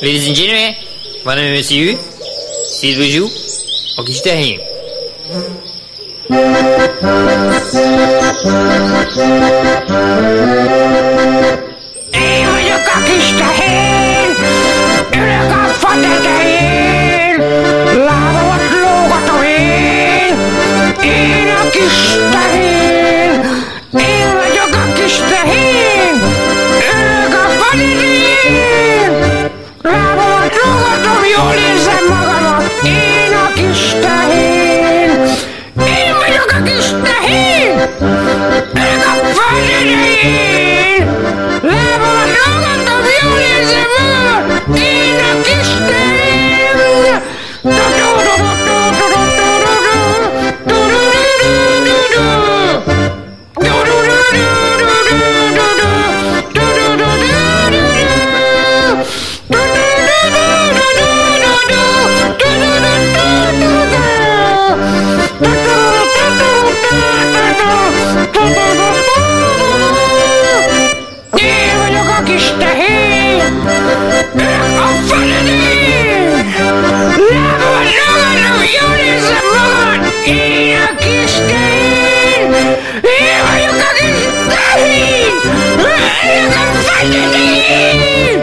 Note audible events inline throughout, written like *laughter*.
Ladies and gentlemen, my name is you. C'est où Ook is daarheen. Hey, you got magamat, én jól érzem magad, én a kis tehén, én vagyok a kis tehén, ülök a feledén,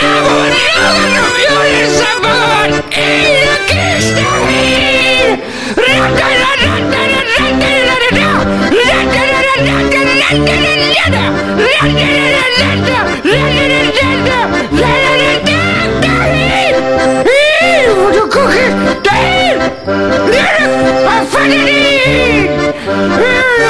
lábamat ragadom, jól érzem magad, én a kis Affinity! Here,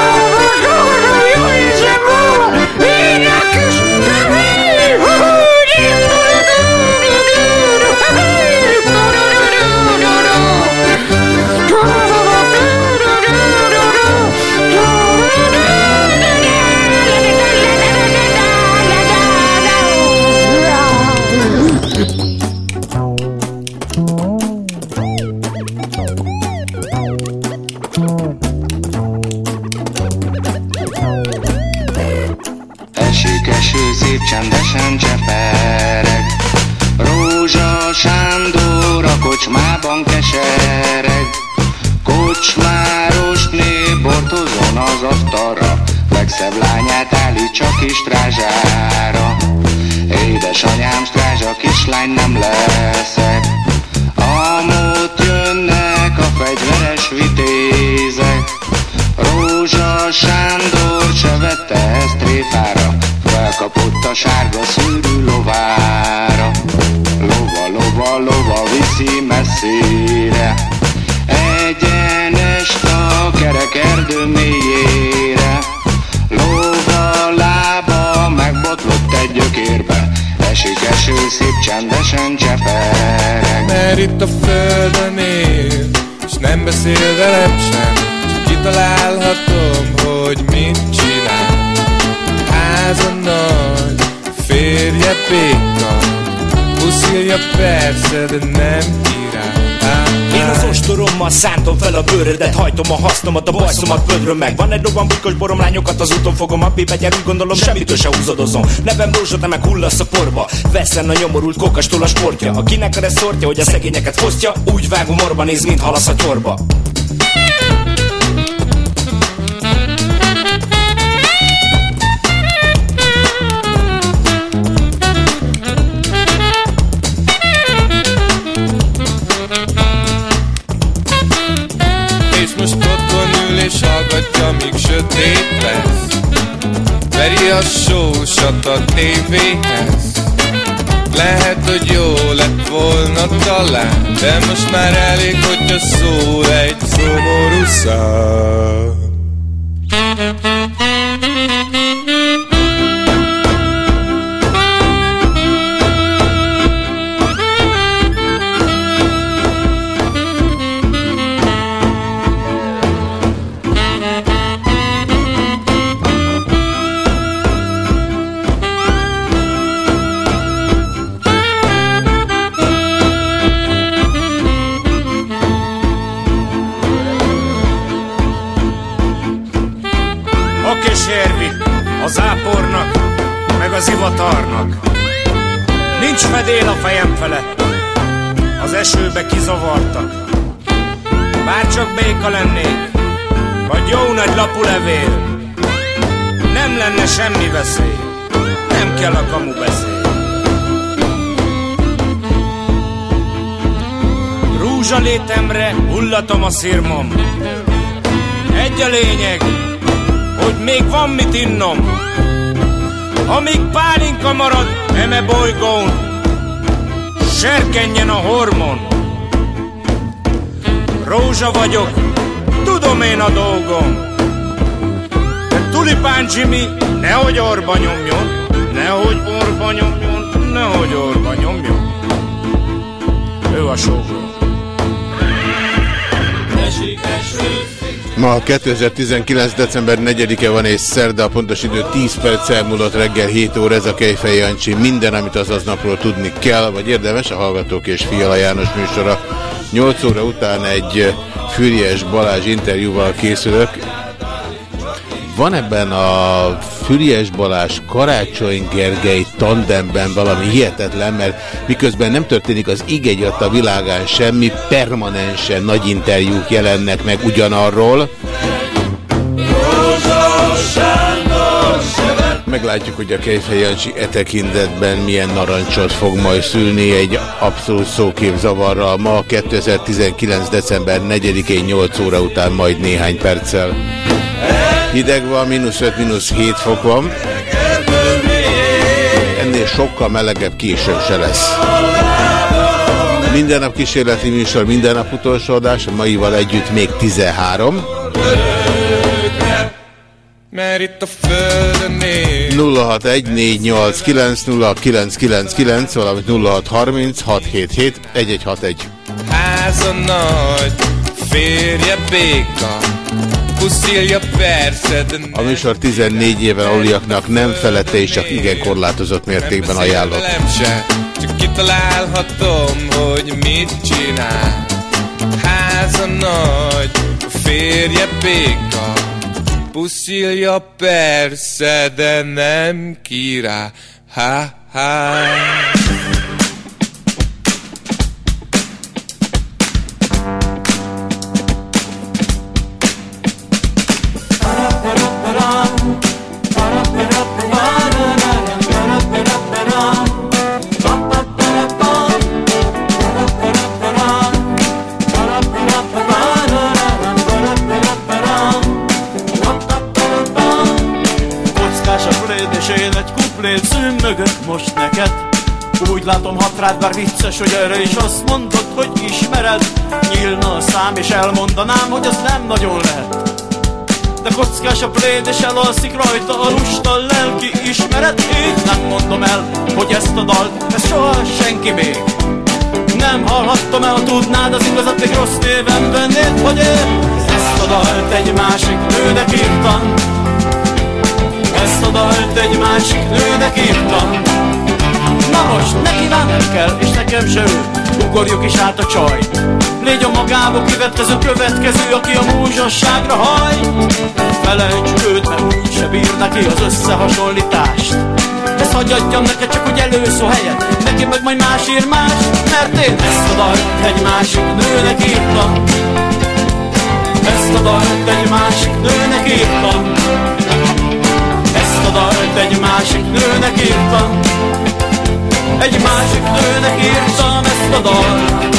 szántom fel a bőrödet Hajtom a hasznomat, a bajszomat földről meg. Van egy robban bukos boromlányokat az úton fogom A pipe gyerünk gondolom, semmitől se húzadozom Nevem rózsa, te meg hullasz a porba. Veszen a nyomorult kokastól a sportja. Akinek a reszortja, hogy a szegényeket fosztja Úgy vágom orba néz, mint halasz a csorba És most otthon ül és hallgatja, míg sötét lesz Veri a sósat a tévéhez. Lehet, hogy jó lett volna talán De most már elég, hogyha szól egy szomorú szám Fedél a fejem felett, az esőbe kizavartak. Bárcsak béka lennék, vagy jó nagy lapú levél, nem lenne semmi veszély, nem kell a kamu beszél. Rózsalétemre hullatom a szirmom, egy a lényeg, hogy még van mit innom. Amíg pálinka marad eme bolygón, serkenjen a hormon. Rózsa vagyok, tudom én a dolgom. De tulipán Jimmy nehogy orba nyomjon, nehogy orba nyomjon, nehogy orba nyomjon. Ő a sógor. Ma 2019. december 4-e van és szerda, a pontos idő 10 perc elmúlott reggel 7 óra, ez a Kejfej Jancsi. Minden, amit az aznapról tudni kell, vagy érdemes, a Hallgatók és Fiala János műsora. 8 óra után egy Füriyes Balázs interjúval készülök. Van ebben a Füriás Balázs, Karácsony Gergely tandemben valami hihetetlen, mert miközben nem történik az igény a világán semmi, permanensen nagy interjúk jelennek meg ugyanarról. Meglátjuk, hogy a Kejfej Jancsi e milyen narancsot fog majd szülni egy abszolút szókép zavarral. Ma 2019. december 4-én 8 óra után majd néhány perccel. Hideg van, mínusz 5, mínusz 7 fok van. Ennél sokkal melegebb később se lesz. Minden nap kísérleti műsor, minden nap utolsó adás, a maival együtt még 13. Mert itt a földön néz 0614890999, valamint 0636771161. Háza nagy, férje béka Puszilja persze, de A műsor 14 éven aluliaknak nem felette és csak igen korlátozott mértékben ajánlott. velem se Csak kitalálhatom, hogy mit csinál Háza nagy, férje béka Puszilja persze, de nem király Ha, ha. Rád, bár vicces, hogy erre is azt mondod, hogy ismered. Nyílna a szám és elmondanám, hogy az nem nagyon lehet. De kockás a pléd és elalszik rajta a lusta lelki ismeret. Így nem mondom el, hogy ezt a dalt, ezt soha senki még Nem hallhattam el, ha tudnád az igazat, még rossz néven vennéd, hogy én Ezt a dalt egy másik nőnek írtam. Ezt a dalt egy másik nőnek írtam Na most neki már nem kell, és nekem se ő. Ugorjuk is át a csaj. Légy a magába kivetkező következő, aki a múzsasságra hajt Felejtsük őt, mert úgy se bír neki az összehasonlítást. Ezt hagyjadjam neked csak, hogy előszó helyet. Neki meg majd más ír más Mert én ezt a dalt egy másik nőnek írtam. Ezt a dalt egy másik nőnek írtam. Ezt a dalt egy másik nőnek írtam Egy másik nőnek írtam ezt a dalt.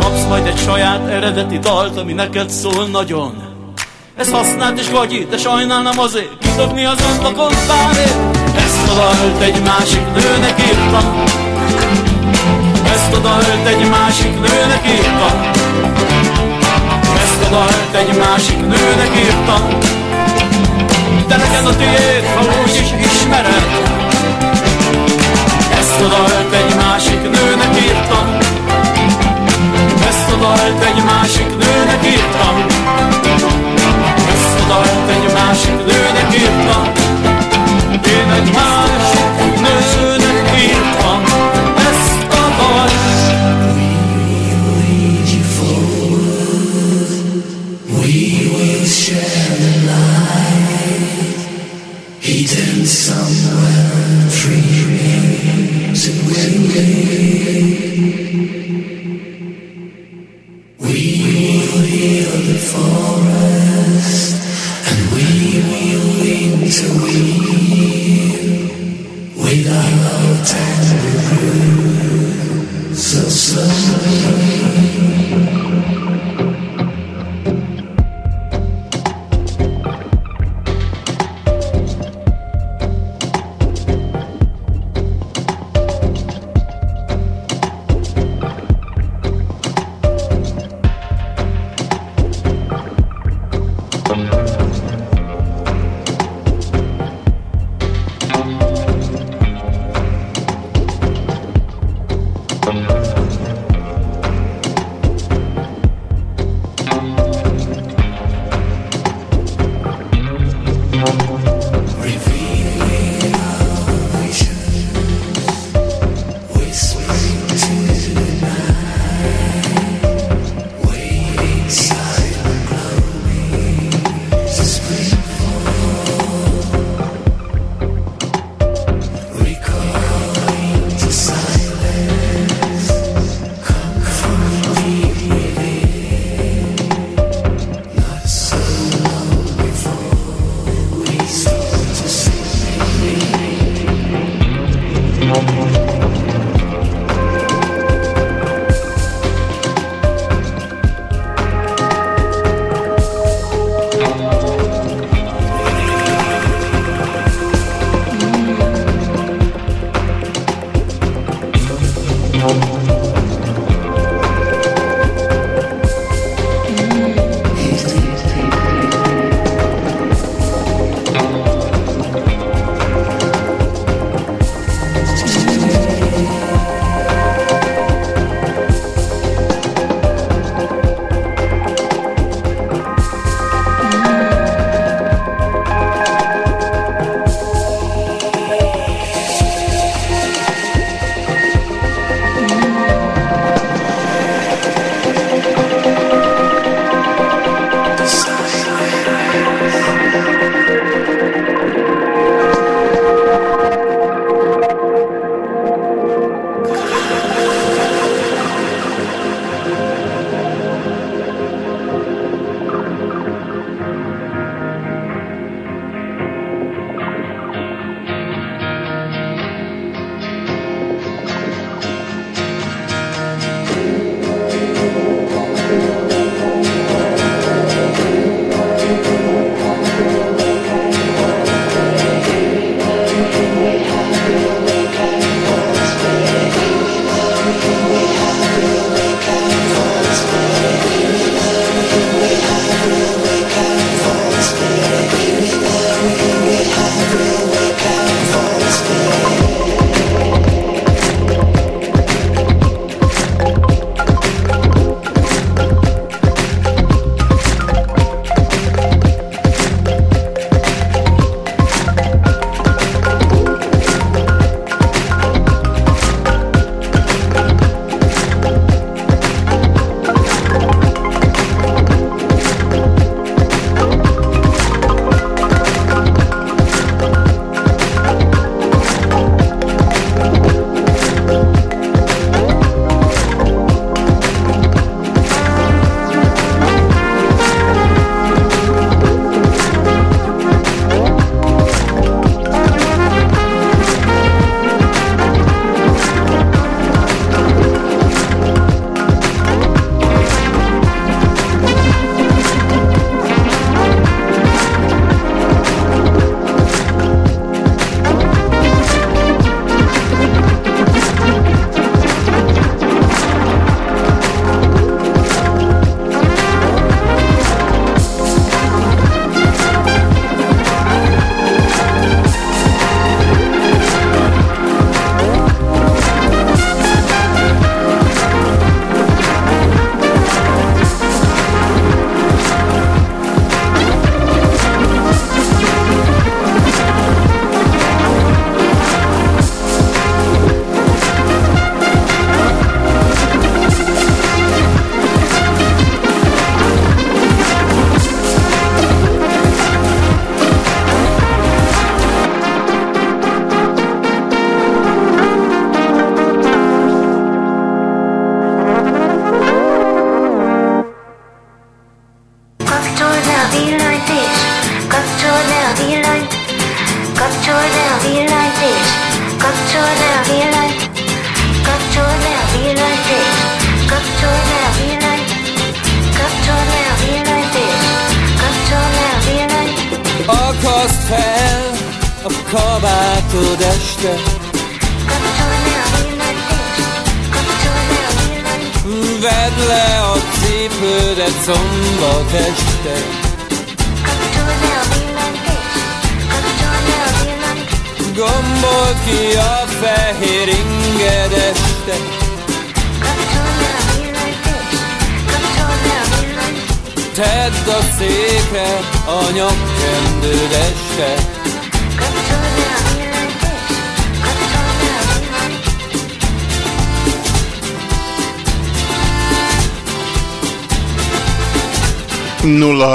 Kapsz majd egy saját eredeti dalt, ami neked szól nagyon Ez használt és gagyi, de sajnálnám azért. Kidobni az ablakon párét Ezt a dalt egy másik nőnek írtam Ezt a dalt egy másik nőnek írtam Ezt a dalt egy másik nőnek írtam De legyen a tiéd, ha úgy is ismered. Ezt a dalt egy másik nőnek írtam Ezt a dalt egy másik nőnek írtam odajt egy másik nőnek írtam Én egy másik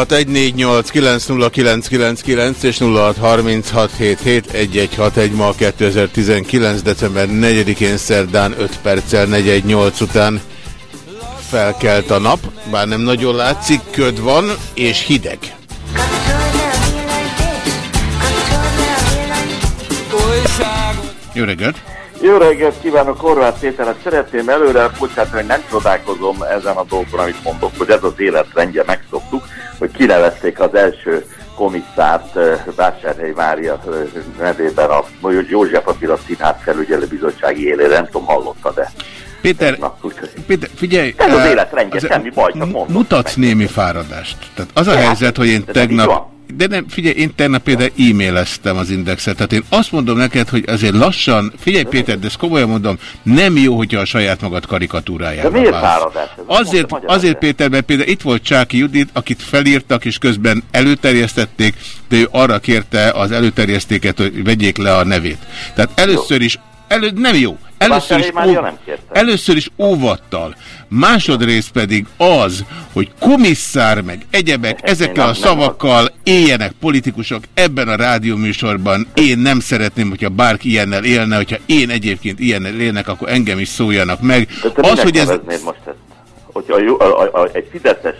0614890999 és 0636771161 ma 2019. december 4-én szerdán 5 perccel 418 után felkelt a nap, bár nem nagyon látszik, köd van és hideg. Jó reggelt! Jó reggelt kívánok, Horváth Péternek. Szeretném előre bocsánat, hogy nem csodálkozom ezen a dolgon, amit mondok, hogy ez az életrendje megszoktuk, hogy kinevezték az első komisszárt Vásárhely Mária nevében a József Attila Színház felügyelő bizottsági élére, nem tudom, hallotta, de Péter, Péter figyelj! Ez az életrendje, az- semmi baj, csak mondom. Mutatsz némi fáradást. Tehát az a helyzet, hogy én tegnap... De nem, figyelj, én tegnap például e-maileztem az indexet. Tehát én azt mondom neked, hogy azért lassan, figyelj Péter, de ezt komolyan mondom, nem jó, hogyha a saját magad karikatúrájával De miért válsz. Azért, azért Péter, mert például itt volt Csáki Judit, akit felírtak, és közben előterjesztették, de ő arra kérte az előterjesztéket, hogy vegyék le a nevét. Tehát először is, elő, nem jó. Először is, Vásárhely Mária ó- nem kérte. először is óvattal, másodrészt pedig az, hogy komisszár meg egyebek ezekkel a szavakkal éljenek politikusok ebben a rádióműsorban. Én nem szeretném, hogyha bárki ilyennel élne, hogyha én egyébként ilyennel élnek, akkor engem is szóljanak meg. De te Az, hogy ez... most ezt? Hogyha a, a, a, a, egy fideszes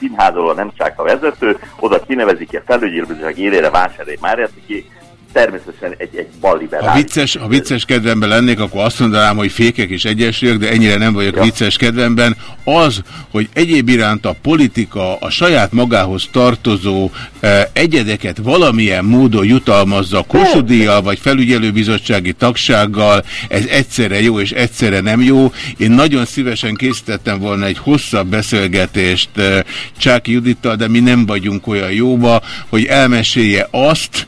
színházról nem csak a vezető, oda kinevezik egy felügyelőbizottság élére Vásárhely Máriát, aki természetesen egy, egy Ha balliberális. vicces, ha vicces kedvemben lennék, akkor azt mondanám, hogy fékek és egyesülök, de ennyire nem vagyok ja. vicces kedvemben. Az, hogy egyéb iránt a politika a saját magához tartozó eh, egyedeket valamilyen módon jutalmazza kosudíjjal vagy felügyelőbizottsági tagsággal, ez egyszerre jó és egyszerre nem jó. Én nagyon szívesen készítettem volna egy hosszabb beszélgetést eh, Csáki Judittal, de mi nem vagyunk olyan jóba, hogy elmesélje azt,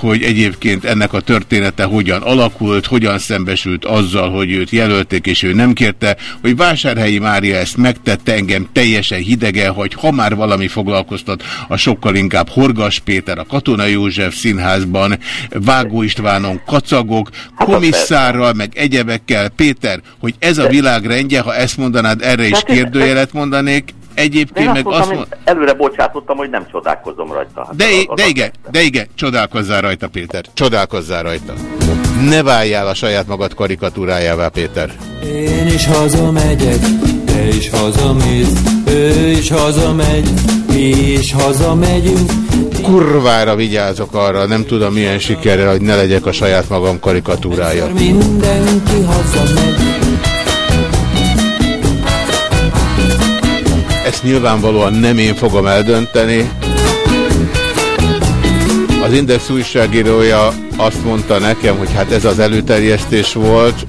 hogy egyébként ennek a története hogyan alakult, hogyan szembesült azzal, hogy őt jelölték, és ő nem kérte, hogy Vásárhelyi Mária ezt megtette engem teljesen hidegen, hogy ha már valami foglalkoztat, a sokkal inkább Horgas Péter, a Katona József színházban, Vágó Istvánon kacagok, komisszárral, meg egyebekkel. Péter, hogy ez a világ rendje, ha ezt mondanád, erre is Hát kérdőjelet mondanék, egyébként azt meg mondtam, azt én mondom, előre bocsátottam, hogy nem csodálkozom rajta. Hát de, az- az de igen, de igen, csodálkozzál rajta, Péter. Csodálkozzál rajta. Ne váljál a saját magad karikatúrájává, Péter. Én is hazamegyek, te is hazamész, ő is hazamegy, mi is hazamegyünk. Kurvára vigyázok arra, nem tudom milyen sikerrel, hogy ne legyek a saját magam karikatúrája. Mindenki hazamegy. Ezt nyilvánvalóan nem én fogom eldönteni. Az Index újságírója azt mondta nekem, hogy hát ez az előterjesztés volt.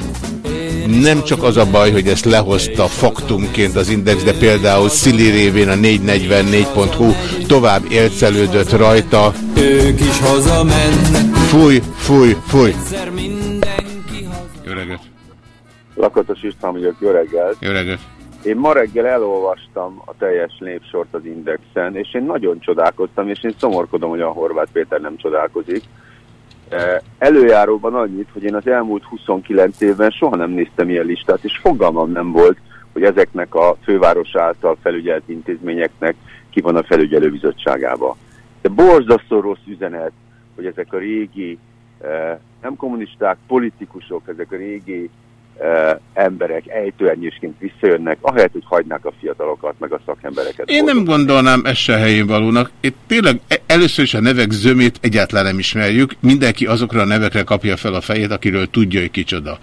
Nem csak az a baj, hogy ezt lehozta faktumként az Index, de például Szili révén a 444.hu tovább élcelődött rajta. Ők is hazamennek. Fúj, fúj, fúj. Jó reggelt. Lakatos István vagyok, jó reggelt. Jó reggelt. Én ma reggel elolvastam a teljes népsort az Indexen, és én nagyon csodálkoztam, és én szomorkodom, hogy a Horváth Péter nem csodálkozik. Eh, Előjáróban annyit, hogy én az elmúlt 29 évben soha nem néztem ilyen listát, és fogalmam nem volt, hogy ezeknek a főváros által felügyelt intézményeknek ki van a felügyelőbizottságába. De borzasztó rossz üzenet, hogy ezek a régi, eh, nem kommunisták, politikusok, ezek a régi e, emberek ejtőernyősként visszajönnek, ahelyett, hogy hagynák a fiatalokat, meg a szakembereket. Én nem gondolnám ezt se helyén valónak. Itt tényleg e- először is a nevek zömét egyáltalán nem ismerjük. Mindenki azokra a nevekre kapja fel a fejét, akiről tudja, hogy kicsoda.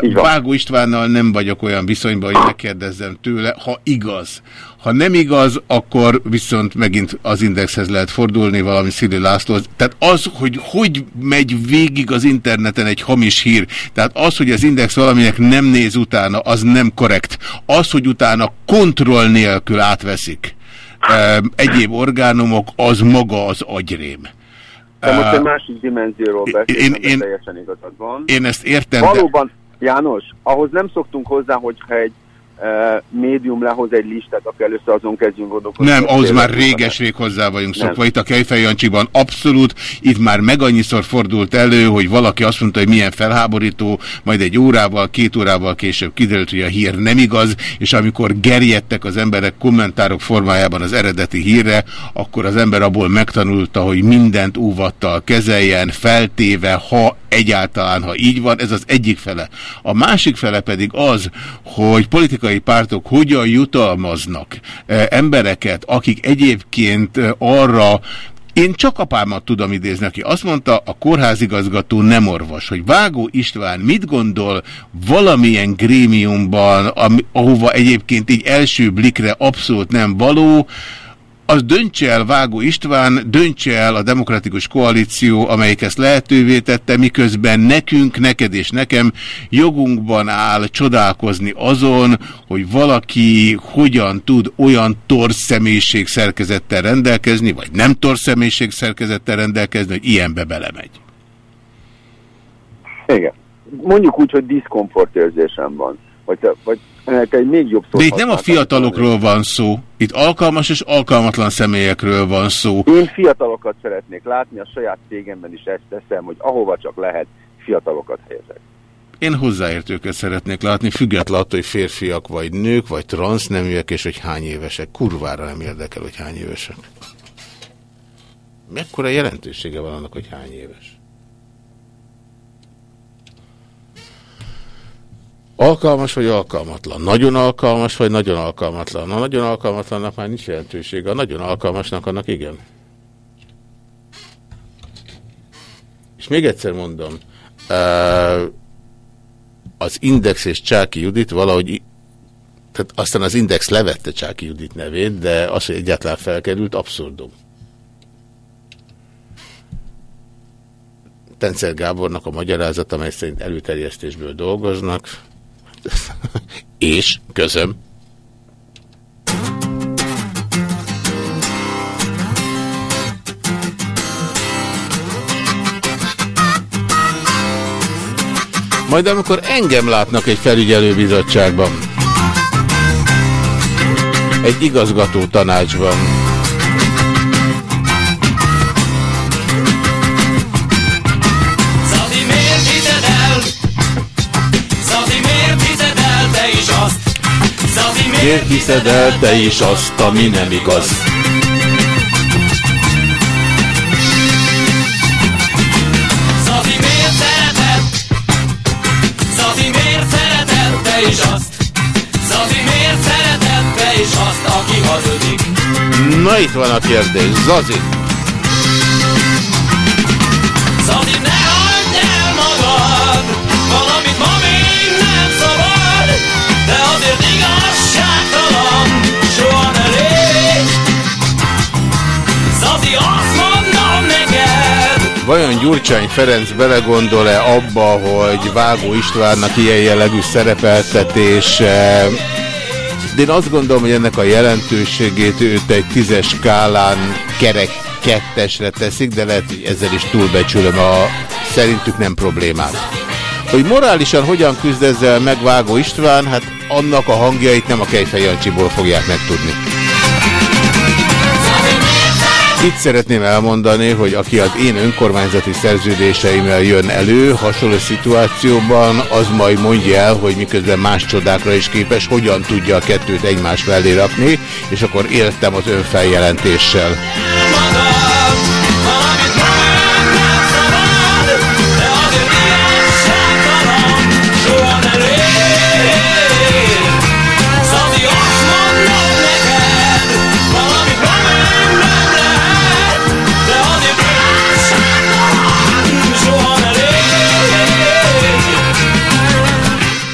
Vágó Istvánnal nem vagyok olyan viszonyban, hogy megkérdezzem tőle, ha igaz. Ha nem igaz, akkor viszont megint az indexhez lehet fordulni, valami Szili László. Tehát az, hogy hogy megy végig az interneten egy hamis hír, tehát az, hogy az index valaminek nem néz utána, az nem korrekt. Az, hogy utána kontroll nélkül átveszik e, egyéb orgánumok, az maga az agyrém. De most egy másik dimenzióról beszélünk, én, én, teljesen igazad van. Én ezt értem, de- Valóban, János, ahhoz nem szoktunk hozzá, hogyha egy médium lehoz egy listát, akkor először azon kezdjünk gondolkodni. Nem, ahhoz már réges-rég hozzá vagyunk Nem. szokva. Itt a Kejfej Jancsiban abszolút, itt már meg annyiszor fordult elő, hogy valaki azt mondta, hogy milyen felháborító, majd egy órával, két órával később kiderült, hogy a hír nem igaz, és amikor gerjedtek az emberek kommentárok formájában az eredeti hírre, akkor az ember abból megtanulta, hogy mindent óvattal kezeljen, feltéve, ha egyáltalán, ha így van, ez az egyik fele. A másik fele pedig az, hogy politikai pártok hogyan jutalmaznak eh, embereket, akik egyébként eh, arra én csak apámat tudom idézni, aki azt mondta, a kórházigazgató nem orvos, hogy Vágó István mit gondol valamilyen grémiumban, ahova egyébként így első blikre abszolút nem való, az döntse el Vágó István, döntse el a Demokratikus Koalíció, amelyik ezt lehetővé tette, miközben nekünk, neked és nekem jogunkban áll csodálkozni azon, hogy valaki hogyan tud olyan torz személyiség szerkezettel rendelkezni, vagy nem torz személyiség szerkezettel rendelkezni, hogy ilyenbe belemegy. Igen. Mondjuk úgy, hogy diszkomfortérzésem van. Vagy, vagy te egy még jobb De itt nem a fiatalokról van szó, itt alkalmas és alkalmatlan személyekről van szó. Én fiatalokat szeretnék látni, a saját cégemben is ezt teszem, hogy ahova csak lehet, fiatalokat helyezek. Én hozzáértőket szeretnék látni, függetlenül attól, hogy férfiak vagy nők, vagy transzneműek, és hogy hány évesek. Kurvára nem érdekel, hogy hány évesek. Mekkora jelentősége van annak, hogy hány éves? Alkalmas vagy alkalmatlan? Nagyon alkalmas vagy nagyon alkalmatlan? A nagyon alkalmatlannak már nincs jelentősége, a nagyon alkalmasnak annak igen. És még egyszer mondom, az Index és Csáki Judit valahogy, tehát aztán az Index levette Csáki Judit nevét, de az, hogy egyáltalán felkerült, abszurdum. Tencer Gábornak a magyarázat, amely szerint előterjesztésből dolgoznak, *laughs* és közöm. Majd amikor engem látnak egy felügyelőbizottságban, egy igazgató tanácsban, miért hiszed el te is azt, ami nem igaz? Zazi, miért szereted? Zazi, miért szereted te is azt? Zazi, miért szereted te is azt, aki hazudik? Na itt van a kérdés, Zazi. Zazi, ne hagyd el magad, valamit ma még Zazi, azt Vajon Gyurcsány Ferenc belegondol-e abba, hogy Vágó Istvánnak ilyen jellegű szerepeltetése de én azt gondolom, hogy ennek a jelentőségét őt egy tízes skálán kerek kettesre teszik, de lehet, hogy ezzel is túlbecsülöm a szerintük nem problémát. Hogy morálisan hogyan küzd ezzel megvágó István, hát annak a hangjait nem a Kejfej Jancsiból fogják megtudni. Itt szeretném elmondani, hogy aki az én önkormányzati szerződéseimmel jön elő hasonló szituációban, az majd mondja el, hogy miközben más csodákra is képes, hogyan tudja a kettőt egymás mellé rakni, és akkor éltem az önfeljelentéssel.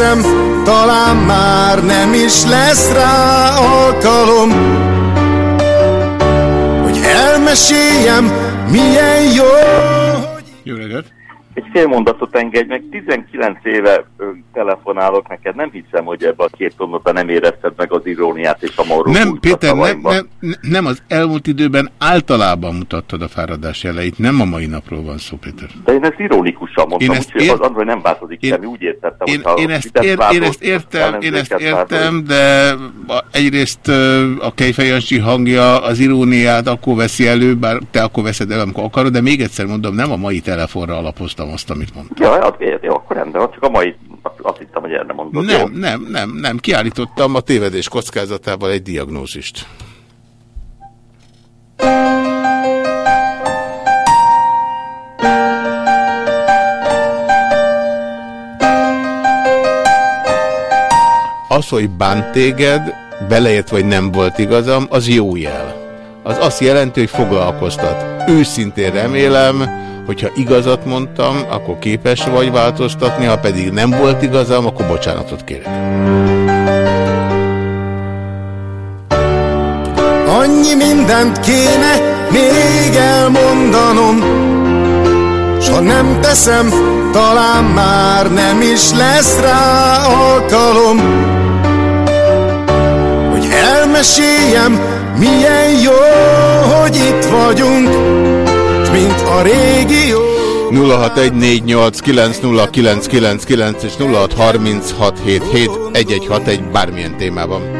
teszem, talán már nem is lesz rá alkalom Hogy elmeséljem, milyen jó Jó reggelt! Egy fél mondatot engedj meg, 19 éve telefonálok neked, nem hiszem, hogy ebbe a két mondatban nem érezted meg az iróniát és a morró Nem, Péter, nem, nem, nem az elmúlt időben általában mutattad a fáradás jeleit, nem a mai napról van szó, Péter. De én ezt ironikusan mondtam, úgyhogy ér- az Android nem változik Én- semmi, úgy értettem, Én, hogyha én, ezt, ér, én ezt értem, én ezt értem, de egyrészt a Kejfejancsi hangja az iróniát akkor veszi elő, bár te akkor veszed el, amikor akarod, de még egyszer mondom, nem a mai telefonra alapoztam azt, amit mondtam. Ja, az, jó, akkor rendben, csak a mai, azt hittem, hogy erre mondod. jó? Nem, nem, nem, nem. Kiállítottam a tévedés kockázatával egy diagnózist. Az, hogy bánt téged, beleért vagy nem volt igazam, az jó jel. Az azt jelenti, hogy foglalkoztat. Őszintén remélem, hogyha igazat mondtam, akkor képes vagy változtatni, ha pedig nem volt igazam, akkor bocsánatot kérek. Annyi mindent kéne még elmondanom S ha nem teszem, talán már nem is lesz rá alkalom elmeséljem, milyen jó, hogy itt vagyunk mint a régi jó 0614890999 és 0636771161 bármilyen témában.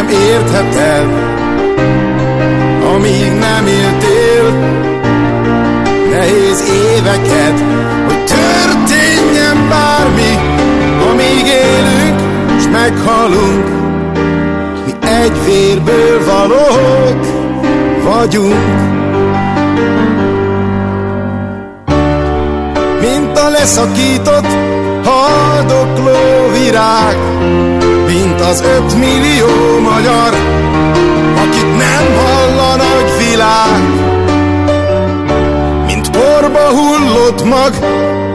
nem értheted, amíg nem éltél nehéz éveket, hogy történjen bármi, amíg élünk, és meghalunk. Mi egy vérből valók vagyunk. Mint a leszakított haldokló virág, mint az ötmillió magyar, akit nem hall a nagy világ. Mint porba hullott mag,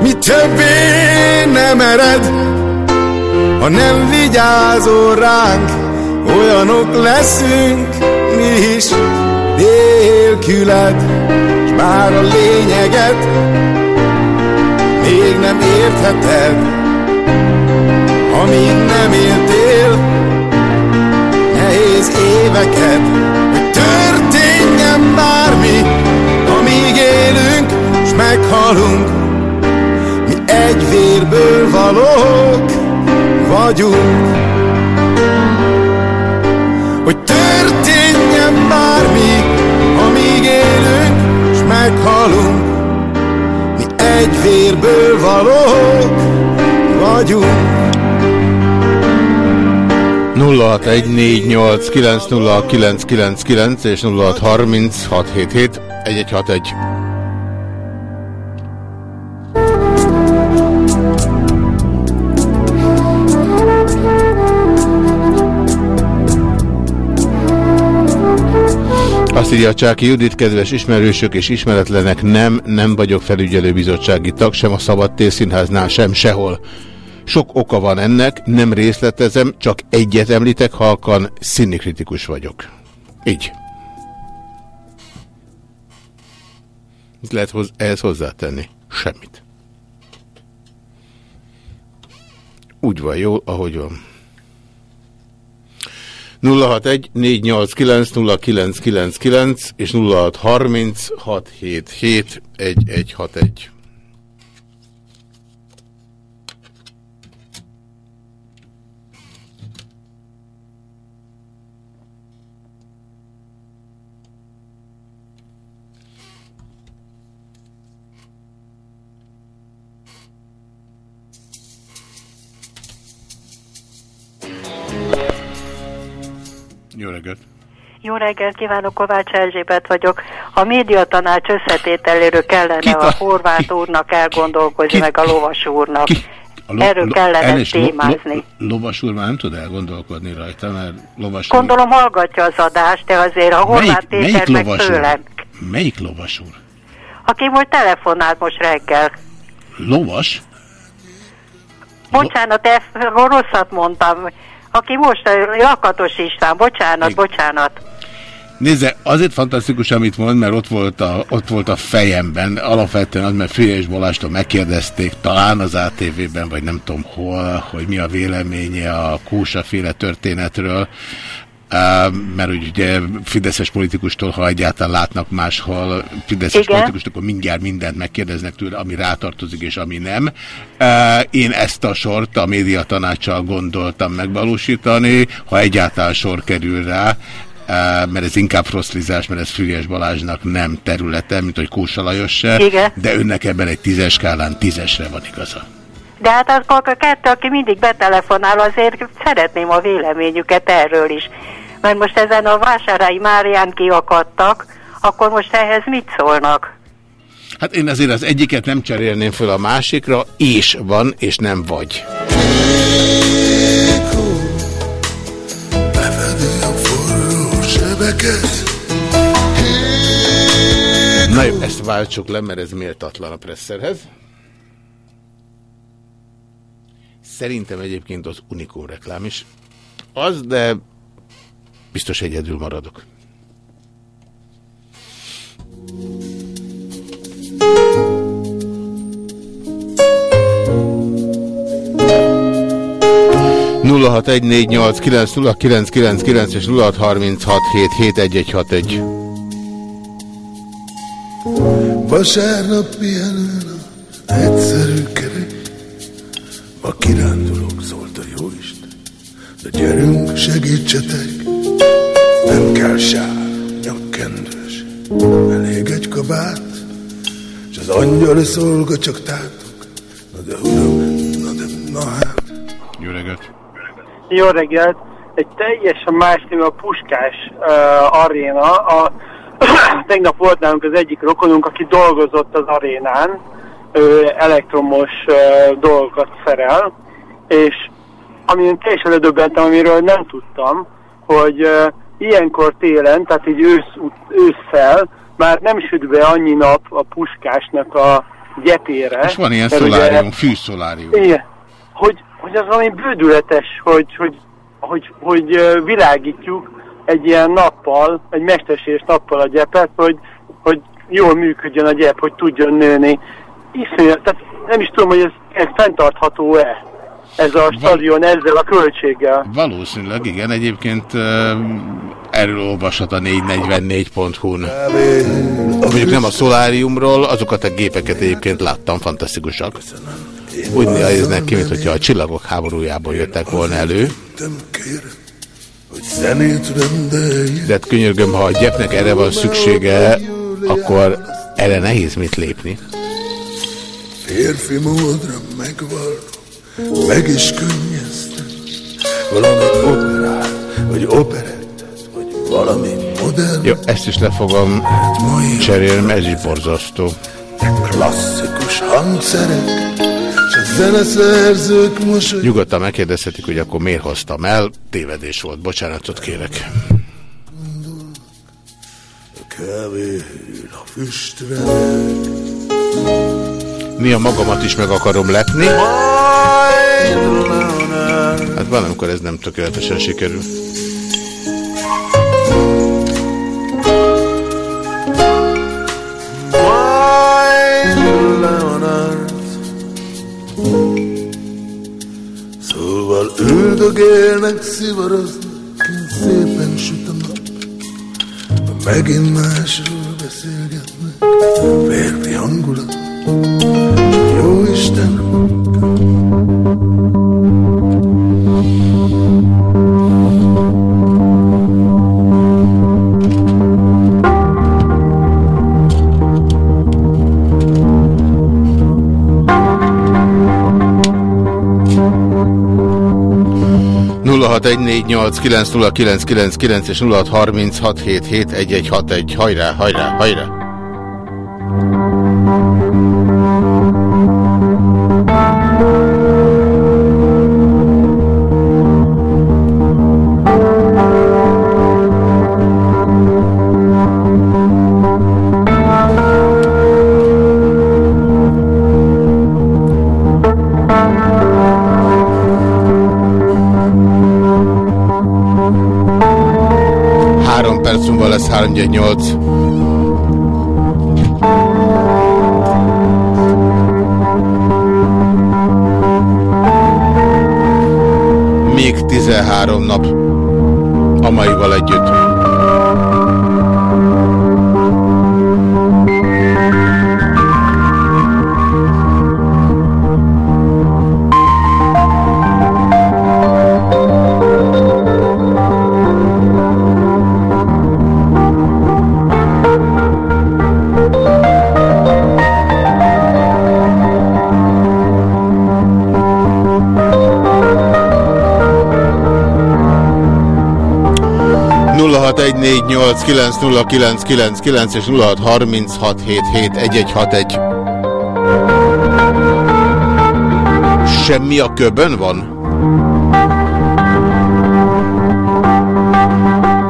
mi többé nem ered, ha nem vigyázol ránk, olyanok leszünk mi is nélküled, s bár a lényeget még nem értheted, amíg nem éltél éveket, hogy történjen bármi, amíg élünk, s meghalunk, mi egy vérből valók vagyunk. Hogy történjen bármi, amíg élünk, s meghalunk, mi egy vérből valók vagyunk. 0614890999 és 0636771161. Azt írja Csáki Judit, kedves ismerősök és ismeretlenek, nem, nem vagyok felügyelőbizottsági tag, sem a Szabadtér Színháznál, sem sehol. Sok oka van ennek, nem részletezem, csak egyet említek halkan, színikritikus vagyok. Így. Mit lehet hoz ehhez hozzátenni? Semmit. Úgy van jó, ahogy van. 061 489 0999 és 0630 Jó reggelt! Jó reggelt kívánok, Kovács Erzsébet vagyok. A médiatanács összetételéről kellene Kit a a- horvát úrnak elgondolkozni, meg a lovas úrnak. A lo- Erről lo- kellene lo- témázni. Lo, lovas úr már nem tud elgondolkodni rajta, mert lovas úr... Gondolom hallgatja az adást, de azért a horvát melyik, Péter meg lovas tőlem. úr? Melyik lovas úr? Aki most telefonált most reggel. Lovas? Bocsánat, ezt rosszat mondtam. Aki most, Lakatos István, bocsánat, bocsánat. Nézze, azért fantasztikus, amit mond, mert ott volt a, ott volt a fejemben, alapvetően az, mert Frigyes Balástól megkérdezték, talán az ATV-ben, vagy nem tudom hol, hogy mi a véleménye a Kósa féle történetről, mert ugye fideszes politikustól, ha egyáltalán látnak máshol fideszes Igen. politikust, akkor mindjárt mindent megkérdeznek tőle, ami rátartozik és ami nem. Én ezt a sort a médiatanácssal gondoltam megvalósítani, ha egyáltalán sor kerül rá, mert ez inkább froszlizás, mert ez Füriás Balázsnak nem területe, mint hogy Kósa Lajos se, Igen. de önnek ebben egy tízes skálán tízesre van igaza. De hát akkor a kettő, aki mindig betelefonál, azért szeretném a véleményüket erről is. Mert most ezen a vásárhelyi Márián kiakadtak, akkor most ehhez mit szólnak? Hát én azért az egyiket nem cserélném föl a másikra, és van, és nem vagy. Na jó, ezt váltsuk le, mert ez méltatlan a presszerhez. Szerintem egyébként az Unikó reklám is az, de biztos egyedül maradok. nulla hat egy négy nyolc kilenc nulla kilenc kilenc kilenc és nulla harminc hat hét hét egy egy hat egy. Vasárnap pihenőn egyszerű kerek, a kirándulók szólt a jóisten, de gyerünk, segítsetek, Éjjelsár, nyakkendős, elég egy kabát, és az angyali szolga csak tátok. Na de uram, na de, na hát. Jó reggelt! Jó reggelt! Egy teljesen más téma a Puskás uh, aréna. A, *clears throat* tegnap volt nálunk az egyik rokonunk, aki dolgozott az arénán, ő elektromos uh, dolgokat szerel, és amin teljesen ledöbbentem, amiről nem tudtam, hogy uh, ilyenkor télen, tehát így ősz, ősszel már nem süt be annyi nap a Puskásnak a gyepére. És van ilyen szolárium, fűszolárium. igen. Hogy, hogy az valami bődületes, hogy, hogy, hogy, hogy világítjuk egy ilyen nappal, egy mesterséges nappal a gyepet, hogy, hogy jól működjön a gyep, hogy tudjon nőni. Iszonyat, tehát nem is tudom, hogy ez, ez fenntartható-e, ez a stadion ezzel a költséggel. Valószínűleg igen, egyébként uh, erről olvashat a 444.hu-n. Mondjuk nem a szoláriumról, azokat a gépeket egyébként láttam, fantasztikusak. Úgy néznek ki, mintha a csillagok háborújából jöttek volna elő. De hát könyörgöm, ha a gyepnek erre van szüksége, akkor erre nehéz mit lépni. férfi módra megvallom, meg is könnyeztem. Valami operát, vagy operettet, vagy valami modern, Jó, ezt is le fogom cserélni, ez is borzasztó. klasszikus hangszerek, zeneszerzők mosoly. Nyugodtan megkérdezhetik, hogy akkor miért hoztam el. Tévedés volt, bocsánatot kérek. Kevén a füstvelek, Néha magamat is meg akarom lepni. Hát valamikor ez nem tökéletesen sikerül. Szóval üldögélnek, szivaroznak, szépen süt a nap. Megint másról beszélgetnek, férfi hangulat. Jó Isten, és 0636771161. Hajrá, hajrá, hajrá! 061 Még 13 nap a maival együtt. És 0636771161. Semmi a köbön van?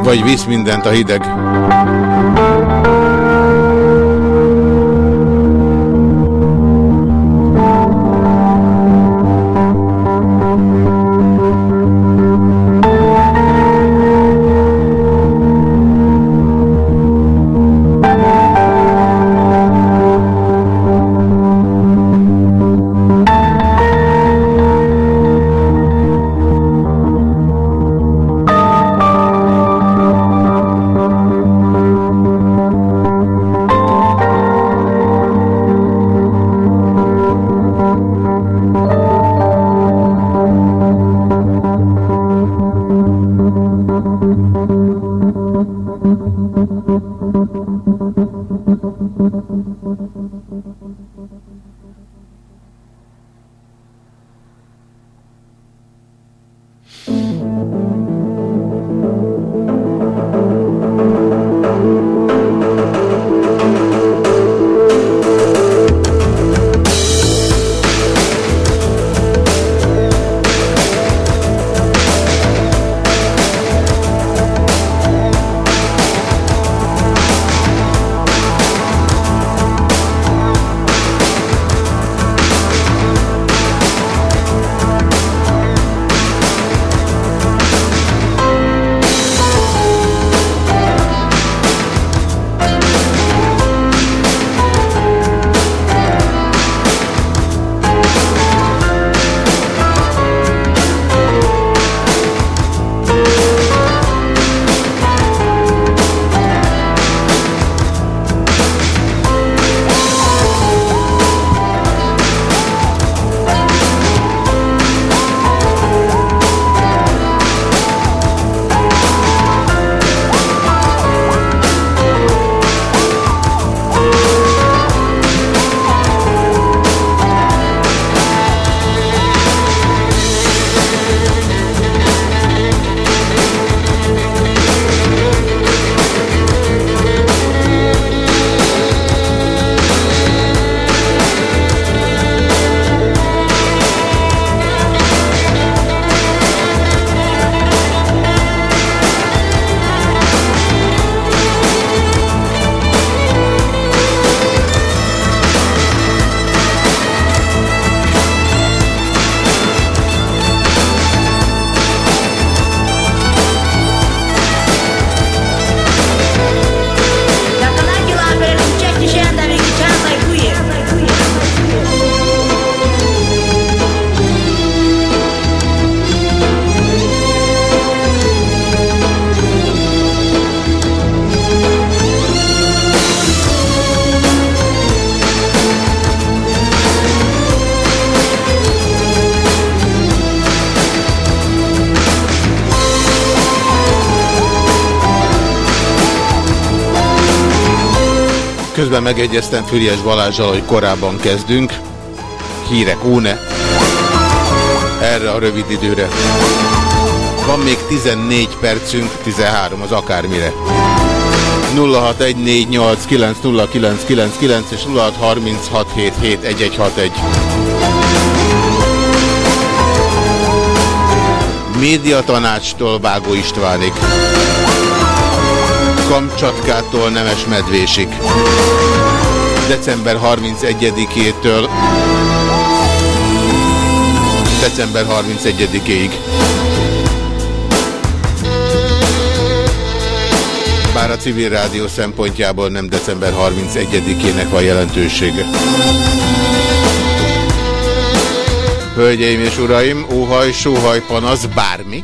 Vagy visz mindent a hideg? Megegyeztem Füriás Balázsral, hogy korábban kezdünk. Hírek óne. Erre a rövid időre. Van még 14 percünk, 13 az akármire. 0614890999 és 0636771161. Médiatanácstól Vágó Istvánig. Kamcsatkától Nemes Medvésig. December 31-től december 31-ig. Bár a civil rádió szempontjából nem december 31-ének van jelentősége. Hölgyeim és uraim, óhaj, sóhaj, panasz, bármi.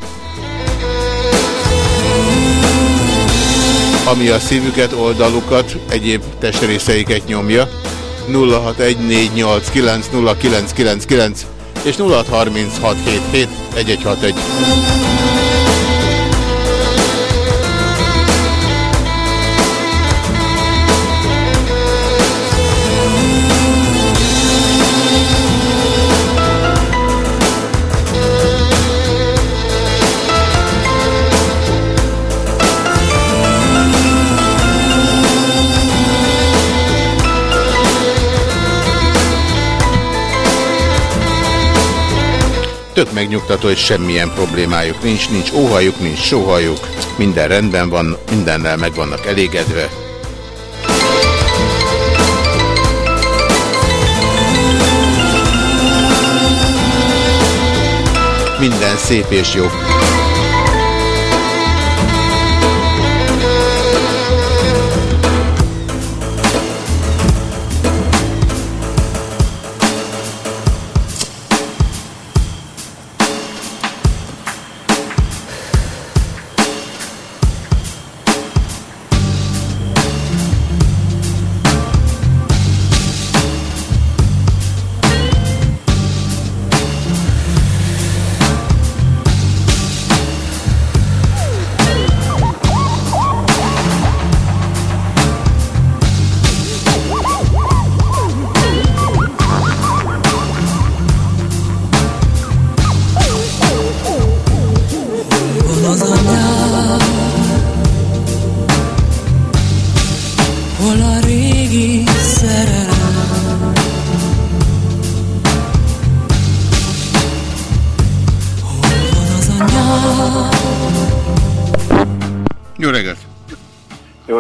Ami a szívüket, oldalukat, egyéb testrészeiket nyomja. 0614890999 és 0636771161. Tök megnyugtató, hogy semmilyen problémájuk nincs, nincs óhajuk, nincs sóhajuk, minden rendben van, mindennel meg vannak elégedve. Minden szép és jó.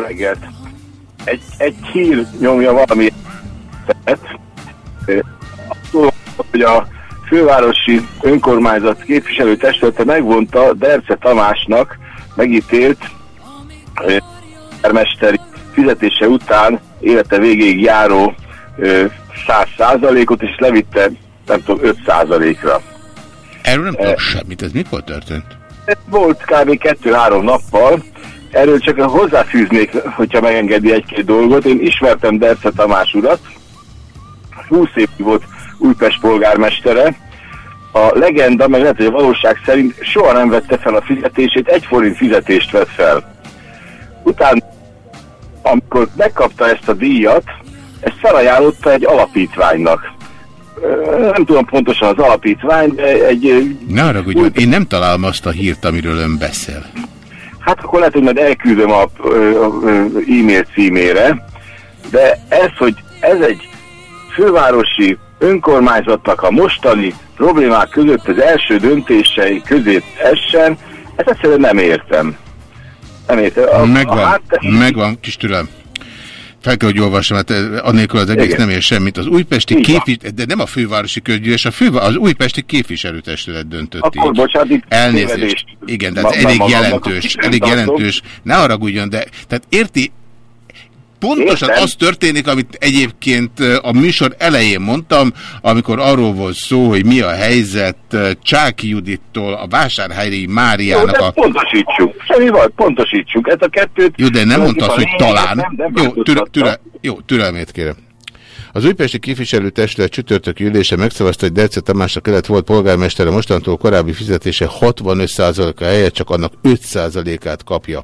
Reggelt! Egy, egy hír nyomja valami Azt hogy a fővárosi önkormányzat képviselőtestülete megvonta Derce Tamásnak megítélt ö, mesteri fizetése után élete végéig járó ö, 100%-ot, és levitte nem tudom 5%-ra. Erről nem tudok semmit, ez mikor történt? Ez volt kb. kettő-három nappal. Erről csak hozzáfűznék, hogyha megengedi egy-két dolgot. Én ismertem Derce Tamás urat. 20 évig volt Újpest polgármestere. A legenda, meg lehet, hogy a valóság szerint soha nem vette fel a fizetését, egy forint fizetést vett fel. Utána, amikor megkapta ezt a díjat, ezt felajánlotta egy alapítványnak. Nem tudom pontosan az alapítvány, de egy Ne haragudjon, én nem találom azt a hírt, amiről ön beszél. Hát akkor lehet, hogy majd elküldöm a, a, ö, e-mail címére, de ez, hogy ez egy fővárosi önkormányzatnak a mostani problémák között az első döntései közé essen, ezt egyszerűen nem értem. Nem értem. A, Megvan, a háttesz- megvan, kis türelem. Fel kell, hogy olvassam, hát eh, annélkül az egész Igen. nem ér semmit. Az újpesti képviselő, de nem a fővárosi közgyűlés, a főva, az újpesti képviselőtestület döntött Akkor így. bocsánat, itt Elnézést. Igen, Ma- elég jelentős, elég jelentős. Ne haragudjon, de tehát érti, Pontosan Értem. az történik, amit egyébként a műsor elején mondtam, amikor arról volt szó, hogy mi a helyzet Csáki Judittól a Vásárhelyi Jó, Máriának de a... pontosítsuk. Semmi baj, pontosítsuk. Ez a kettőt... Jó, de nem mondta azt, hogy talán. Nem, nem Jó, türe, türe, jó, türelmét kérem. Az újpesti képviselőtestület csütörtöki ülése megszavazta, hogy Derce Tamásnak kellett volt polgármestere mostantól korábbi fizetése 65%-a helyett csak annak 5%-át kapja.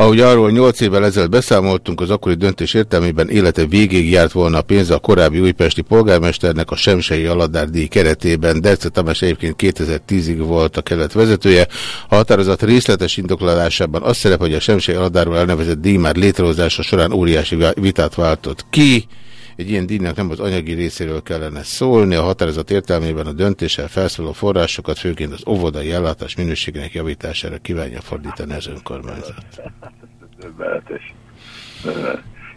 Ahogy arról 8 évvel ezelőtt beszámoltunk, az akkori döntés értelmében élete végéig járt volna a pénz a korábbi újpesti polgármesternek a Semsei Aladárdíj keretében. Derce Tamás egyébként 2010-ig volt a kelet vezetője. A határozat részletes indoklalásában azt szerep, hogy a Semsei Aladárról elnevezett díj már létrehozása során óriási vitát váltott ki. Egy ilyen díjnak nem az anyagi részéről kellene szólni, a határozat értelmében a döntéssel felszóló forrásokat, főként az óvodai ellátás minőségének javítására kívánja fordítani az önkormányzat.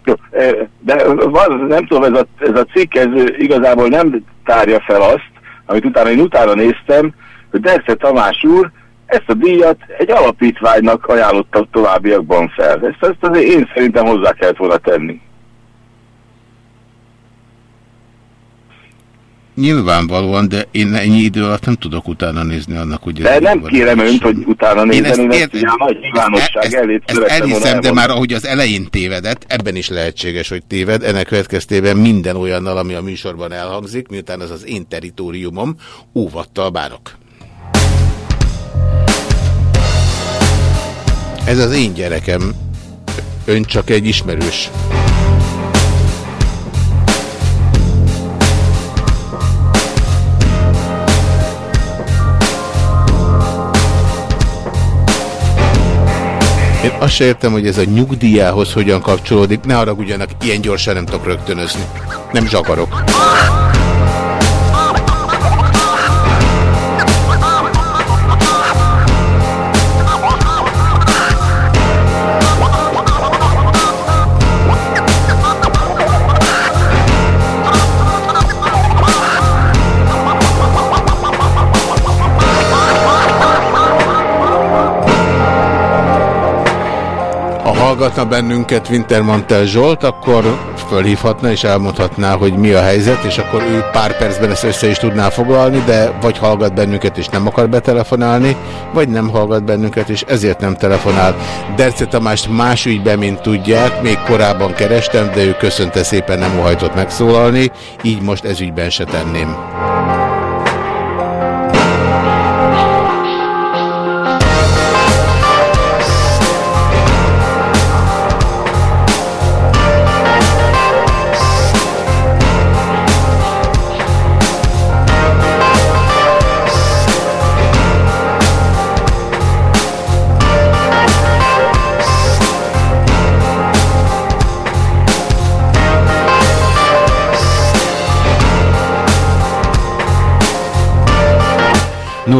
Jó, eh, de van, nem tudom, ez a, ez a cikk ez igazából nem tárja fel azt, amit utána én utána néztem, hogy Derce Tamás úr ezt a díjat egy alapítványnak ajánlotta továbbiakban fel. Ezt, ezt azért én szerintem hozzá kellett volna tenni. Nyilvánvalóan, de én ennyi idő alatt nem tudok utána nézni annak, hogy... De nem kérem önt, hogy utána Én nézni, ezt, én ezt a nagy nyilvánosság ezt, elé ezt szerettem volna elhiszem, de már ahogy az elején tévedett, ebben is lehetséges, hogy téved. Ennek következtében minden olyannal, ami a műsorban elhangzik, miután az az én teritoriumom, óvattal bárok. Ez az én gyerekem. Ön csak egy ismerős. Én azt se értem, hogy ez a nyugdíjához hogyan kapcsolódik. Ne haragudjanak, ilyen gyorsan nem tudok rögtönözni. Nem zsakarok. Hallgatna bennünket Wintermantel Zsolt, akkor fölhívhatna és elmondhatná, hogy mi a helyzet, és akkor ő pár percben ezt össze is tudná foglalni, de vagy hallgat bennünket és nem akar betelefonálni, vagy nem hallgat bennünket és ezért nem telefonál. Derce Tamást más ügyben, mint tudják, még korábban kerestem, de ő köszönte szépen nem óhajtott megszólalni, így most ez ügyben se tenném.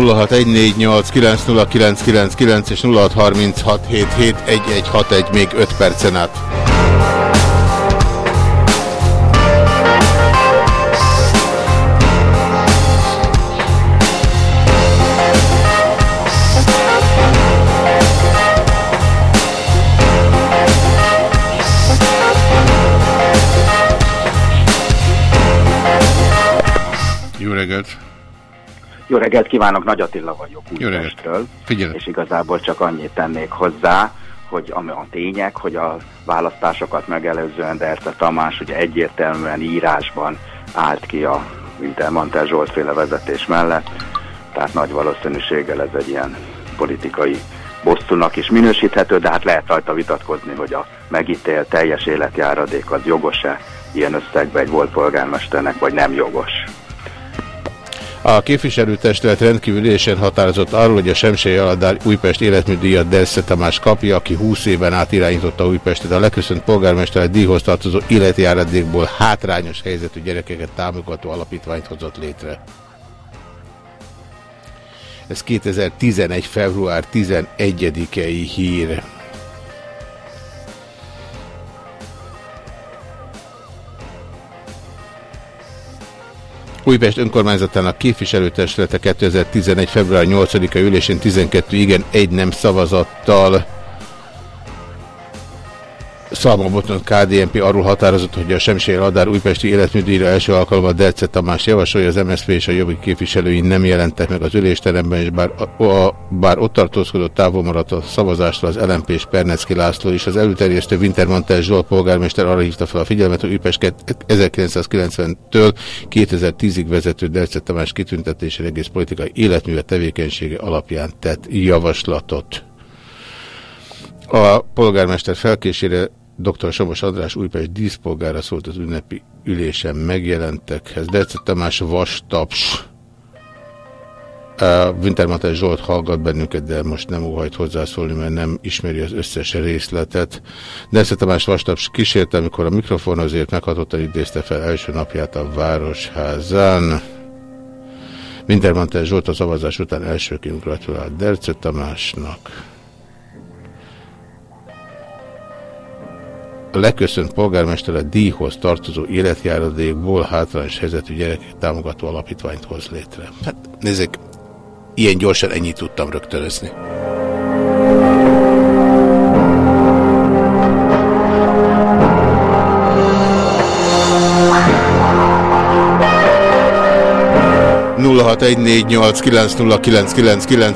...0614890999 és 0636771161 még 5 percen át. Jó reggelt kívánok, Nagy Attila vagyok. Újpestről, és igazából csak annyit tennék hozzá, hogy ami a tények, hogy a választásokat megelőzően Derce Tamás ugye egyértelműen írásban állt ki a Wintermantel Zsolt féle vezetés mellett, tehát nagy valószínűséggel ez egy ilyen politikai bosszúnak is minősíthető, de hát lehet rajta vitatkozni, hogy a megítélt teljes életjáradék az jogos-e ilyen összegben egy volt polgármesternek, vagy nem jogos. A képviselőtestület rendkívülésen határozott arról, hogy a Semsei Aladár Újpest életműdíjat Delsze Tamás kapja, aki 20 éven át irányította Újpestet. A leköszönt polgármester egy díjhoz tartozó életjáradékból hátrányos helyzetű gyerekeket támogató alapítványt hozott létre. Ez 2011. február 11-i hír. Újpest önkormányzatának képviselőtestülete 2011. február 8-a ülésén 12 igen, egy nem szavazattal Szalma Botont KDNP arról határozott, hogy a Semsei Adár újpesti életműdíjra első alkalommal Derce Tamás javasolja, az MSZP és a jobbik képviselői nem jelentek meg az ülésteremben, és bár, a, a, bár ott tartózkodott távol maradt a szavazástól az LMP és Pernecki László és az előterjesztő Wintermantel Zsolt polgármester arra hívta fel a figyelmet, hogy Újpest 1990-től 2010-ig vezető Derce Tamás kitüntetésére egész politikai életműve tevékenysége alapján tett javaslatot. A polgármester felkésére dr. Somos András Újpest díszpolgára szólt az ünnepi ülésen megjelentekhez. Dece Tamás Vastaps Uh, Wintermantel Zsolt hallgat bennünket, de most nem óhajt hozzászólni, mert nem ismeri az összes részletet. Nesze Tamás Vastaps kísérte, amikor a mikrofon azért meghatottan idézte fel első napját a Városházán. Wintermantel Zsolt a szavazás után elsőként gratulált Derce Tamásnak. A leköszönt polgármester a díjhoz tartozó életjáradékból hátrányos helyzetű gyerekek támogató alapítványt hoz létre. Hát nézzék, ilyen gyorsan ennyit tudtam rögtönözni.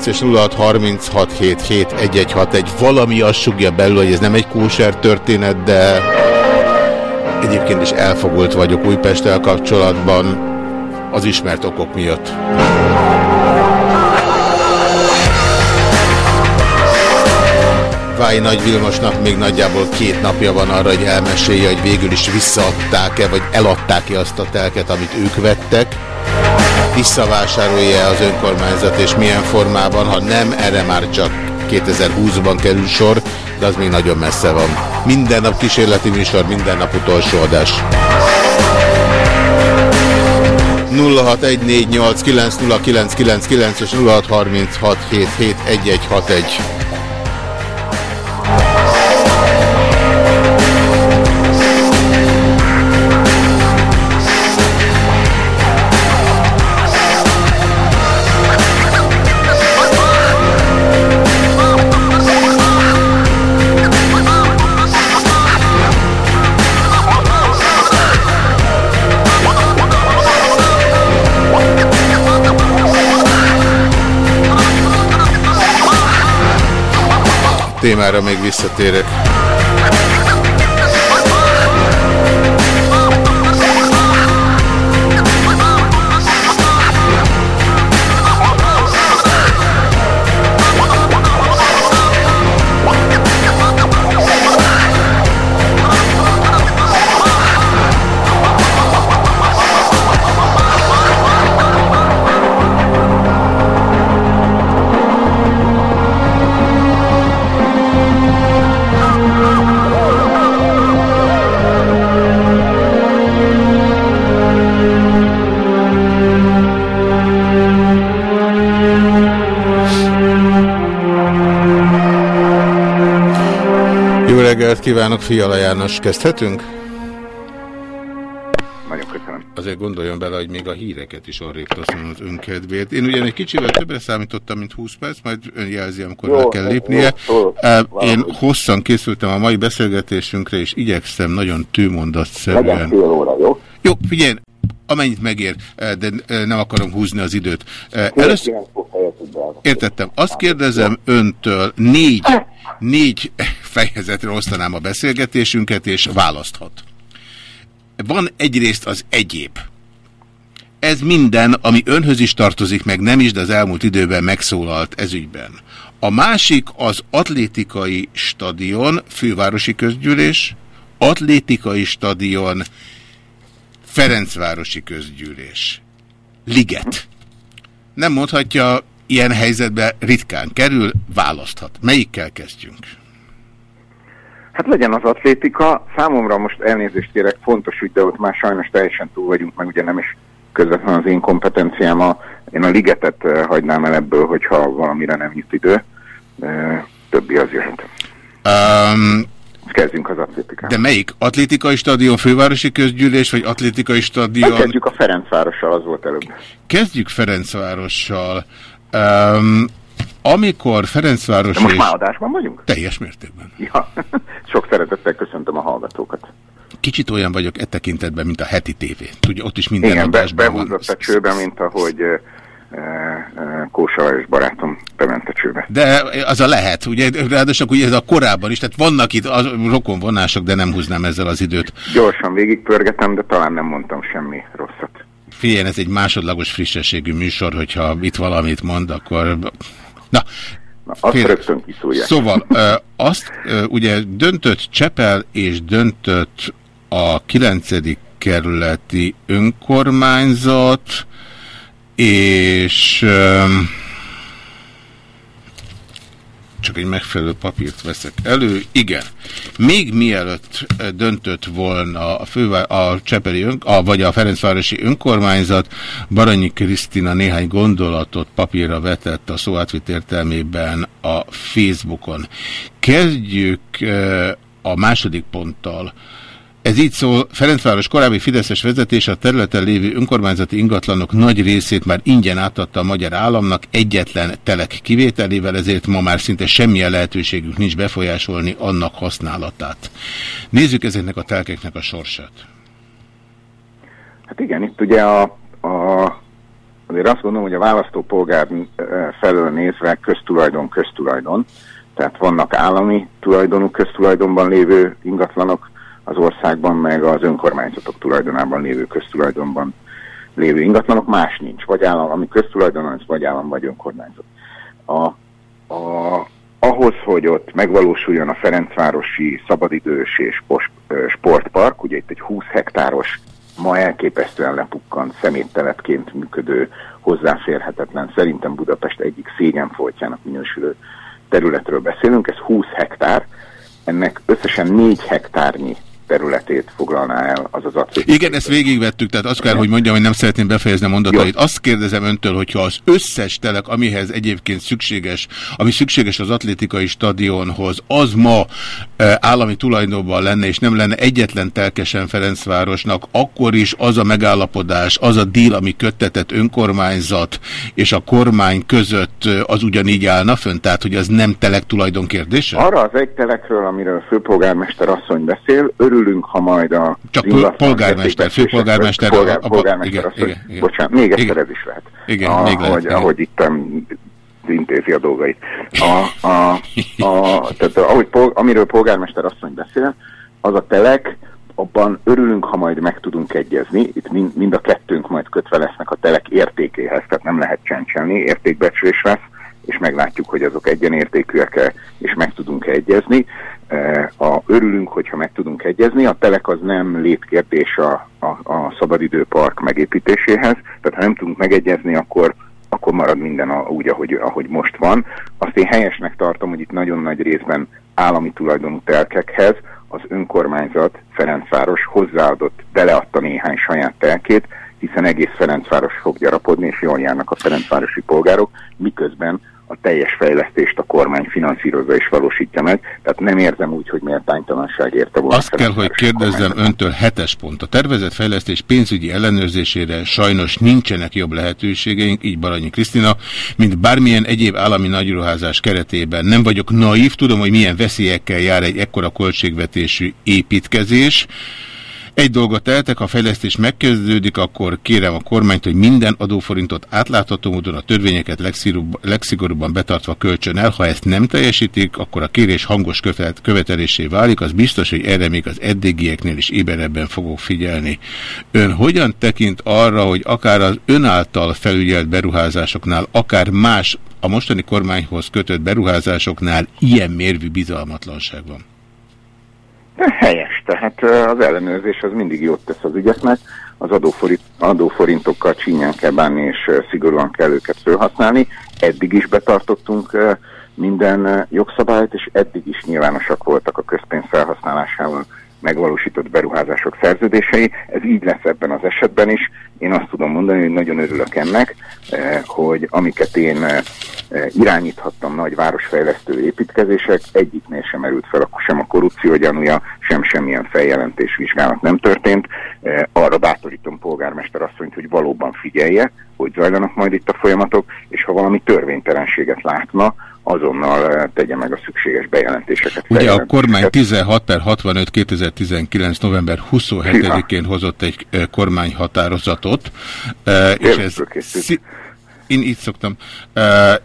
És 0636771161. Valami azt sugja belül, hogy ez nem egy kóser történet, de egyébként is elfogult vagyok Újpesttel kapcsolatban az ismert okok miatt. Váj Nagy Vilmosnak még nagyjából két napja van arra, hogy elmesélje, hogy végül is visszaadták-e, vagy eladták-e azt a telket, amit ők vettek. Visszavásárolja az önkormányzat, és milyen formában, ha nem, erre már csak 2020-ban kerül sor, de az még nagyon messze van. Minden nap kísérleti műsor, minden nap utolsó adás. 0614890999 és 0636771161. témára még visszatérek. Kívánok, Fiala János. Kezdhetünk? Nagyon köszönöm. Azért gondoljon bele, hogy még a híreket is arrébb taszom az önkedvéért. Én ugyan egy kicsivel többre számítottam, mint 20 perc, majd ön jelzi, amikor Jó, le kell lépnie. jó, jó. Uh, Én hosszan készültem a mai beszélgetésünkre, és igyekszem nagyon tűmondatszerűen. Legyen fél óra, jó? Jó, figyelj, amennyit megér, eh, de eh, nem akarom húzni az időt. Eh, Először... Értettem. Azt kérdezem öntől, négy, négy fejezetre osztanám a beszélgetésünket, és választhat. Van egyrészt az egyéb. Ez minden, ami önhöz is tartozik, meg nem is, de az elmúlt időben megszólalt ezügyben. A másik az atlétikai stadion, fővárosi közgyűlés, atlétikai stadion, Ferencvárosi közgyűlés. Liget. Nem mondhatja, ilyen helyzetben ritkán kerül, választhat. Melyikkel kezdjünk? Hát legyen az atlétika. Számomra most elnézést kérek, fontos ügy, de ott már sajnos teljesen túl vagyunk, meg ugye nem is közvetlenül az én kompetenciám. A, én a ligetet eh, hagynám el ebből, hogyha valamire nem jut idő. Eh, Többi az jöhet. Um, Kezdjünk az atlétikával. de melyik? Atlétikai stadion, fővárosi közgyűlés, vagy atlétikai stadion? Hát kezdjük a Ferencvárossal, az volt előbb. Kezdjük Ferencvárossal. Um, amikor Ferencváros De most és... már adásban vagyunk? Teljes mértékben. Ja, *laughs* sok szeretettel köszöntöm a hallgatókat. Kicsit olyan vagyok e tekintetben, mint a heti tévé. Tudja, ott is minden Igen, be, adásban van. behúzott a csőbe, mint ahogy Kósa Lajos barátom bement a csőbe. De az a lehet, ugye, ráadásul ugye ez a korábban is, tehát vannak itt az, rokon vonások, de nem húznám ezzel az időt. Gyorsan végigpörgetem, de talán nem mondtam semmi rosszat. Figyelj, ez egy másodlagos frissességű műsor, hogyha itt valamit mond, akkor... Na, Na, azt Fél- rögtön kiszúrják. Szóval *laughs* azt ugye döntött Csepel és döntött a 9. kerületi önkormányzat, és csak egy megfelelő papírt veszek elő. Igen. Még mielőtt ö, döntött volna a, fővá a Csepeli ön, a, vagy a Ferencvárosi önkormányzat, Baranyi Krisztina néhány gondolatot papírra vetett a szó átvit értelmében a Facebookon. Kezdjük ö, a második ponttal. Ez így szól, Ferencváros korábbi Fideszes vezetése a területen lévő önkormányzati ingatlanok nagy részét már ingyen átadta a magyar államnak, egyetlen telek kivételével, ezért ma már szinte semmilyen lehetőségük nincs befolyásolni annak használatát. Nézzük ezeknek a telkeknek a sorsát. Hát igen, itt ugye a, a, azért azt gondolom, hogy a választópolgár felől nézve köztulajdon, köztulajdon, tehát vannak állami tulajdonú köztulajdonban lévő ingatlanok az országban, meg az önkormányzatok tulajdonában lévő köztulajdonban lévő ingatlanok, más nincs, vagy állam, ami köztulajdon, vagy állam, vagy önkormányzat. A, a, ahhoz, hogy ott megvalósuljon a Ferencvárosi szabadidős és sportpark, ugye itt egy 20 hektáros, ma elképesztően lepukkant szeméttelepként működő, hozzáférhetetlen, szerintem Budapest egyik szégyenfoltjának minősülő területről beszélünk, ez 20 hektár, ennek összesen 4 hektárnyi területét foglalná el az az atlétikai Igen, ezt végigvettük, tehát azt kell, hogy mondjam, hogy nem szeretném befejezni a mondatait. Azt kérdezem öntől, hogyha az összes telek, amihez egyébként szükséges, ami szükséges az atlétikai stadionhoz, az ma e, állami tulajdonban lenne, és nem lenne egyetlen telkesen Ferencvárosnak, akkor is az a megállapodás, az a díl, ami köttetett önkormányzat és a kormány között e, az ugyanígy állna fönn, tehát hogy az nem telek tulajdon kérdése? Arra az egy telekről, amiről főpolgármester asszony beszél, örülünk, ha majd a... Csak polgármester, főpolgármester- Polgár, a- a- polgármester igen, igen, igen. bocsánat, még egyszer Igen. ez is lehet. Igen, a, még lehet, Ahogy, igen. ahogy itt intézi a dolgait. A, a, a, tehát ahogy, pol, amiről polgármester asszony beszél, az a telek, abban örülünk, ha majd meg tudunk egyezni. Itt mind, mind a kettőnk majd kötve lesznek a telek értékéhez, tehát nem lehet csencselni, értékbecsülés lesz, és meglátjuk, hogy azok egyenértékűek-e, és meg egyezni. E, A, örülünk, hogyha meg tudunk egyezni. A telek az nem létkérdés a, a, a szabadidőpark megépítéséhez, tehát ha nem tudunk megegyezni, akkor akkor marad minden a, úgy, ahogy, ahogy most van. Azt én helyesnek tartom, hogy itt nagyon nagy részben állami tulajdonú telkekhez az önkormányzat Ferencváros hozzáadott, beleadta néhány saját telkét, hiszen egész Ferencváros fog gyarapodni, és jól járnak a ferencvárosi polgárok, miközben a teljes fejlesztést a kormány finanszírozza és valósítja meg, tehát nem érzem úgy, hogy méltánytalanság érte volna. Azt kell, hogy kérdezzem öntől hetes pont. A tervezett fejlesztés pénzügyi ellenőrzésére sajnos nincsenek jobb lehetőségeink, így Baranyi Krisztina, mint bármilyen egyéb állami nagyruházás keretében. Nem vagyok naív, tudom, hogy milyen veszélyekkel jár egy ekkora költségvetésű építkezés. Egy dolgot tehetek, ha a fejlesztés megkezdődik, akkor kérem a kormányt, hogy minden adóforintot átlátható módon a törvényeket legszigorúbb- legszigorúbban betartva kölcsön el. Ha ezt nem teljesítik, akkor a kérés hangos követ- követelésé válik, az biztos, hogy erre még az eddigieknél is éberebben fogok figyelni. Ön hogyan tekint arra, hogy akár az ön által felügyelt beruházásoknál, akár más a mostani kormányhoz kötött beruházásoknál ilyen mérvű bizalmatlanság van? De helyes, tehát az ellenőrzés az mindig jót tesz az ügyeknek, az adóforint, adóforintokkal csínyán kell bánni, és szigorúan kell őket felhasználni. Eddig is betartottunk minden jogszabályt, és eddig is nyilvánosak voltak a közpénz felhasználásával megvalósított beruházások szerződései. Ez így lesz ebben az esetben is. Én azt tudom mondani, hogy nagyon örülök ennek, eh, hogy amiket én eh, eh, irányíthattam nagy városfejlesztő építkezések, egyiknél sem merült fel sem a korrupció gyanúja, sem semmilyen feljelentés vizsgálat nem történt. Arra bátorítom polgármester asszonyt, hogy valóban figyelje, hogy zajlanak majd itt a folyamatok, és ha valami törvénytelenséget látna, azonnal eh, tegye meg a szükséges bejelentéseket. Ugye a kormány 16 per 65 2019. november 27-én hozott egy eh, kormányhatározatot, eh, és ez én így szoktam.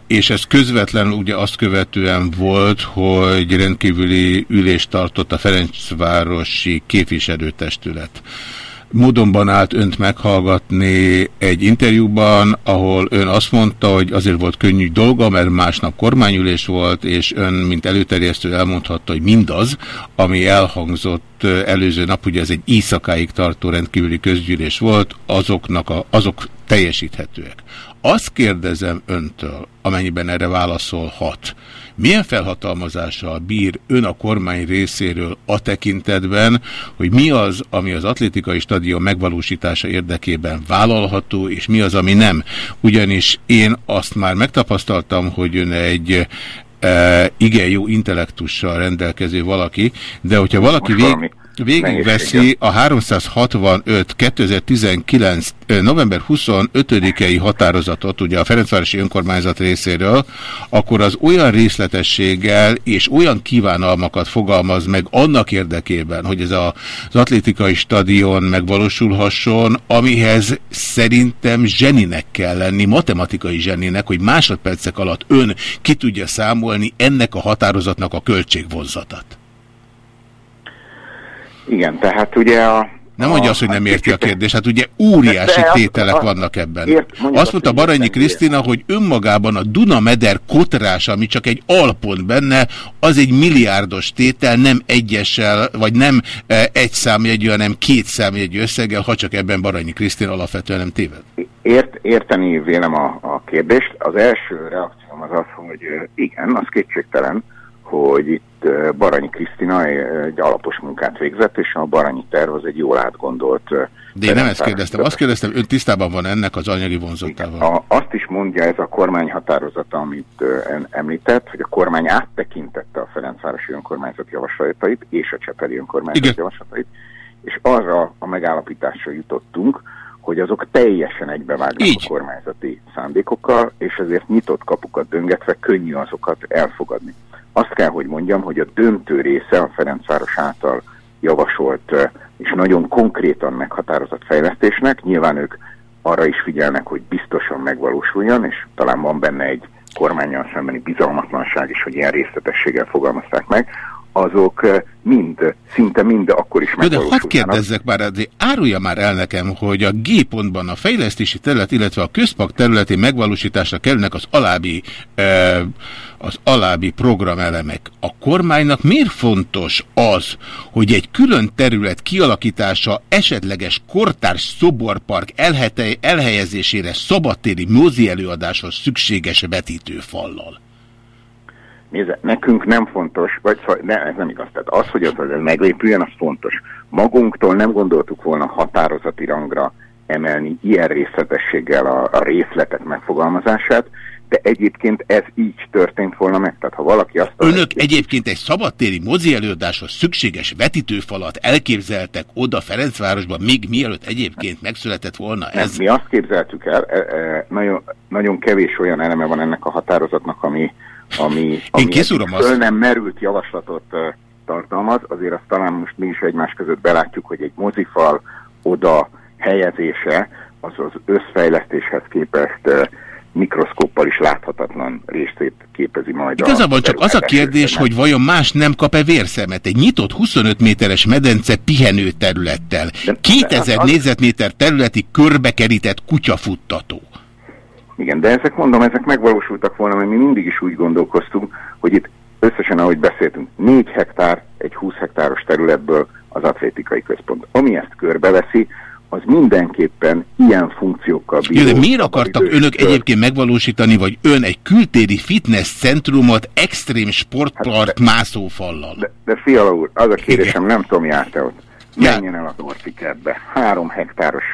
És ez közvetlenül ugye azt követően volt, hogy rendkívüli ülést tartott a Ferencvárosi képviselőtestület. Módonban állt önt meghallgatni egy interjúban, ahol ön azt mondta, hogy azért volt könnyű dolga, mert másnap kormányülés volt, és ön, mint előterjesztő elmondhatta, hogy mindaz, ami elhangzott előző nap, ugye ez egy éjszakáig tartó rendkívüli közgyűlés volt, azoknak a, azok teljesíthetőek. Azt kérdezem öntől, amennyiben erre válaszolhat, milyen felhatalmazással bír ön a kormány részéről a tekintetben, hogy mi az, ami az atlétikai stadion megvalósítása érdekében vállalható, és mi az, ami nem. Ugyanis én azt már megtapasztaltam, hogy ön egy e, igen jó intellektussal rendelkező valaki, de hogyha valaki vég, végigveszi a 365 2019 november 25-i határozatot, ugye a Ferencvárosi Önkormányzat részéről, akkor az olyan részletességgel és olyan kívánalmakat fogalmaz meg annak érdekében, hogy ez a, az atlétikai stadion megvalósulhasson, amihez szerintem zseninek kell lenni, matematikai zseninek, hogy másodpercek alatt ön ki tudja számolni ennek a határozatnak a költségvonzatát. Igen, tehát ugye a... Nem mondja azt, hogy nem érti a kérdést, hát ugye óriási tételek vannak ebben. azt mondta Baranyi Krisztina, hogy önmagában a Duna-meder kotrása, ami csak egy alpont benne, az egy milliárdos tétel, nem egyessel, vagy nem e, egy számjegyű, hanem két számjegyű összeggel, ha csak ebben Baranyi Krisztina alapvetően nem téved. Ért, érteni vélem a, a kérdést. Az első reakcióm az az, hogy igen, az kétségtelen, hogy itt ö, Baranyi Krisztina egy alapos munkát végzett, és a Baranyi terv az egy jól átgondolt... ö, De én nem ezt kérdeztem. Azt kérdeztem, ön tisztában van ennek az anyagi vonzatával. A, azt is mondja ez a kormány határozata, amit ön említett, hogy a kormány áttekintette a Ferencvárosi önkormányzat javaslatait és a Csepeli önkormányzat Igen. javaslatait, és arra a megállapításra jutottunk, hogy azok teljesen egybevágnak Így. a kormányzati szándékokkal, és ezért nyitott kapukat döngetve könnyű azokat elfogadni. Azt kell, hogy mondjam, hogy a döntő része a Ferencváros által javasolt és nagyon konkrétan meghatározott fejlesztésnek, nyilván ők arra is figyelnek, hogy biztosan megvalósuljon, és talán van benne egy kormányjal szembeni bizalmatlanság is, hogy ilyen részletességgel fogalmazták meg, azok eh, mind, szinte mind akkor is Jó, de hadd megvalósulnak. kérdezzek már, de árulja már el nekem, hogy a G pontban a fejlesztési terület, illetve a közpak területén megvalósításra kerülnek az alábbi, e, az alábbi programelemek. A kormánynak miért fontos az, hogy egy külön terület kialakítása esetleges kortárs szoborpark elhelyezésére szabadtéri mozi előadáshoz szükséges vetítőfallal? Nézze, nekünk nem fontos, vagy szóval, ne, ez nem igaz. Tehát az, hogy az, az meglépüljön, az fontos. Magunktól nem gondoltuk volna határozati rangra emelni ilyen részletességgel a, a részletek megfogalmazását, de egyébként ez így történt volna meg. Tehát ha valaki azt Önök egyébként egy szabadtéri mozi előadáshoz szükséges vetítőfalat elképzeltek oda Ferencvárosban, még mielőtt egyébként megszületett volna Nem, ez? mi azt képzeltük el, e, e, nagyon, nagyon kevés olyan eleme van ennek a határozatnak, ami, ami, ami kiszúrom azt. föl nem merült javaslatot tartalmaz, azért azt talán most mi is egymás között belátjuk, hogy egy mozifal oda helyezése az az összfejlesztéshez képest mikroszkóppal is láthatatlan részét képezi majd a Igazából csak az a kérdés, hogy vajon más nem kap-e vérszemet. Egy nyitott 25 méteres medence pihenő területtel, 2000 az- négyzetméter területi körbekerített kutyafuttató. Igen, de ezek mondom, ezek megvalósultak volna, mert mi mindig is úgy gondolkoztunk, hogy itt összesen, ahogy beszéltünk, 4 hektár egy 20 hektáros területből az atlétikai központ. Ami ezt körbeveszi, az mindenképpen ilyen funkciókkal bíró. Jó, de miért akartak önök kör- egyébként megvalósítani, vagy ön egy kültéri fitness centrumot extrém sportpark mászófallal? De, de Fiala úr, az a kérésem, nem tudom, járt-e ott. Menjen el az Orcikertbe. Három hektáros...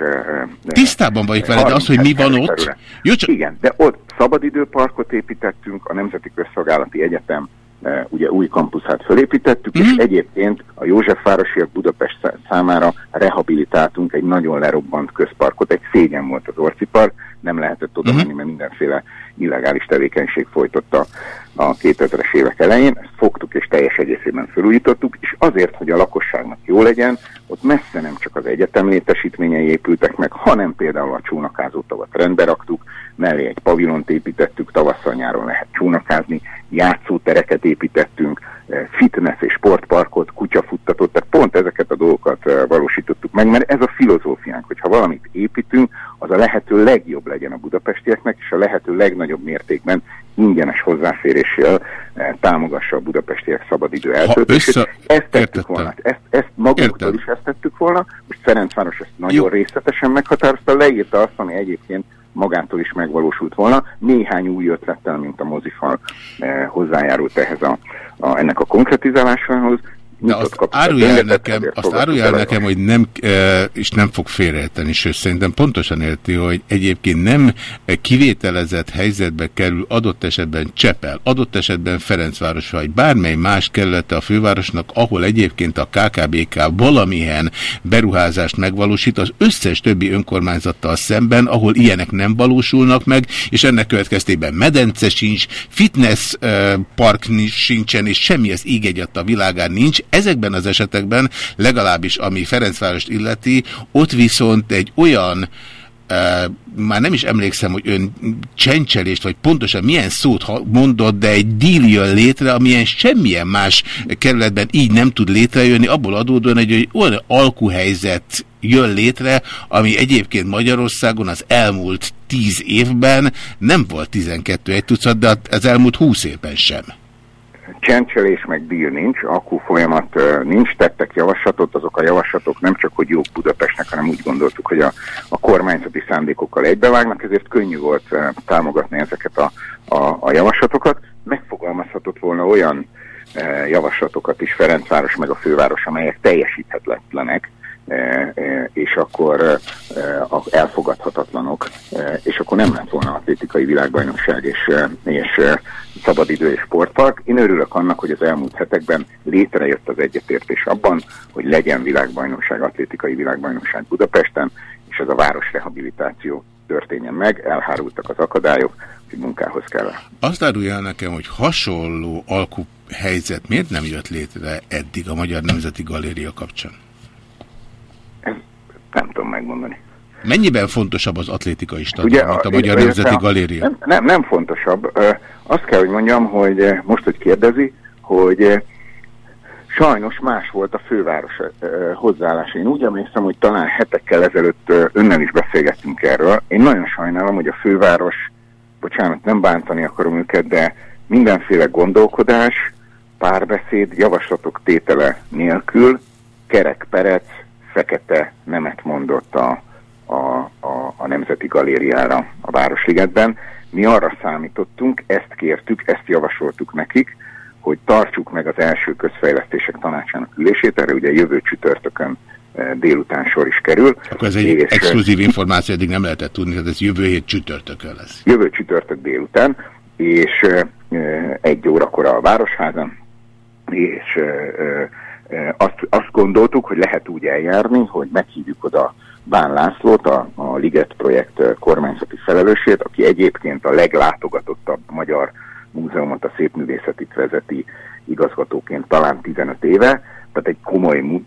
Tisztában vagyok vele, de az, 30 hogy mi van ott... terület. Jó, csak... Igen, de ott szabadidőparkot építettünk, a Nemzeti Közszolgálati Egyetem ugye új kampuszát fölépítettük, Mhm. és egyébként a Józsefvárosiak Budapest szá- számára rehabilitáltunk egy nagyon lerobbant közparkot. Egy szégyen volt az Orcipark, nem lehetett oda Mhm. menni, mert mindenféle illegális tevékenység folytotta a 2000-es évek elején. Ezt fogtuk és teljes egészében felújítottuk, és azért, hogy a lakosságnak jó legyen, ott messze nem csak az egyetem létesítményei épültek meg, hanem például a csónakázó tavat rendbe raktuk, mellé egy pavilont építettük, tavasszal nyáron lehet csónakázni, játszótereket építettünk, eh, fitness és sportparkot, kutyafuttatót, tehát pont ezeket a dolgokat eh, valósítottuk meg, mert ez a filozófiánk, hogy ha valamit építünk, az a lehető legjobb legyen a budapestieknek, és a lehető legnagyobb mértékben ingyenes hozzáféréssel eh, támogassa a budapestiek szabadidő eltöltését. össze- Ezt tettük Értettem. volna, ezt, ezt magunktól is ezt tettük volna, most Ferencváros ezt nagyon részletesen meghatározta, leírta azt, ami egyébként magától is megvalósult volna, néhány új ötlettel, mint a mozifal eh, hozzájárult ehhez a, a, ennek a konkretizálásához. De azt árulj el nekem, azt árulj el nekem, hogy nem, e, és nem fog félreérteni, sőt szerintem pontosan érti, hogy egyébként nem kivételezett helyzetbe kerül adott esetben Csepel, adott esetben Ferencváros, vagy bármely más kerülete a fővárosnak, ahol egyébként a KKBK valamilyen beruházást megvalósít, az összes többi önkormányzattal szemben, ahol ilyenek nem valósulnak meg, és ennek következtében medence sincs, fitness e, park sincsen, és semmi az egyatt a világán nincs, ezekben az esetekben, legalábbis ami Ferencvárost illeti, ott viszont egy olyan Uh, már nem is emlékszem, hogy ön csencselést, vagy pontosan milyen szót mondott, de egy díl jön létre, amilyen semmilyen más kerületben így nem tud létrejönni, abból adódóan, hogy egy olyan alkuhelyzet jön létre, ami egyébként Magyarországon az elmúlt tíz évben nem volt 12 egy tucat, de az elmúlt 20 évben sem csencselés meg díl nincs, folyamat nincs, tettek javaslatot, azok a javaslatok nem csak, hogy jók Budapestnek, hanem úgy gondoltuk, hogy a, a kormányzati szándékokkal egybevágnak, ezért könnyű volt támogatni ezeket a, a, a javaslatokat. Megfogalmazhatott volna olyan javaslatokat is Ferencváros meg a főváros, amelyek teljesíthetetlenek, és akkor elfogadhatatlanok, és akkor nem lett volna atlétikai világbajnokság és, és szabadidő és sportpark. Én örülök annak, hogy az elmúlt hetekben létrejött az egyetértés abban, hogy legyen világbajnokság, atlétikai világbajnokság Budapesten, és ez a városrehabilitáció történjen meg, elhárultak az akadályok, hogy munkához kell. Azt árulja nekem, hogy hasonló alkuhelyzet miért nem jött létre eddig a Magyar Nemzeti Galéria kapcsán? Nem tudom megmondani. Mennyiben fontosabb az atlétikai stadion, mint a Magyar Nemzeti Galéria? Nem, nem, nem fontosabb. Azt kell, hogy mondjam, hogy most, hogy kérdezi, hogy sajnos más volt a főváros hozzáállása. Én úgy emlékszem, hogy talán hetekkel ezelőtt önnel is beszélgettünk erről. Én nagyon sajnálom, hogy a főváros, bocsánat, nem bántani akarom őket, de mindenféle gondolkodás, párbeszéd, javaslatok tétele nélkül kerek perec, fekete nemet mondott a, a, a, a Nemzeti Galériára a Városligetben. Mi arra számítottunk, ezt kértük, ezt javasoltuk nekik, hogy tartsuk meg az első közfejlesztések tanácsának ülését, erre ugye jövő csütörtökön délután sor is kerül. Akkor ez egy és, exkluzív információ, eddig nem lehetett tudni, hogy ez jövő hét csütörtökön lesz. Jövő csütörtök délután, és egy órakor a Városházan, és azt, azt gondoltuk, hogy lehet úgy eljárni, hogy meghívjuk oda Bán Lászlót, a, a Liget projekt kormányzati felelősét, aki egyébként a leglátogatottabb magyar múzeumot, a szépművészetit vezeti igazgatóként talán 15 éve, tehát egy komoly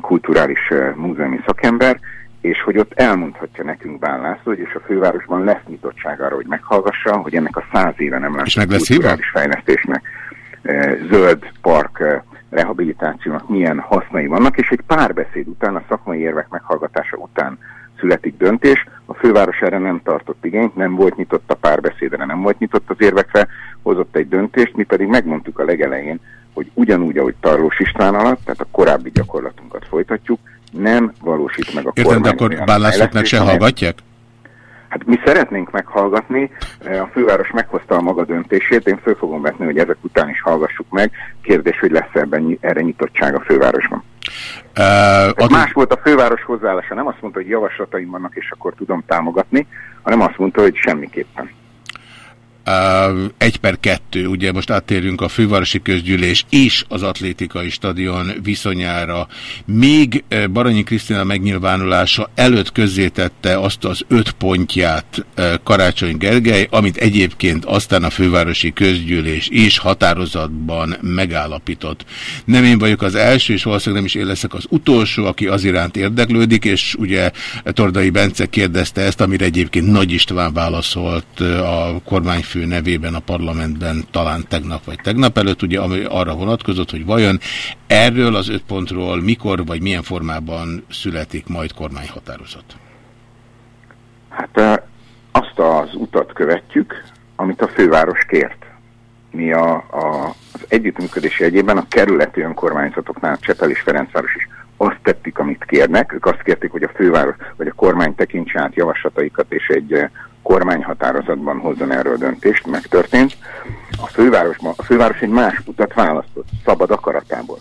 kulturális múzeumi szakember, és hogy ott elmondhatja nekünk Bán László, és a fővárosban lesz nyitottság arra, hogy meghallgassa, hogy ennek a száz éve nem lesz kulturális fejlesztésnek zöld park rehabilitációnak milyen hasznai vannak, és egy párbeszéd után, a szakmai érvek meghallgatása után születik döntés. A főváros erre nem tartott igényt, nem volt nyitott a párbeszédre, nem volt nyitott az érvekre, hozott egy döntést, mi pedig megmondtuk a legelején, hogy ugyanúgy, ahogy Tarlós István alatt, tehát a korábbi gyakorlatunkat folytatjuk, nem valósít meg a Értem, de akkor Bállászoknak se hallgatják? Hát mi szeretnénk meghallgatni, a főváros meghozta a maga döntését, én föl fogom vetni, hogy ezek után is hallgassuk meg. Kérdés, hogy lesz ebben erre nyitottság a fővárosban. Uh, más volt a főváros hozzáállása, nem azt mondta, hogy javaslataim vannak, és akkor tudom támogatni, hanem azt mondta, hogy semmiképpen. Uh, egy per kettő, ugye most áttérünk a fővárosi közgyűlés és az atlétikai stadion viszonyára. Még Baranyi Krisztina megnyilvánulása előtt közzétette azt az öt pontját Karácsony Gergely, amit egyébként aztán a fővárosi közgyűlés és határozatban megállapított. Nem én vagyok az első, és valószínűleg nem is én leszek az utolsó, aki az iránt érdeklődik, és ugye Tordai Bence kérdezte ezt, amire egyébként Nagy István válaszolt a kormányfő fő nevében a parlamentben talán tegnap vagy tegnap előtt, ugye ami arra vonatkozott, hogy vajon erről az öt pontról mikor vagy milyen formában születik majd kormányhatározat? Hát azt az utat követjük, amit a főváros kért. Mi a, a, az együttműködés jegyében a kerületi önkormányzatoknál Csepel és Ferencváros is azt tették, amit kérnek. Ők azt kérték, hogy a főváros vagy a kormány tekintse át javaslataikat, és egy kormányhatározatban hozzon erről döntést, megtörtént. A, fővárosban, a főváros egy más utat választott, szabad akaratából.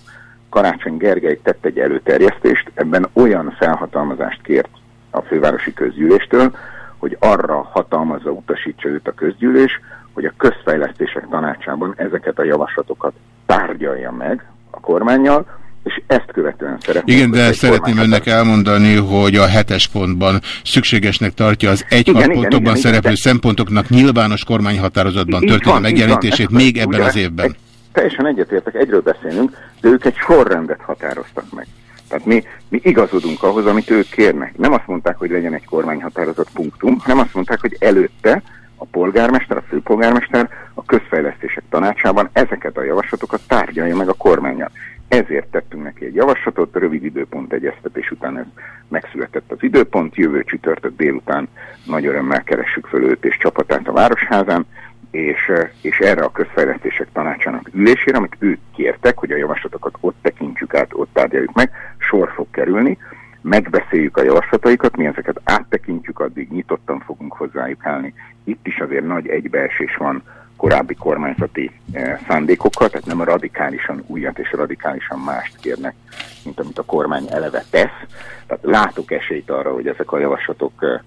Karácsony Gergely tett egy előterjesztést, ebben olyan felhatalmazást kért a fővárosi közgyűléstől, hogy arra hatalmazza, utasítsa őt a közgyűlés, hogy a közfejlesztések tanácsában ezeket a javaslatokat tárgyalja meg a kormányjal, és ezt követően szeretném... Igen, de szeretném önnek elmondani, hogy a hetes pontban szükségesnek tartja az egy Igen, igen, pontokban igen, szereplő igen, szempontoknak nyilvános kormányhatározatban történő van, megjelenítését van. még Ezt- ebben az évben. egy- Teljesen egyetértek, egyről beszélünk, de ők egy sorrendet határoztak meg. Tehát mi, mi igazodunk ahhoz, amit ők kérnek. Nem azt mondták, hogy legyen egy kormányhatározat punktum, hanem azt mondták, hogy előtte a polgármester, a főpolgármester a közfejlesztések tanácsában ezeket a javaslatokat tárgyalja meg a kormányjal. Ezért tettünk neki egy javaslatot, rövid időpont egyeztetés után ez megszületett az időpont, jövő csütörtök délután nagy örömmel keressük föl őt és csapatát a Városházán, és, és erre a közfejlesztések tanácsának ülésére, amit ők kértek, hogy a javaslatokat ott tekintsük át, ott tárgyaljuk meg, sor fog kerülni, megbeszéljük a javaslataikat, mi ezeket áttekintjük, addig nyitottan fogunk hozzájuk állni. Itt is azért nagy egybeesés van korábbi kormányzati eh, szándékokkal, tehát nem radikálisan újat és radikálisan mást kérnek, mint amit a kormány eleve tesz. Tehát látok esélyt arra, hogy ezek a javaslatok eh,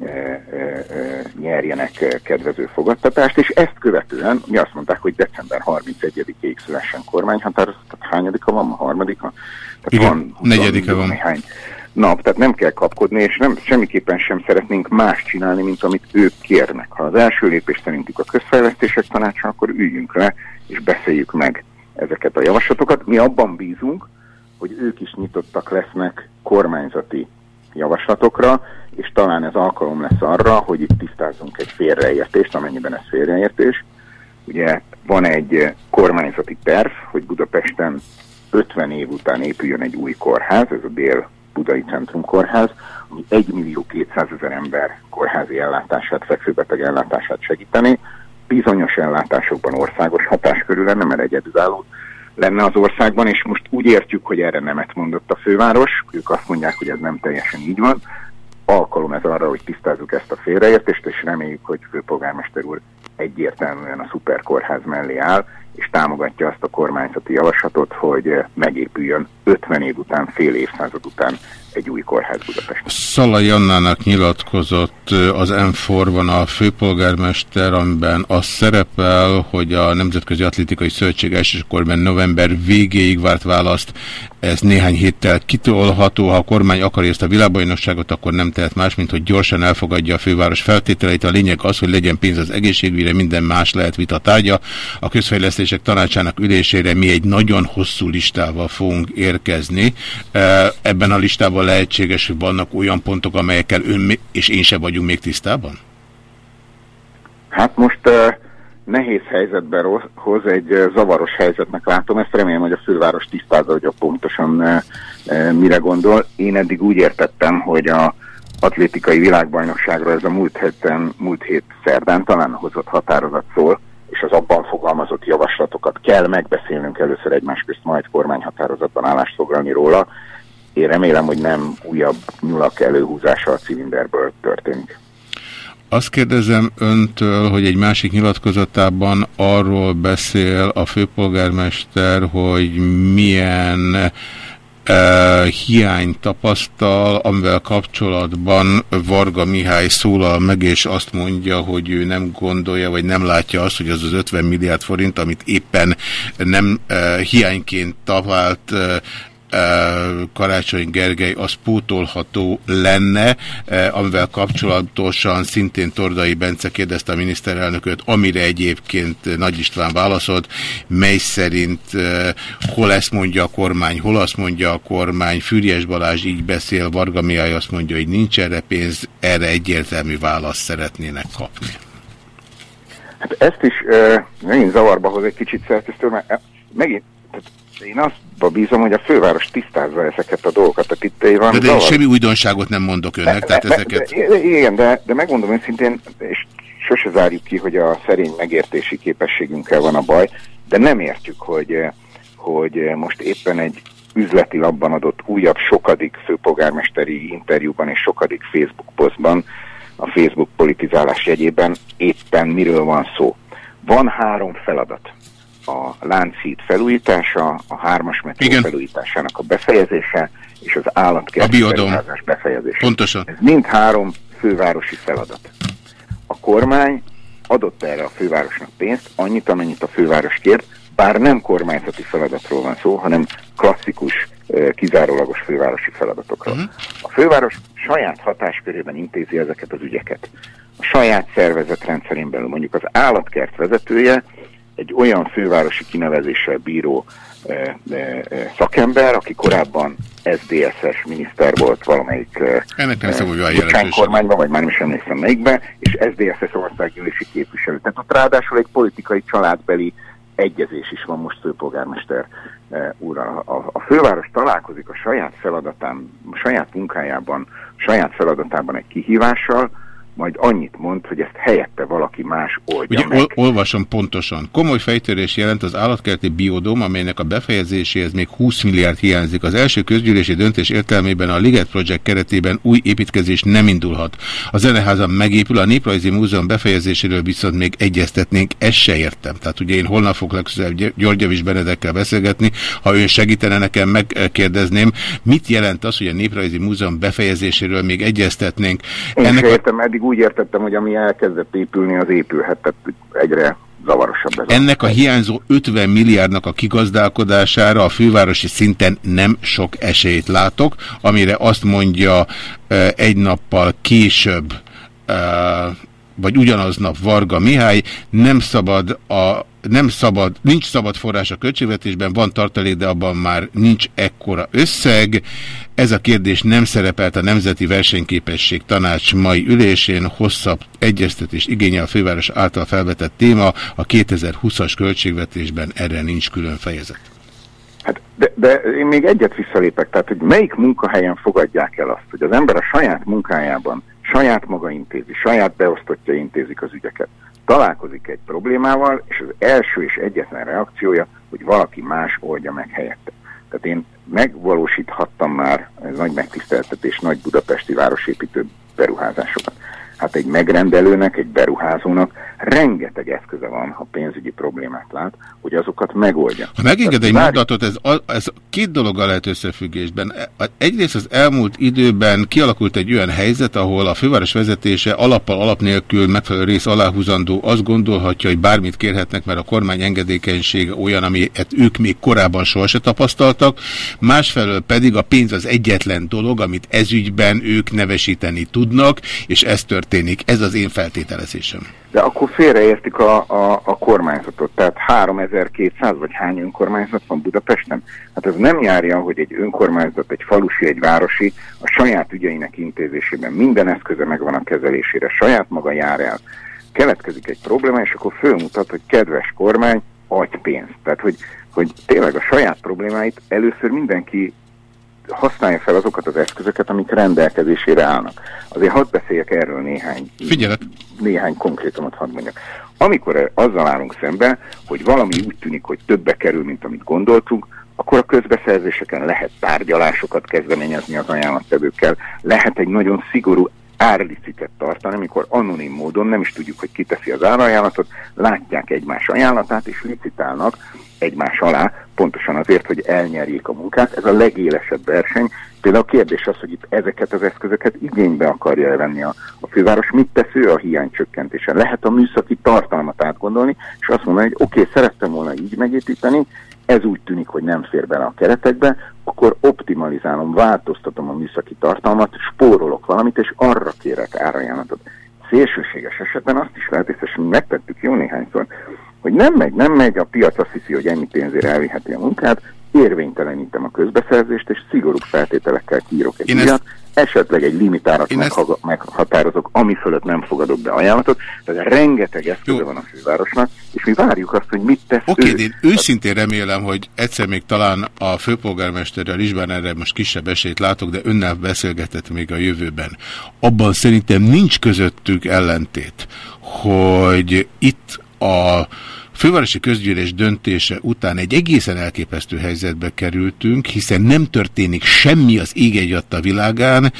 eh, nyerjenek kedvező fogadtatást, és ezt követően mi azt mondták, hogy december 31-ig szülessen kormányhatározat, tehát hányadika van, ma harmadika? Tehát Igen, van negyedike van. Néhány nap, tehát nem kell kapkodni, és nem, semmiképpen sem szeretnénk más csinálni, mint amit ők kérnek. Ha az első lépés szerintük a közfejlesztések tanácsa, akkor üljünk le, és beszéljük meg ezeket a javaslatokat. Mi abban bízunk, hogy ők is nyitottak lesznek kormányzati javaslatokra, és talán ez alkalom lesz arra, hogy itt tisztázzunk egy félreértést, amennyiben ez félreértés. Ugye van egy kormányzati terv, hogy Budapesten 50 év után épüljön egy új kórház, ez a Dél Budai Centrum Kórház, ami 1 millió 200 ezer ember kórházi ellátását, fekvőbeteg ellátását segíteni. Bizonyos ellátásokban országos hatáskörű lenne, mert egyedülálló lenne az országban, és most úgy értjük, hogy erre nemet mondott a főváros, ők azt mondják, hogy ez nem teljesen így van. Alkalom ez arra, hogy tisztázzuk ezt a félreértést, és reméljük, hogy főpolgármester úr egyértelműen a szuperkórház mellé áll, és támogatja azt a kormányzati javaslatot, hogy eh, megépüljön 50 év után, fél évszázad után egy új kórház Budapesten. Szalai Annának nyilatkozott ö, az M4-ban a főpolgármester, amiben az szerepel, hogy a Nemzetközi Atlétikai Szövetség elsősorban november végéig várt választ, ez néhány héttel kitolható, ha a kormány akar ezt a világbajnokságot, akkor nem tehet más, mint hogy gyorsan elfogadja a főváros feltételeit. A lényeg az, hogy legyen pénz az egészségügyre, minden más lehet vita tárgya. A közfejlesztések tanácsának ülésére mi egy nagyon hosszú listával fogunk érkezni. E, Ebben a listában lehetséges, hogy vannak olyan pontok, amelyekkel ön és én se vagyunk még tisztában? Hát most uh, nehéz helyzetben hoz, egy zavaros helyzetnek látom, ezt remélem, hogy a főváros tisztázza, hogy a pontosan mire gondol. Én eddig úgy értettem, hogy a atlétikai világbajnokságra ez a múlt héten, múlt hét szerdán talán hozott határozat szól, és az abban fogalmazott javaslatokat kell megbeszélnünk először egymás közt, majd kormányhatározatban állást foglalni róla. Én remélem, hogy nem újabb nyulak előhúzása a cilinderből történik. Azt kérdezem öntől, hogy egy másik nyilatkozatában arról beszél a főpolgármester, hogy milyen uh, hiány tapasztal, amivel kapcsolatban Varga Mihály szólal meg, és azt mondja, hogy ő nem gondolja, vagy nem látja azt, hogy az az 50 milliárd forint, amit éppen nem uh, hiányként talált uh, Karácsony Gergely az pótolható lenne, amivel kapcsolatosan szintén Tordai Bence kérdezte a miniszterelnököt, amire egyébként Nagy István válaszolt, mely szerint hol ezt mondja a kormány, hol azt mondja a kormány, Füriyes Balázs így beszél, Varga Mihály azt mondja, hogy nincs erre pénz, erre egyértelmű választ szeretnének kapni. Hát ezt is uh, megint zavarba hoz egy kicsit szerkesztő, mert megint, tehát én azt bízom, hogy a főváros tisztázza ezeket a dolgokat. Tehát itt van De, de én semmi újdonságot nem mondok önnek, tehát De- ezeket... De, igen, de, de megmondom őszintén, és sose zárjuk ki, hogy a szerény megértési képességünkkel van a baj, de nem értjük, hogy, hogy most éppen egy üzleti labban adott újabb sokadik főpolgármesteri interjúban és sokadik Facebook posztban a Facebook politizálás jegyében éppen miről van szó. Van három feladat. A Lánchíd felújítása, a hármas metró Igen. felújításának a befejezése, és az állatkert beruházás befejezése. Pontosan. Ez mind három fővárosi feladat. A kormány adott erre a fővárosnak pénzt, annyit, amennyit a főváros kért, bár nem kormányzati feladatról van szó, hanem klasszikus, kizárólagos fővárosi feladatokról. A főváros saját hatáskörében intézi ezeket az ügyeket. A saját szervezetrendszerén belül mondjuk az állatkert vezetője egy olyan fővárosi kinevezéssel bíró eh, eh, eh, szakember, aki korábban SDSS miniszter volt valamelyik Ennek nem hiszem, hogy jelentőség. kormányban, vagy már nem is emlékszem melyikbe, és SZDSZ országgyűlési képviselő. Tehát ott ráadásul egy politikai családbeli egyezés is van most főpolgármester úrral. A, a főváros találkozik a saját feladatán, a saját munkájában, saját feladatában egy kihívással, majd annyit mond, hogy ezt helyette valaki más oldja Ugye meg. ol, olvasom pontosan. Komoly fejtörés jelent az állatkerti biodóm, amelynek a befejezéséhez még 20 milliárd hiányzik. Az első közgyűlési döntés értelmében a Liget Project keretében új építkezés nem indulhat. A zeneházam megépül, a Néprajzi Múzeum befejezéséről viszont még egyeztetnénk, ezt se értem. Tehát ugye én holnap fogok legközelebb Gy- Györgyevics Benedekkel beszélgetni, ha ön segítene nekem, megkérdezném, mit jelent az, hogy a Néprajzi Múzeum befejezéséről még egyeztetnénk. Én Ennek értem, eddig úgy értettem, hogy ami elkezdett épülni, az épülhet, tehát egyre zavarosabb ez. Ennek a hiányzó 50 milliárdnak a kigazdálkodására a fővárosi szinten nem sok esélyt látok, amire azt mondja eh, egy nappal később, eh, vagy ugyanaznap Varga Mihály, nem szabad a nem szabad, nincs szabad forrás a költségvetésben, van tartalék, de abban már nincs ekkora összeg. Ez a kérdés nem szerepelt a Nemzeti Versenyképesség Tanács mai ülésén, hosszabb egyeztetés igényel a főváros által felvetett téma, a 2020-as költségvetésben erre nincs külön fejezet. Hát, de, de én még egyet visszalépek, tehát hogy melyik munkahelyen fogadják el azt, hogy az ember a saját munkájában saját maga intézi, saját beosztottja intézik az ügyeket. Találkozik egy problémával, és az első és egyetlen reakciója, hogy valaki más oldja meg helyette. Tehát én megvalósíthattam már, ez nagy megtiszteltetés, nagy budapesti városépítő beruházásokat. Hát egy megrendelőnek, egy beruházónak rengeteg eszköze van, ha pénzügyi problémát lát, hogy azokat megoldja. Ha megenged egy Tehát mondatot, ez, ez két dologgal lehet összefüggésben. Egyrészt az elmúlt időben kialakult egy olyan helyzet, ahol a főváros vezetése alappal alap nélkül megfelelő rész aláhúzandó azt gondolhatja, hogy bármit kérhetnek, mert a kormány engedékenysége olyan, amit ők még korábban sohasem tapasztaltak. Másfelől pedig a pénz az egyetlen dolog, amit ezügyben ők nevesíteni tudnak, és ez történik. Ez az én feltételezésem. De akkor félreértik a, a, a kormányzatot. Tehát 3200 vagy hány önkormányzat van Budapesten? Hát ez nem járja, hogy egy önkormányzat, egy falusi, egy városi a saját ügyeinek intézésében minden eszköze megvan a kezelésére, saját maga jár el. Keletkezik egy probléma, és akkor fölmutat, hogy kedves kormány, adj pénzt. Tehát, hogy, hogy tényleg a saját problémáit először mindenki használja fel azokat az eszközöket, amik rendelkezésére állnak. Azért hadd beszéljek erről néhány, Figyelek. néhány konkrétumot hadd mondjak. Amikor azzal állunk szembe, hogy valami úgy tűnik, hogy többe kerül, mint amit gondoltunk, akkor a közbeszerzéseken lehet tárgyalásokat kezdeményezni az ajánlattevőkkel, lehet egy nagyon szigorú árlicitet tartani, amikor anonim módon nem is tudjuk, hogy kiteszi az árajánlatot, látják egymás ajánlatát és licitálnak egymás alá, pontosan azért, hogy elnyerjék a munkát. Ez a legélesebb verseny. Például a kérdés az, hogy itt ezeket az eszközöket igénybe akarja venni a, a főváros. Mit tesz ő a hiány csökkentésen? Lehet a műszaki tartalmat átgondolni, és azt mondani, hogy oké, okay, szerettem volna így megépíteni, ez úgy tűnik, hogy nem fér bele a keretekbe, akkor optimalizálom, változtatom a műszaki tartalmat, spórolok valamit, és arra kérek árajánlatot. Szélsőséges esetben azt is lehet, és ezt megtettük jó néhányszor, hogy nem megy, nem megy, a piac azt hiszi, hogy ennyi pénzért elviheti a munkát, érvénytelenítem a közbeszerzést, és szigorú feltételekkel kiírok egy Én díjat, esetleg egy limitárat megha- meghatározok, ami fölött nem fogadok be ajánlatot. Tehát rengeteg eszköze van a fővárosnak, és mi várjuk azt, hogy mit tesz Oké, de én őszintén remélem, hogy egyszer még talán a főpolgármesterrel István erre most kisebb esélyt látok, de önnel beszélgetett még a jövőben. Abban szerintem nincs közöttük ellentét, hogy itt a fővárosi közgyűlés döntése után egy egészen elképesztő helyzetbe kerültünk, hiszen nem történik semmi az ég egy adta világán,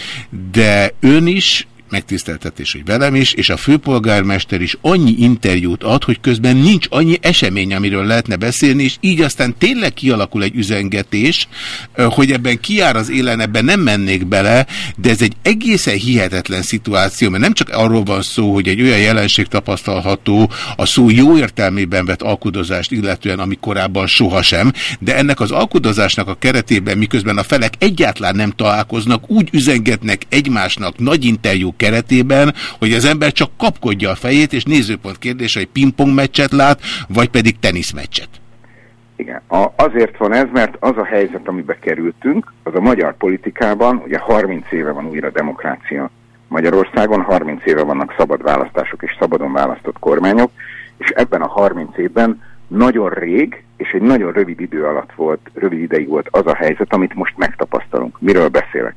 de ön is, megtiszteltetés, hogy velem is, és a főpolgármester is annyi interjút ad, hogy közben nincs annyi esemény, amiről lehetne beszélni, és így aztán tényleg kialakul egy üzengetés, hogy ebben kiár az élen, ebben nem mennék bele, de ez egy egészen hihetetlen szituáció, mert nem csak arról van szó, hogy egy olyan jelenség tapasztalható a szó jó értelmében vett alkudozást illetően, ami korábban sohasem, de ennek az alkudozásnak a keretében, miközben a felek egyáltalán nem találkoznak, úgy üzengetnek egymásnak nagy interjú keretében, hogy az ember csak kapkodja a fejét, és nézőpont kérdése, hogy pingpong meccset lát, vagy pedig teniszmeccset. Igen, a, azért van ez, mert az a helyzet, amibe kerültünk, az a magyar politikában, ugye 30 éve van újra demokrácia Magyarországon, 30 éve vannak szabad választások és szabadon választott kormányok, és ebben a 30 évben nagyon rég, és egy nagyon rövid idő alatt volt, rövid ideig volt az a helyzet, amit most megtapasztalunk. Miről beszélek?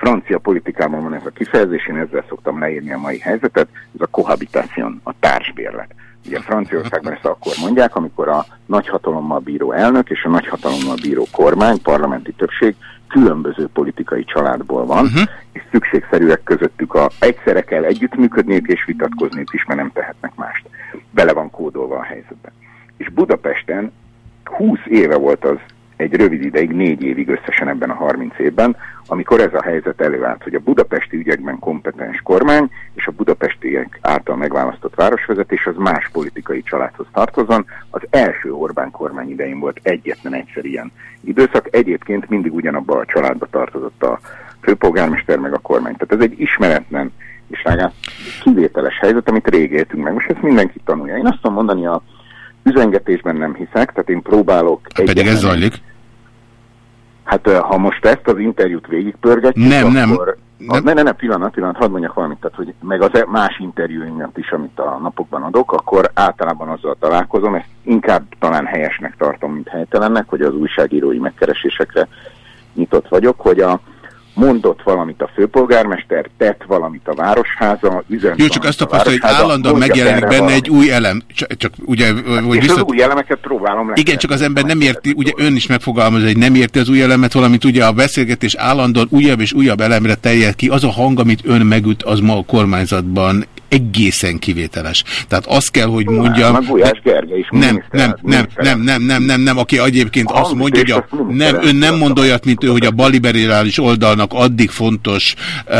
Francia politikában van ez a kifejezés, én ezzel szoktam leírni a mai helyzetet, ez a cohabitation, a társbérlet. Ugye Franciaországban ezt akkor mondják, amikor a nagyhatalommal bíró elnök és a nagyhatalommal bíró kormány, parlamenti többség különböző politikai családból van, uh-huh. és szükségszerűek közöttük a egyszerre kell együttműködniük és vitatkozniuk is, mert nem tehetnek mást. Bele van kódolva a helyzetbe. És Budapesten 20 éve volt az egy rövid ideig, négy évig összesen ebben a 30 évben, amikor ez a helyzet előállt, hogy a budapesti ügyekben kompetens kormány és a budapestiek által megválasztott városvezetés az más politikai családhoz tartozon. Az első Orbán kormány idején volt egyetlen egyszer ilyen időszak, egyébként mindig ugyanabba a családba tartozott a főpolgármester meg a kormány. Tehát ez egy ismeretlen és rágán kivételes helyzet, amit rég éltünk meg. Most ezt mindenki tanulja. Én azt tudom mondani, a üzengetésben nem hiszek, tehát én próbálok... Pedig ez zajlik. Hát ha most ezt az interjút végigpörgetjük, Nem, nem. akkor... Nem. Ne, ne, ne, pillanat, pillanat, hadd mondjak valamit, tehát, hogy meg az e- más interjúinkat is, amit a napokban adok, akkor általában azzal találkozom, ezt inkább talán helyesnek tartom, mint helytelennek, hogy az újságírói megkeresésekre nyitott vagyok, hogy a mondott valamit a főpolgármester, tett valamit a városháza, üzent Jó, csak azt tapasztalja, hogy állandóan megjelenik benne valamit. egy új elem. Csak, csak ugye, hogy És az új elemeket próbálom Igen, csak az ember nem érti, ugye ön is megfogalmaz, hogy nem érti az új elemet, valamint ugye a beszélgetés állandóan újabb és újabb elemre terjed ki. Az a hang, amit ön megüt, az ma a kormányzatban egészen kivételes. Tehát azt kell, hogy mondjam... Meg Gulyás Gergely is nem, miniszter- nem, nem, nem, nem, nem, nem, nem, aki egyébként azt mondja, hogy a, nem, ön nem mond olyat, mint ő, hogy a baliberális oldalnak addig fontos uh,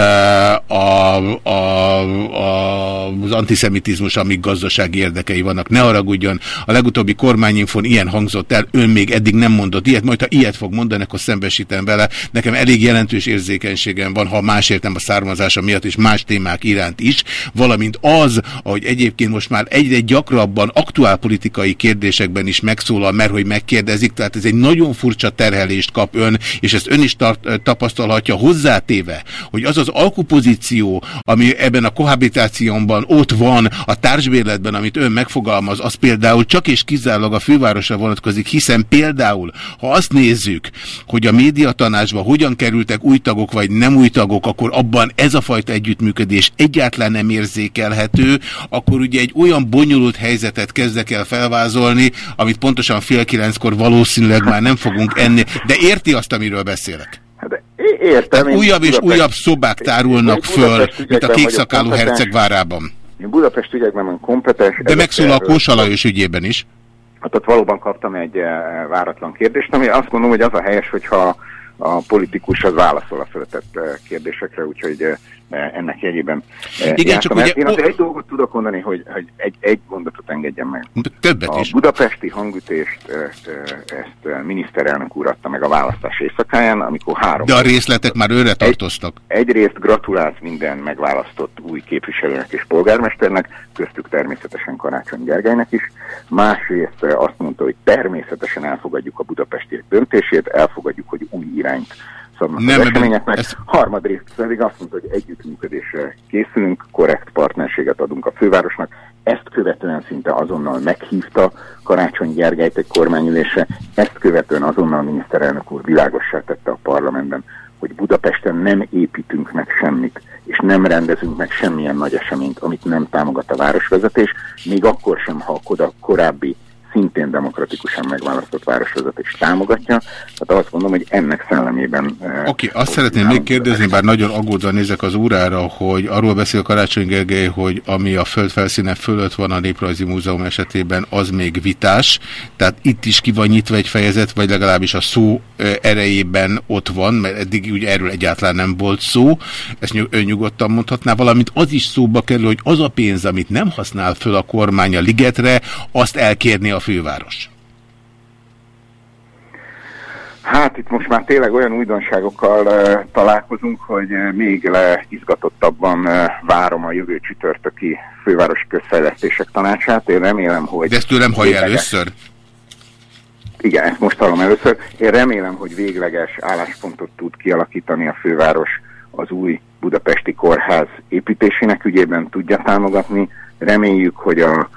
a, a, a, az antiszemitizmus, amíg gazdasági érdekei vannak. Ne haragudjon, a legutóbbi kormányinfon ilyen hangzott el, ön még eddig nem mondott ilyet, majd ha ilyet fog mondani, akkor szembesítem vele. Nekem elég jelentős érzékenységem van, ha másért nem a származása miatt, és más témák iránt is, valamint az, ahogy egyébként most már egyre gyakrabban aktuálpolitikai kérdésekben is megszólal, mert hogy megkérdezik, tehát ez egy nagyon furcsa terhelést kap ön, és ezt ön is tapasztalhatja hozzátéve, hogy az az alkupozíció, ami ebben a kohabitációban ott van, a társbérletben, amit ön megfogalmaz, az például csak és kizárólag a fővárosra vonatkozik, hiszen például, ha azt nézzük, hogy a médiatanácsban hogyan kerültek új tagok vagy nem új tagok, akkor abban ez a fajta együttműködés egyáltalán nem érzékelhető, akkor ugye egy olyan bonyolult helyzetet kezdek el felvázolni, amit pontosan fél kilenckor valószínűleg már nem fogunk enni, de érti azt, amiről beszélek? É- Értem. Tehát én újabb és Budapest- újabb szobák tárulnak föl, mint a ügyekben kékszakáló vagyok kompetens. herceg várában. Én Budapest ügyekben kompetens. De megszólal a erről- Kósa Lajos ügyében is. Hát ott valóban kaptam egy eh, váratlan kérdést, ami azt gondolom, hogy az a helyes, hogyha a politikus az válaszol a föltett eh, kérdésekre, úgyhogy eh, ennek jegyében eh, Igen, jártam csak ugye- Én azért egy dolgot tudok mondani, hogy, hogy egy, egy mondatot engedjen meg. Többet A is. budapesti hangütést eh, eh, ezt eh, miniszterelnök úr adta meg a választás éjszakáján, amikor három... De a részletek már őre tartoztak. Egyrészt gratulált minden megválasztott új képviselőnek és polgármesternek, köztük természetesen Karácsony Gergelynek is. Másrészt eh, azt mondta, hogy természetesen elfogadjuk a budapestiek döntését, elfogadjuk, hogy új irányt rosszabbnak Nem, az eseményeknek. ezt- Harmadrészt pedig azt mondta, hogy együttműködésre készülünk, korrekt partnerséget adunk a fővárosnak. Ezt követően szinte azonnal meghívta Karácsony Gergelyt egy kormányülésre, ezt követően azonnal a miniszterelnök úr világossá tette a parlamentben, hogy Budapesten nem építünk meg semmit, és nem rendezünk meg semmilyen nagy eseményt, amit nem támogat a városvezetés, még akkor sem, ha a korábbi szintén demokratikusan megválasztott városvezetés támogatja. Tehát azt mondom, hogy ennek szellemében... eh, Oké, okay, azt szeretném még kérdezni, bár nagyon aggódva nézek az órára, hogy arról beszél Karácsony Gergely, hogy ami a föld felszíne fölött van a Néprajzi Múzeum esetében, az még vitás. Tehát itt is ki van nyitva egy fejezet, vagy legalábbis a szó ö, erejében ott van, mert eddig ugye erről egyáltalán nem volt szó. Ezt ön nyugodtan mondhatná, valamint az is szóba kerül, hogy az a pénz, amit nem használ föl a kormány a ligetre, azt elkérni a főváros. Hát itt most már tényleg olyan újdonságokkal uh, találkozunk, hogy uh, még leizgatottabban uh, várom a jövő csütörtöki fővárosi közfejlesztések tanácsát. Én remélem, hogy... De ezt tőlem hallja végleges- először? Igen, ezt most hallom először. Én remélem, hogy végleges álláspontot tud kialakítani a főváros az új budapesti kórház építésének ügyében tudja támogatni. Reméljük, hogy a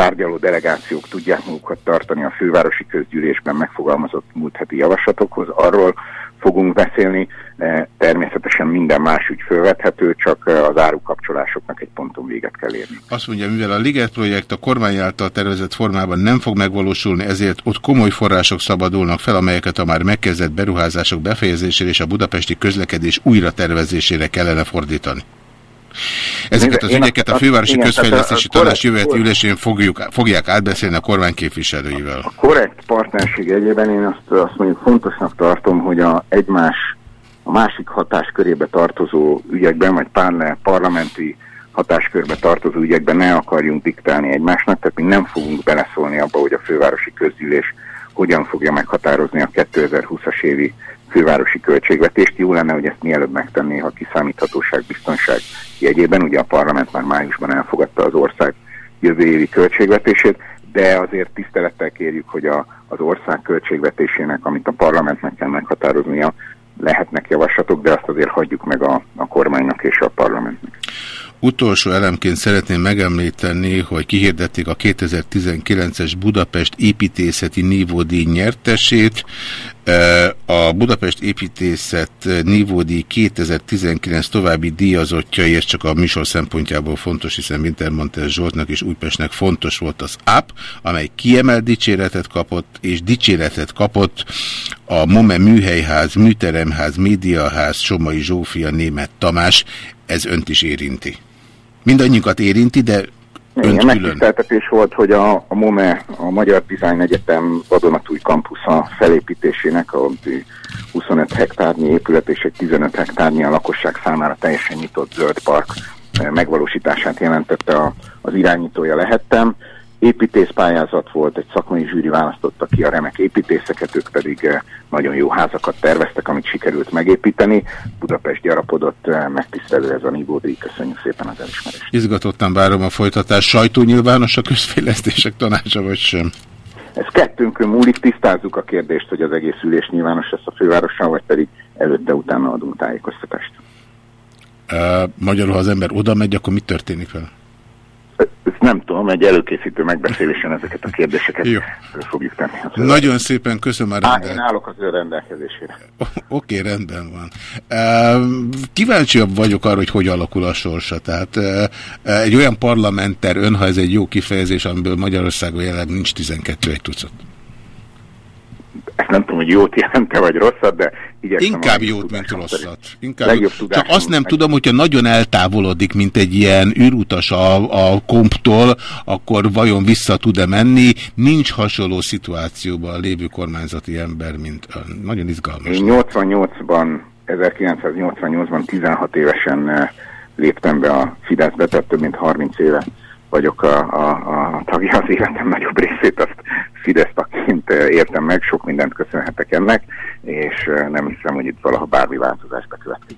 tárgyaló delegációk tudják magukat tartani a fővárosi közgyűlésben megfogalmazott múlt heti javaslatokhoz. Arról fogunk beszélni, eh, természetesen minden más ügy fölvethető, csak eh, az árukapcsolásoknak egy ponton véget kell érni. Azt mondja, mivel a Liget projekt a kormány által tervezett formában nem fog megvalósulni, ezért ott komoly források szabadulnak fel, amelyeket a már megkezdett beruházások befejezésére és a budapesti közlekedés újra tervezésére kellene fordítani. Ezeket az ügyeket a Fővárosi igen, tehát a- Közfejlesztési a Tanács korrekt- jövő heti ülésén fogjuk, fogják átbeszélni a kormány képviselőivel. korrekt partnerség egyében én azt, azt mondjuk fontosnak tartom, hogy a egymás, a másik hatáskörébe tartozó ügyekben, vagy pár parlamenti hatáskörbe tartozó ügyekben ne akarjunk diktálni egymásnak, tehát mi nem fogunk beleszólni abba, hogy a fővárosi közgyűlés hogyan fogja meghatározni a 2020-as évi fővárosi költségvetést. Jó lenne, hogy ezt mielőbb megtenné, ha kiszámíthatóság, biztonság jegyében. Ugye a parlament már májusban elfogadta az ország jövő évi költségvetését, de azért tisztelettel kérjük, hogy a, az ország költségvetésének, amit a parlamentnek kell meghatároznia, lehetnek javaslatok, de azt azért hagyjuk meg a, a kormánynak és a parlamentnek. Utolsó elemként szeretném megemlíteni, hogy kihirdették a 2019-es Budapest építészeti nívódíj nyertesét. A Budapest építészet nívódíj 2019 további díjazottjaiért csak a műsor szempontjából fontos, hiszen Wintermantel Zsoltnak és Újpestnek fontos volt az app, amely kiemelt dicséretet kapott, és dicséretet kapott a MOME Műhelyház, Műteremház, Médiaház, Somai Zsófia, Német Tamás. Ez önt is érinti. Mindannyiunkat érinti, de Igen, megtiszteltetés volt, hogy a, a MOME, a Magyar Design Egyetem vadonatúj kampusza felépítésének a 25 hektárnyi épület és egy 15 hektárnyi a lakosság számára teljesen nyitott zöld park megvalósítását jelentette a, az irányítója lehettem. Építészpályázat volt, egy szakmai zsűri választotta ki a remek építészeket, ők pedig eh, nagyon jó házakat terveztek, amit sikerült megépíteni. Budapest gyarapodott, eh, megtisztelő ez a nívódíj, köszönjük szépen az elismerést. Izgatottan várom a folytatás. Sajtó nyilvános a közfejlesztések tanácsa, vagy sem? Ez kettőnkön múlik, tisztázzuk a kérdést, hogy az egész ülés nyilvános lesz a fővárossal, vagy pedig előtte-utána adunk tájékoztatást. Uh, magyarul, ha az ember oda megy, akkor mi történik vele? Ezt nem tudom, egy előkészítő megbeszélésen ezeket a kérdéseket Jó. fogjuk tenni. Nagyon szépen köszönöm a rendet. én állok az ő rendelkezésére. *laughs* Oké, okay, rendben van. Kíváncsiabb vagyok arra, hogy hogy alakul a sorsa. Tehát uh, egy olyan parlamenter ön, ha ez egy jó kifejezés, amiből Magyarországon jelenleg nincs 12 egy tucat. Ezt *laughs* nem tudom, hogy jót jelente, vagy rosszat, de igyekszem. Inkább jót, mint rosszat. Inkább Legjobb. Csak azt nem meg- tudom, hogyha nagyon eltávolodik, mint egy ilyen űrutas a, a komptól, akkor vajon vissza tud-e menni? Nincs hasonló szituációban lévő kormányzati ember, mint ön. Nagyon izgalmas. Én 88-ban, 1988-ban 16 évesen eh, léptem be a Fideszbe, tehát több mint 30 éve vagyok a, a, a tagja az életem nagyobb részét, azt Fidesz tagként eh, értem meg, sok mindent köszönhetek ennek, és eh, nem hiszem, hogy itt valaha bármi változás bekövetkezik.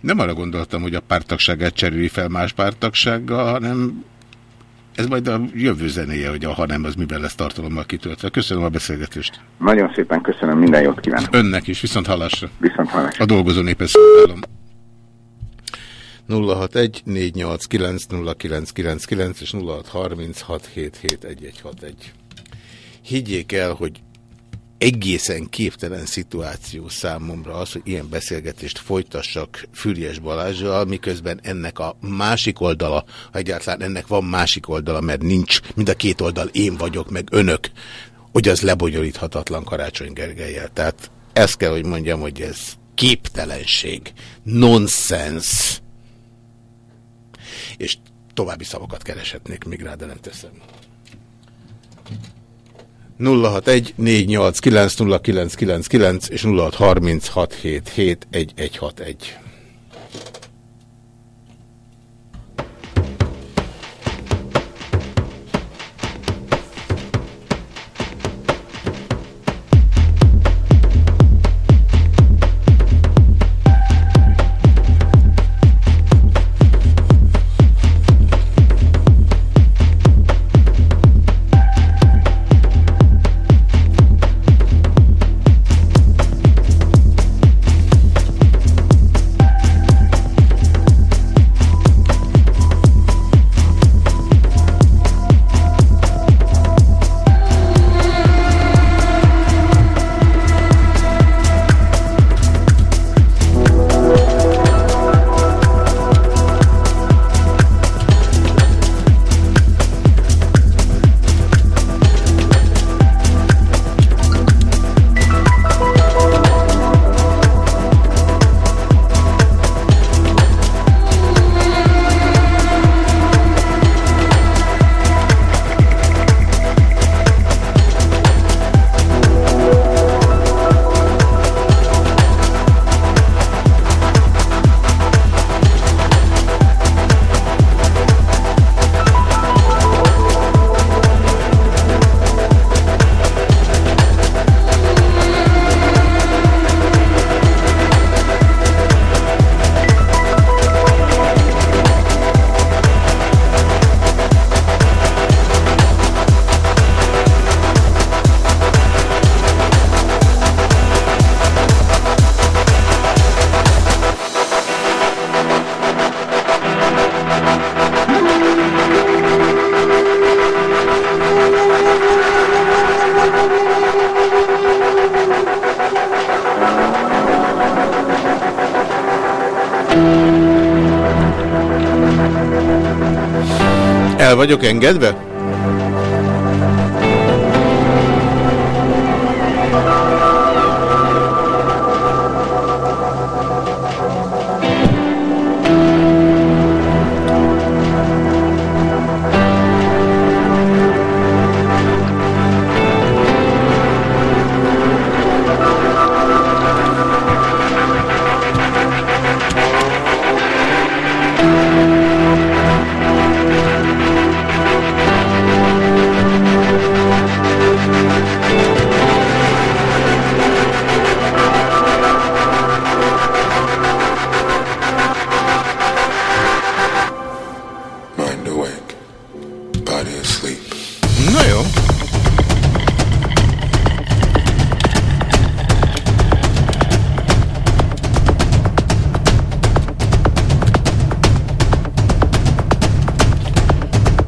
Nem arra gondoltam, hogy a pártagságát cseréli fel más pártagsággal, hanem Ez majd a jövő zenéje, hogy a ha nem, az miben lesz tartalommal kitöltve. Köszönöm a beszélgetést. Nagyon szépen köszönöm, minden jót kívánok. Önnek is, viszont hallásra. Viszont hallásra. A dolgozó népes szolgálom. 061 489 0999 és 0636 771161. Higgyék el, hogy egészen képtelen szituáció számomra az, hogy ilyen beszélgetést folytassak Füriyes Balázsral, miközben ennek a másik oldala, ha egyáltalán ennek van másik oldala, mert nincs, mind a két oldal én vagyok, meg önök, hogy az lebonyolíthatatlan Karácsony Gergelyel. Tehát ezt kell, hogy mondjam, hogy ez képtelenség, nonsens. És további szavakat kereshetnék még rá, de nem teszem. 061 489 0999 és 0636771161. Vagyok engedve?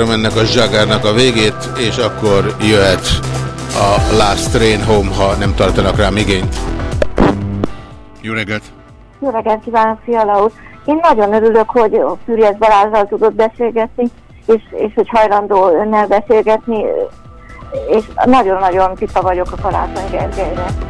Megvárom ennek a zságárnak a végét, és akkor jöhet a Last Train Home, ha nem tartanak rám igényt. Jó reggelt! Jó reggelt kívánok, Fiala úr! Én nagyon örülök, hogy Füriyes Balázzal tudott beszélgetni, és, és hogy hajlandó önnel beszélgetni, és nagyon-nagyon tipa vagyok a Karácsony Gergelyre.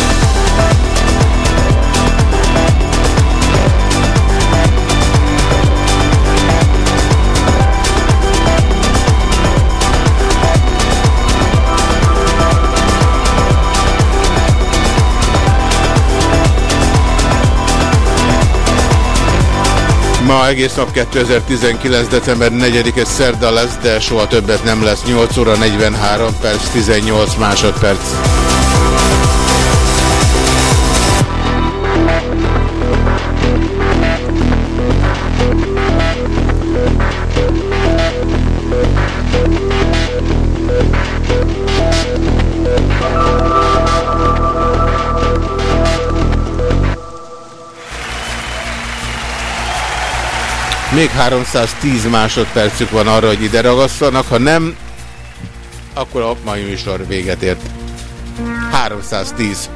Ma egész nap 2019. december 4-e szerda lesz, de soha többet nem lesz. 8 óra 43 perc, 18 másodperc. Még 310 másodpercük van arra, hogy ide ragasszanak, ha nem, akkor a mai műsor véget ért. 310.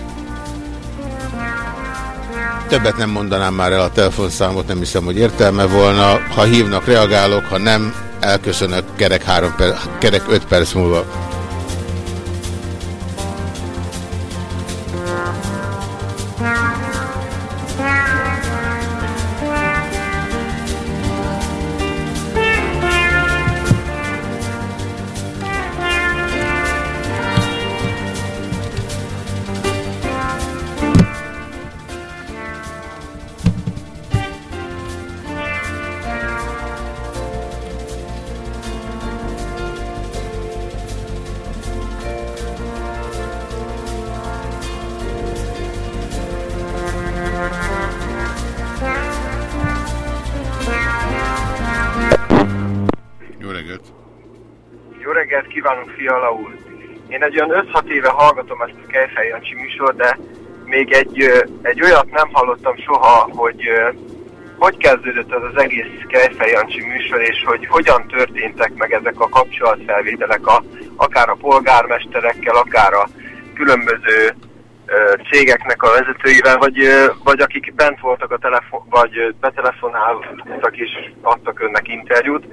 Többet nem mondanám már el a telefonszámot, nem hiszem, hogy értelme volna. Ha hívnak, reagálok, ha nem, elköszönök kerek, 3 per, kerek 5 perc múlva. Kívánok, Fiala úr! Én egy olyan 5-6 éve hallgatom ezt a Kejfej Jancsi műsor, de még egy, egy olyat nem hallottam soha, hogy hogy kezdődött ez az egész Kejfej Jancsi műsor, és hogy hogyan történtek meg ezek a kapcsolatfelvételek, a, akár a polgármesterekkel, akár a különböző cégeknek a vezetőivel, vagy, vagy akik bent voltak a telefon, vagy betelefonáltak és adtak önnek interjút,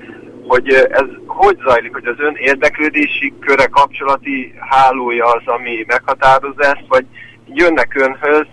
hogy ez hogy zajlik, hogy az ön érdeklődési köre, kapcsolati hálója az, ami meghatározza ezt, vagy jönnek önhöz,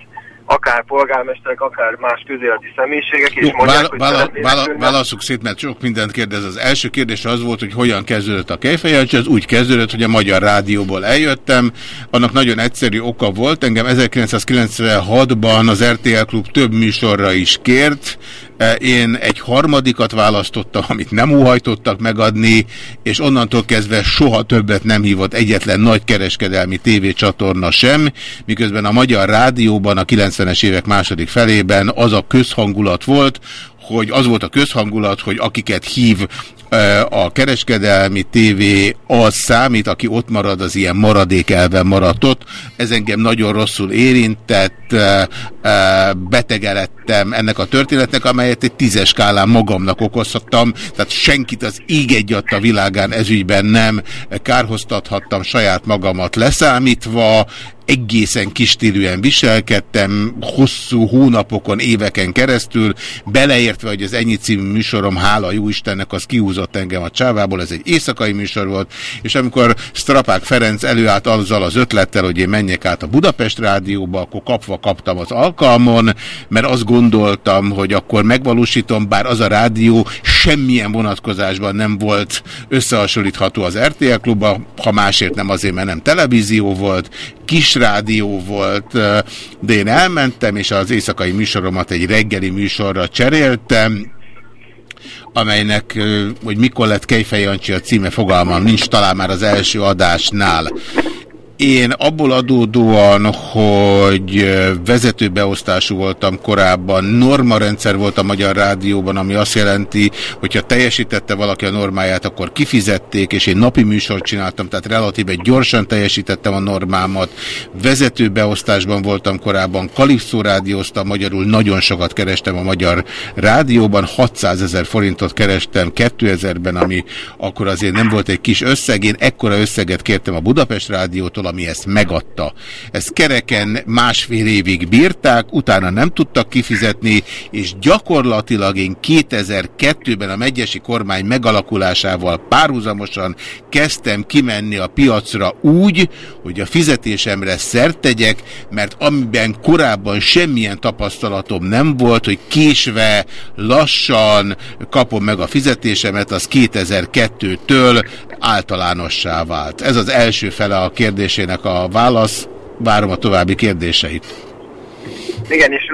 akár polgármesterek, akár más közéleti személyiségek, és Jó, mondják, vála, hogy vála, vála, válaszuk szét, mert sok mindent kérdez. Az első kérdés az volt, hogy hogyan kezdődött a Kejfejancsi, az úgy kezdődött, hogy a Magyar Rádióból eljöttem. Annak nagyon egyszerű oka volt. Engem 1996-ban az RTL Klub több műsorra is kért. E, Én egy harmadikat választottam, amit nem óhajtottak megadni, és onnantól kezdve soha többet nem hívott egyetlen nagy kereskedelmi tévécsatorna sem, miközben a Magyar Rádióban a 90-es évek második felében az a közhangulat volt, hogy az volt a közhangulat, hogy akiket hív A kereskedelmi tévé az számít, aki ott marad, az ilyen maradék elven maradt ott. Ez engem nagyon rosszul érintett, ö, ö, betegelettem ennek a történetnek, amelyet egy tízes skálán magamnak okozhattam, tehát senkit az íg egy a világán ezügyben nem kárhoztathattam saját magamat leszámítva, egészen kistílűen viselkedtem, hosszú hónapokon, éveken keresztül, beleértve, hogy az ennyi című műsorom, hála jó Istennek, az kiúzott engem a csávából, ez egy éjszakai műsor volt, és amikor Strapák Ferenc előállt azzal az ötlettel, hogy én menjek át a Budapest rádióba, akkor kapva kaptam az alkalmon, mert azt gondoltam, hogy akkor megvalósítom, bár az a rádió semmilyen vonatkozásban nem volt összehasonlítható az RTL klubba, ha másért nem azért, mert nem televízió volt, kis rádió volt, de én elmentem, és az éjszakai műsoromat egy reggeli műsorra cseréltem, amelynek, hogy mikor lett Kejfej Jancsi a címe, fogalmam nincs, talán már az első adásnál. Én abból adódóan, hogy vezetőbeosztású voltam korábban, normarendszer volt a Magyar Rádióban, ami azt jelenti, hogyha teljesítette valaki a normáját, akkor kifizették, és én napi műsort csináltam, tehát relatíve gyorsan teljesítettem a normámat. Vezetőbeosztásban voltam korábban, Kalipszó rádióztam, magyarul nagyon sokat kerestem a Magyar Rádióban, 600 ezer forintot kerestem 2000-ben, ami akkor azért nem volt egy kis összeg, én ekkora összeget kértem a Budapest Rádiótól, ami ezt megadta. Ezt kereken másfél évig bírták, utána nem tudtak kifizetni, és gyakorlatilag én 2002-ben a megyesi kormány megalakulásával párhuzamosan kezdtem kimenni a piacra úgy, hogy a fizetésemre szert tegyek, mert amiben korábban semmilyen tapasztalatom nem volt, hogy késve, lassan kapom meg a fizetésemet, az 2002-től általánossá vált. Ez az első fele a kérdésének a válasz. Várom a további kérdéseit. Igen, és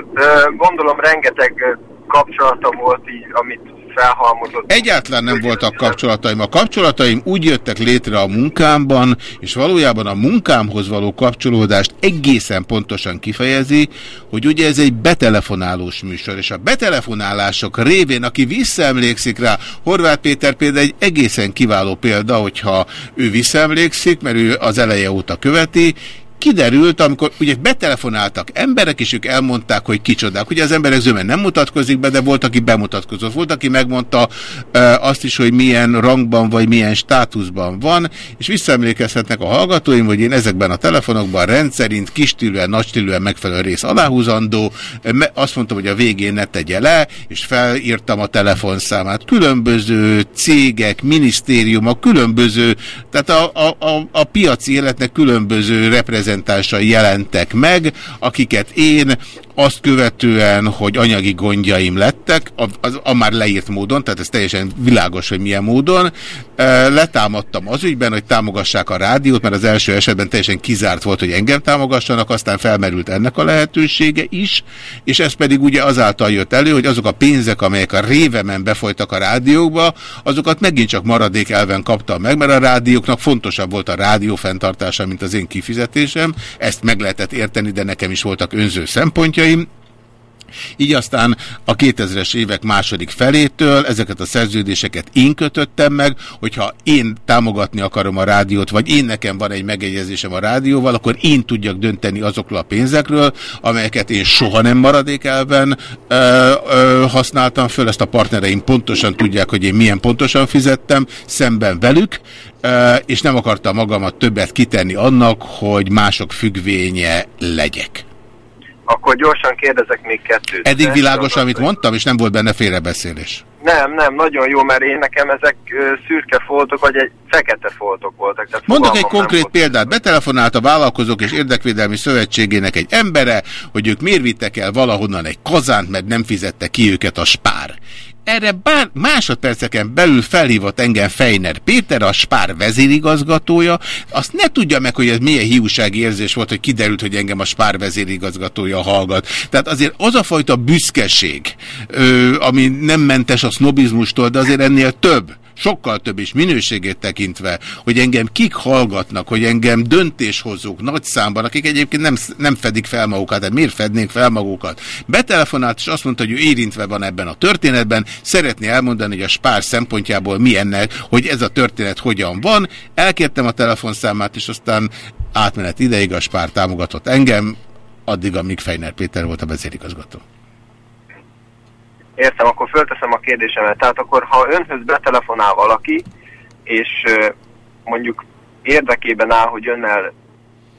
gondolom rengeteg ö, kapcsolatom volt így, amit felhalmozott. Egyáltalán nem voltak kapcsolataim. A kapcsolataim úgy jöttek létre a munkámban, és valójában a munkámhoz való kapcsolódást egészen pontosan kifejezi, hogy ugye ez egy betelefonálós műsor, és a betelefonálások révén, aki visszaemlékszik rá, Horváth Péter például egy egészen kiváló példa, hogyha ő visszaemlékszik, mert ő az eleje óta követi, kiderült, amikor ugye betelefonáltak emberek, és ők elmondták, hogy kicsodák. Ugye az emberek zömen nem mutatkozik be, de volt, aki bemutatkozott. Volt, aki megmondta e, azt is, hogy milyen rangban vagy milyen státuszban van, és visszaemlékezhetnek a hallgatóim, hogy én ezekben a telefonokban rendszerint kistílűen, nagystílűen megfelelő rész aláhúzandó, me, azt mondtam, hogy a végén ne tegye le, és felírtam a telefonszámát. Különböző cégek, minisztériumok, különböző, tehát a, a, a, a piaci életnek különböző reprezentációk reprezentásai jelentek meg, akiket én azt követően, hogy anyagi gondjaim lettek, a, a, a már leírt módon, tehát ez teljesen világos, hogy milyen módon, e, letámadtam az ügyben, hogy támogassák a rádiót, mert az első esetben teljesen kizárt volt, hogy engem támogassanak, aztán felmerült ennek a lehetősége is, és ez pedig ugye azáltal jött elő, hogy azok a pénzek, amelyek a révemen befolytak a rádiókba, azokat megint csak maradék elven kaptam meg, mert a rádióknak fontosabb volt a rádió fenntartása, mint az én kifizetésem. Ezt meg lehetett érteni, de nekem is voltak önző szempontja céljaim, így aztán a 2000-es évek második felétől ezeket a szerződéseket én kötöttem meg, hogyha én támogatni akarom a rádiót, vagy én nekem van egy megegyezésem a rádióval, akkor én tudjak dönteni azokról a pénzekről, amelyeket én soha nem maradék elven ö, ö, használtam föl. Ezt a partnereim pontosan tudják, hogy én milyen pontosan fizettem szemben velük, ö, és nem akartam magamat többet kitenni annak, hogy mások függvénye legyek. Akkor gyorsan kérdezek még kettőt. Eddig világos, amit mondtam, és nem volt benne félrebeszélés. Nem, nem, nagyon jó, mert én nekem ezek szürke foltok, vagy egy fekete foltok voltak. Tehát Mondok egy konkrét volt. példát. Betelefonált a Vállalkozók és Érdekvédelmi Szövetségének egy embere, hogy ők miért vittek el valahonnan egy kazánt, mert nem fizette ki őket a spár. Erre bár másodperceken belül felhívott engem Fejner Péter, a Spár vezérigazgatója. Azt ne tudja meg, hogy ez milyen hiúsági érzés volt, hogy kiderült, hogy engem a Spár vezérigazgatója hallgat. Tehát azért az a fajta büszkeség, ami nem mentes a sznobizmustól, de azért ennél több sokkal több is minőségét tekintve, hogy engem kik hallgatnak, hogy engem döntéshozók nagy számban, akik egyébként nem, nem fedik fel magukat, de miért fednék fel magukat. Betelefonált, és azt mondta, hogy ő érintve van ebben a történetben, szeretné elmondani, hogy a spár szempontjából mi ennek, hogy ez a történet hogyan van. Elkértem a telefonszámát, és aztán átmenet ideig a spár támogatott engem, addig, amíg Fejner Péter volt a vezérigazgató. Értem, akkor fölteszem a kérdésemet. Tehát akkor, ha önhöz betelefonál valaki, és mondjuk érdekében áll, hogy önnel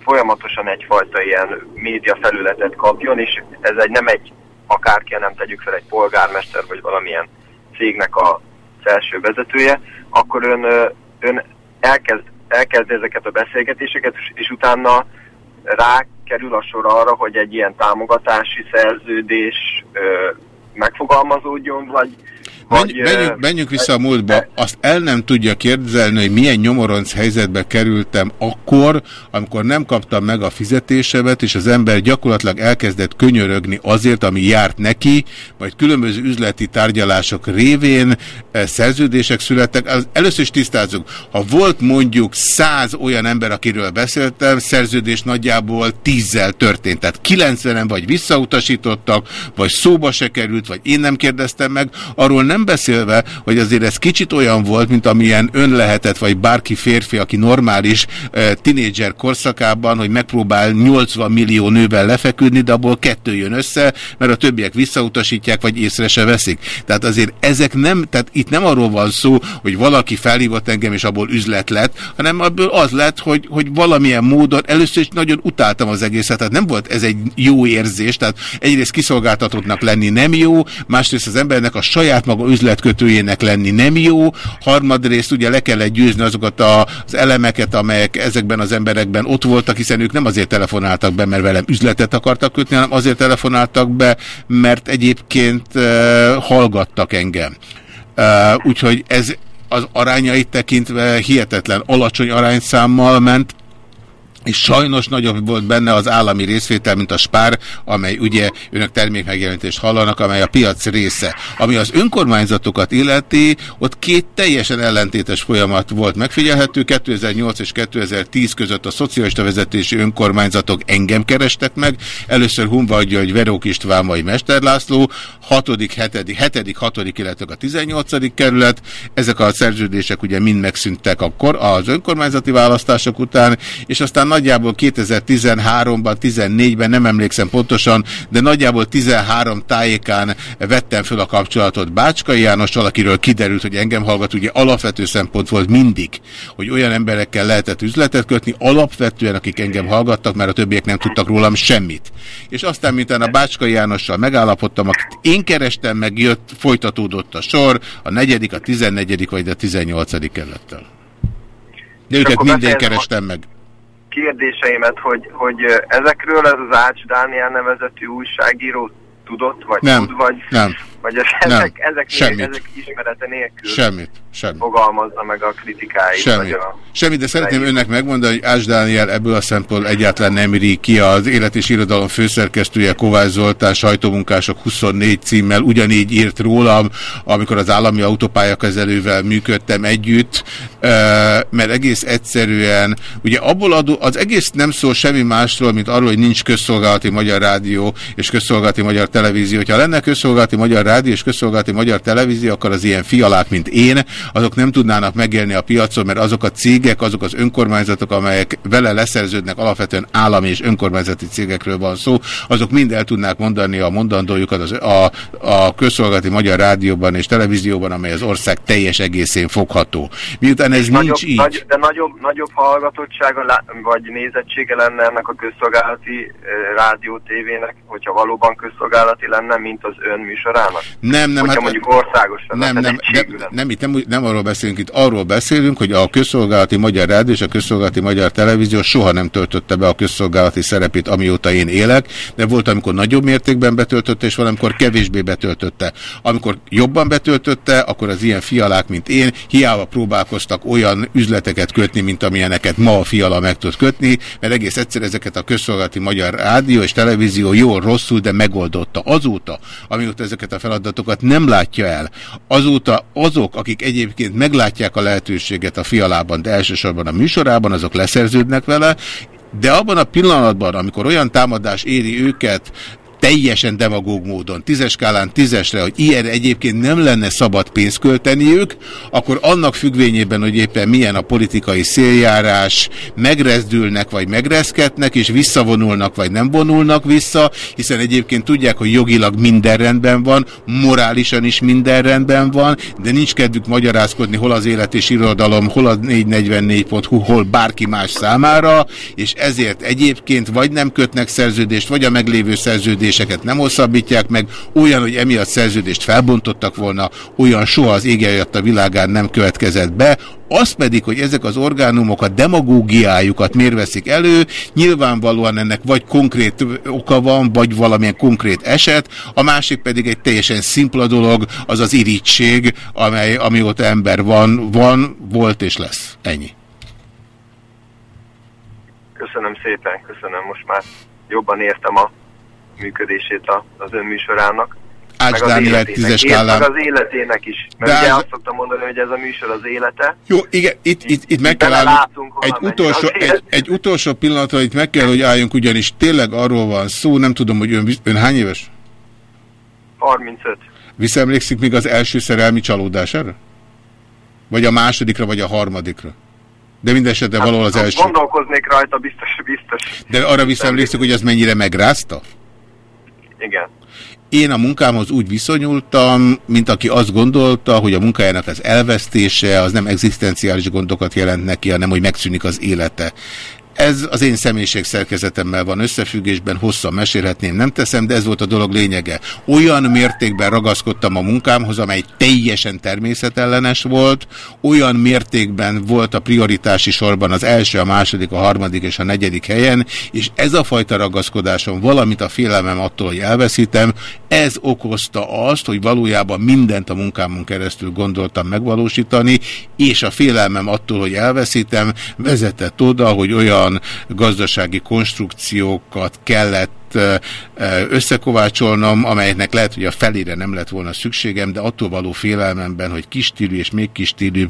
folyamatosan egyfajta ilyen média felületet kapjon, és ez egy nem egy akárki, nem tegyük fel egy polgármester, vagy valamilyen cégnek a felső vezetője, akkor ön, ön elkezd, elkezd ezeket a beszélgetéseket, és, utána rákerül a sor arra, hogy egy ilyen támogatási szerződés megfogalmazódjon, vagy, Menj, menjünk, menjünk vissza a múltba. Azt el nem tudja kérdezelni, hogy milyen nyomoronc helyzetbe kerültem akkor, amikor nem kaptam meg a fizetésemet, és az ember gyakorlatilag elkezdett könyörögni azért, ami járt neki, majd különböző üzleti tárgyalások révén eh, szerződések születtek. Először is tisztázzuk, ha volt mondjuk száz olyan ember, akiről beszéltem, szerződés nagyjából tízzel történt. Tehát 90-en vagy visszautasítottak, vagy szóba se került, vagy én nem kérdeztem meg, arról nem beszélve, hogy azért ez kicsit olyan volt, mint amilyen ön lehetett, vagy bárki férfi, aki normális uh, tinédzser korszakában, hogy megpróbál 80 millió nővel lefeküdni, de abból kettő jön össze, mert a többiek visszautasítják, vagy észre se veszik. Tehát azért ezek nem, tehát itt nem arról van szó, hogy valaki felhívott engem, és abból üzlet lett, hanem abból az lett, hogy, hogy valamilyen módon, először is nagyon utáltam az egészet, tehát nem volt ez egy jó érzés, tehát egyrészt kiszolgáltatottnak lenni nem jó, másrészt az embernek a saját maga üzletkötőjének lenni nem jó, harmadrészt ugye le kellett győzni azokat a, az elemeket, amelyek ezekben az emberekben ott voltak, hiszen ők nem azért telefonáltak be, mert velem üzletet akartak kötni, hanem azért telefonáltak be, mert egyébként uh, hallgattak engem. Uh, úgyhogy ez az arányait tekintve hihetetlen alacsony arányszámmal ment, és sajnos nagyobb volt benne az állami részvétel, mint a spár, amely ugye önök termékmegjelentést hallanak, amely a piac része. Ami az önkormányzatokat illeti, ott két teljesen ellentétes folyamat volt megfigyelhető. 2008 és 2010 között a szocialista vezetési önkormányzatok engem kerestek meg. Először Hunvald György, Verók István, majd Mester László, 6., 7., 7., 6., illetve a 18. kerület. Ezek a szerződések ugye mind megszűntek akkor az önkormányzati választások után, és aztán nagyjából 2013-ban, 14-ben, nem emlékszem pontosan, de nagyjából 13 tájékán vettem föl a kapcsolatot Bácskai Jánossal, akiről kiderült, hogy engem hallgat, ugye alapvető szempont volt mindig, hogy olyan emberekkel lehetett üzletet kötni, alapvetően akik engem hallgattak, mert a többiek nem tudtak rólam semmit. És aztán, miután a Bácskai Jánossal megállapodtam, akit én kerestem, meg jött, folytatódott a sor, a negyedik, a tizennegyedik vagy a tizennyolcadik kerülettel. De őket minden kerestem meg kérdéseimet, hogy, hogy ezekről ez az Ács Dániel nevezetű újságíró tudott, vagy nem, tud, vagy, nem, vagy ezek, nem, ezek, semmit. ezek ismerete nélkül Semmit, semmit. fogalmazza meg a kritikáit. Semmit. A... Semmit, de szeretném önnek megmondani, hogy Ás Dániel ebből a szempontból egyáltalán nem iri ki az Élet és Irodalom főszerkesztője Kovács Zoltán sajtómunkások 24 címmel ugyanígy írt rólam, amikor az állami autópályakezelővel működtem együtt, mert egész egyszerűen, ugye abból adó, az egész nem szól semmi másról, mint arról, hogy nincs közszolgálati magyar rádió és közszolgálati magyar televízió. Ha lenne közszolgálati magyar rádió és közszolgálati magyar televízió, akkor az ilyen fialák, mint én, azok nem tudnának megélni a piacon, mert azok a cégek, azok az önkormányzatok, amelyek vele leszerződnek, alapvetően állami és önkormányzati cégekről van szó, azok mind el tudnák mondani a mondandójukat az, a, a közszolgálati magyar rádióban és televízióban, amely az ország teljes egészén fogható. Miután ez nagyobb, nincs így. Nagy, de nagyobb, nagyobb hallgatottsága vagy nézettsége lenne ennek a közszolgálati eh, rádió tévének, hogyha valóban közszolgálati lenne, mint az ön műsorának? Nem, nem, hogyha hát- mondjuk országos Nem, nem, tehetségű nem, nem, itt nem, nem arról beszélünk, itt arról beszélünk, hogy a közszolgálati magyar rádió és a közszolgálati magyar televízió soha nem töltötte be a közszolgálati szerepét, amióta én élek, de volt, amikor nagyobb mértékben betöltötte, és valamikor kevésbé betöltötte. Amikor jobban betöltötte, akkor az ilyen fialák, mint én, hiába próbálkoztak olyan üzleteket kötni, mint amilyeneket ma a fiala meg tud kötni, mert egész egyszer ezeket a közszolgálati magyar rádió és televízió jól rosszul, de megoldotta. Azóta, amióta ezeket a feladatokat nem látja el. Azóta azok, akik egyébként meglátják a lehetőséget a fialában, de elsősorban a műsorában, azok leszerződnek vele, de abban a pillanatban, amikor olyan támadás éri őket, teljesen demagóg módon, tízes skálán tízesre, hogy ilyen egyébként nem lenne szabad pénzt költeniük, akkor annak függvényében, hogy éppen milyen a politikai széljárás, megrezdülnek vagy megrezkednek, és visszavonulnak vagy nem vonulnak vissza, hiszen egyébként tudják, hogy jogilag minden rendben van, morálisan is minden rendben van, de nincs kedvük magyarázkodni hol az élet és irodalom, hol a 444.hu, hol bárki más számára, és ezért egyébként vagy nem kötnek szerződést, vagy a meglévő szerződést szerződéseket nem hosszabbítják meg, olyan, hogy emiatt szerződést felbontottak volna, olyan soha az ége a világán nem következett be, az pedig, hogy ezek az orgánumok a demagógiájukat miért elő, nyilvánvalóan ennek vagy konkrét oka van, vagy valamilyen konkrét eset, a másik pedig egy teljesen szimpla dolog, az az irítség, amely amióta ember van, van, volt és lesz. Ennyi. Köszönöm szépen, köszönöm. Most már jobban értem a működését a, az ön műsorának. Ács meg az, Dániel életének, tízes skálán. meg az életének is. Mert De ugye Ács- azt szoktam mondani, hogy ez a műsor az élete. Jó, igen, itt, itt, itt meg kell látunk Egy utolsó, az egy, egy utolsó pillanatra itt meg kell, hogy álljunk, ugyanis tényleg arról van szó, nem tudom, hogy ön, ön hány éves? 35. Visszaemlékszik még az első szerelmi csalódására? Vagy a másodikra, vagy a harmadikra? De minden esetben valahol az Hát, első. Gondolkoznék rajta, biztos, biztos. De arra visszaemlékszik, hogy az mennyire megrázta? Igen. Én a munkámhoz úgy viszonyultam, mint aki azt gondolta, hogy a munkájának az elvesztése az nem egzisztenciális gondokat jelent neki, hanem hogy megszűnik az élete. Ez az én személyiség szerkezetemmel van összefüggésben, hosszan mesélhetném, nem teszem, de ez volt a dolog lényege. Olyan mértékben ragaszkodtam a munkámhoz, amely teljesen természetellenes volt, olyan mértékben volt a prioritási sorban az első, a második, a harmadik és a negyedik helyen, és ez a fajta ragaszkodásom, valamint a félelmem attól, hogy elveszítem, ez okozta azt, hogy valójában mindent a munkámon keresztül gondoltam megvalósítani, és a félelmem attól, hogy elveszítem, vezetett oda, hogy olyan gazdasági konstrukciókat kellett összekovácsolnom, amelyeknek lehet, hogy a felére nem lett volna szükségem, de attól való félelmemben, hogy kistílű és még kistílű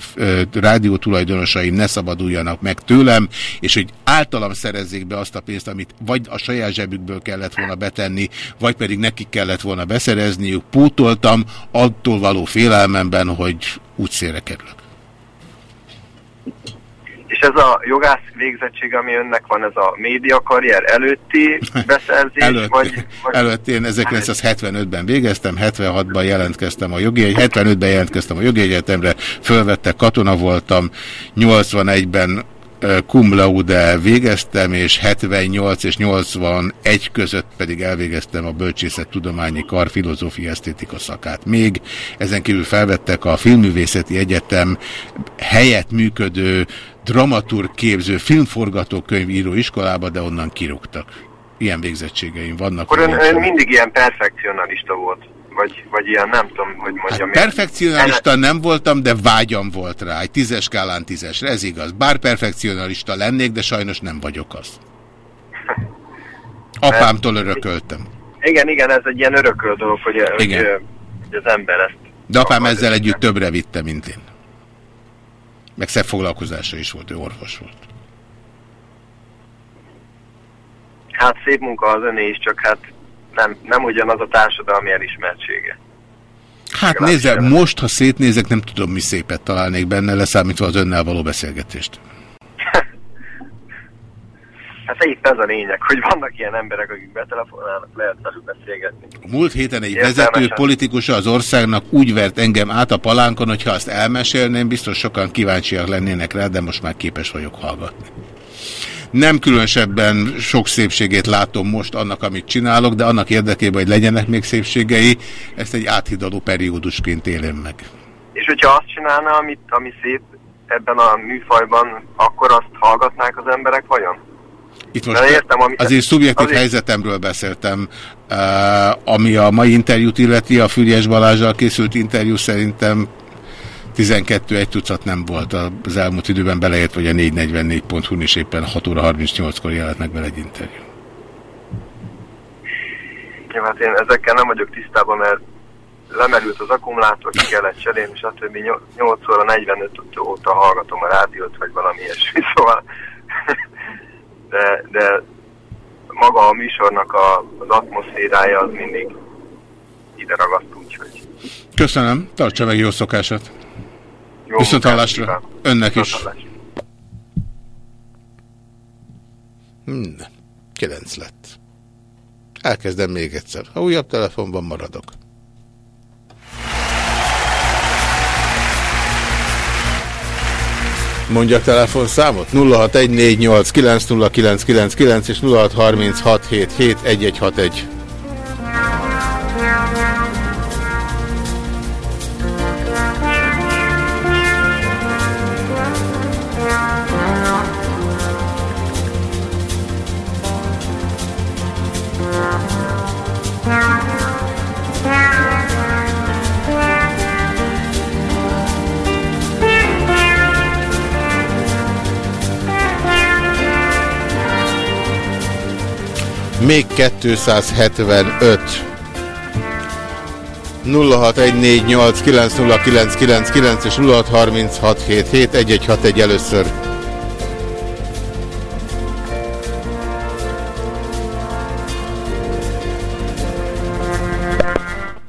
rádió tulajdonosaim ne szabaduljanak meg tőlem, és hogy általam szerezzék be azt a pénzt, amit vagy a saját zsebükből kellett volna betenni, vagy pedig nekik kellett volna beszerezniük, pótoltam, attól való félelmemben, hogy útszélre kerülök. És ez a jogász végzettség, ami önnek van, ez a média karrier előtti *laughs* beszerzés, Előtt, vagy, vagy előtt én 1975-ben végeztem, 76-ban jelentkeztem a jogi, 75-ben jelentkeztem a jogi egyetemre, fölvettek, katona voltam, 81-ben ö, cum laude végeztem, és 78 és 81 között pedig elvégeztem a Bölcsészettudományi Kar filozófia esztétika szakát. Még ezen kívül felvettek a Filmművészeti Egyetem helyett működő dramaturg képző filmforgatókönyvíró iskolába, de onnan kirúgtak. Ilyen végzettségeim vannak. akkor hogy ön, ön mindig ilyen perfekcionalista volt? Vagy, vagy ilyen, nem tudom, hogy mondjam. ilyen- Perfekcionalista nem voltam, de vágyam volt rá. Egy tízes skálán tízesre, ez igaz. Bár perfekcionalista lennék, de sajnos nem vagyok az. *laughs* Apámtól örököltem. Igen, igen, ez egy ilyen örököl dolog, hogy, hogy, Igen. ö, hogy az ember ezt De apám ezzel együtt többre vitte, mint én. Meg szebb foglalkozása is volt, ő orvos volt. Hát szép munka az öné is, csak hát nem, nem ugyanaz a társadalmi elismertsége. Hát nézze, most, ha szétnézek, nem tudom, mi szépet találnék benne, leszámítva az önnel való beszélgetést. Hát épp ez a lényeg, hogy vannak ilyen emberek, akik betelefonálnak, lehet velük beszélgetni. Múlt héten egy Értelmesen. vezető politikusa az országnak úgy vert engem át a palánkon, hogy ha azt elmesélném, biztos sokan kíváncsiak lennének rá, de most már képes vagyok hallgatni. Nem különösebben sok szépségét látom most annak, amit csinálok, de annak érdekében, hogy legyenek még szépségei, ezt egy áthidaló periódusként élem meg. És hogyha azt csinálna, amit, ami szép ebben a műfajban, akkor azt hallgatnák az emberek vajon? Itt most De értem, amit- azért szubjektív azért- helyzetemről beszéltem, uh, ami a mai interjút illeti, a Füriás Balázsral készült interjú szerintem 12 egy tucat nem volt az elmúlt időben beleért, vagy a 444.hu is éppen 6 óra 38-kor jelent meg vele egy interjú. Ja, hát én ezekkel nem vagyok tisztában, mert lemerült az akkumulátor, ki kellett cserélni, stb. 8 óra 45 óta hallgatom a rádiót, vagy valami ilyesmi, *laughs* szóval de, de maga a műsornak a, az atmoszférája az mindig ide ragaszt, úgyhogy Köszönöm, tartsa meg jó szokását. Jó Viszont munkát hallásra. kívánok. Önnek is. Hallásra. Hmm, kilenc lett. Elkezdem még egyszer. Ha újabb telefonban maradok. Mondjak telefonszámot? 0614890999 és 0636771161. Még 275. 0614890999 és 0636771161 először.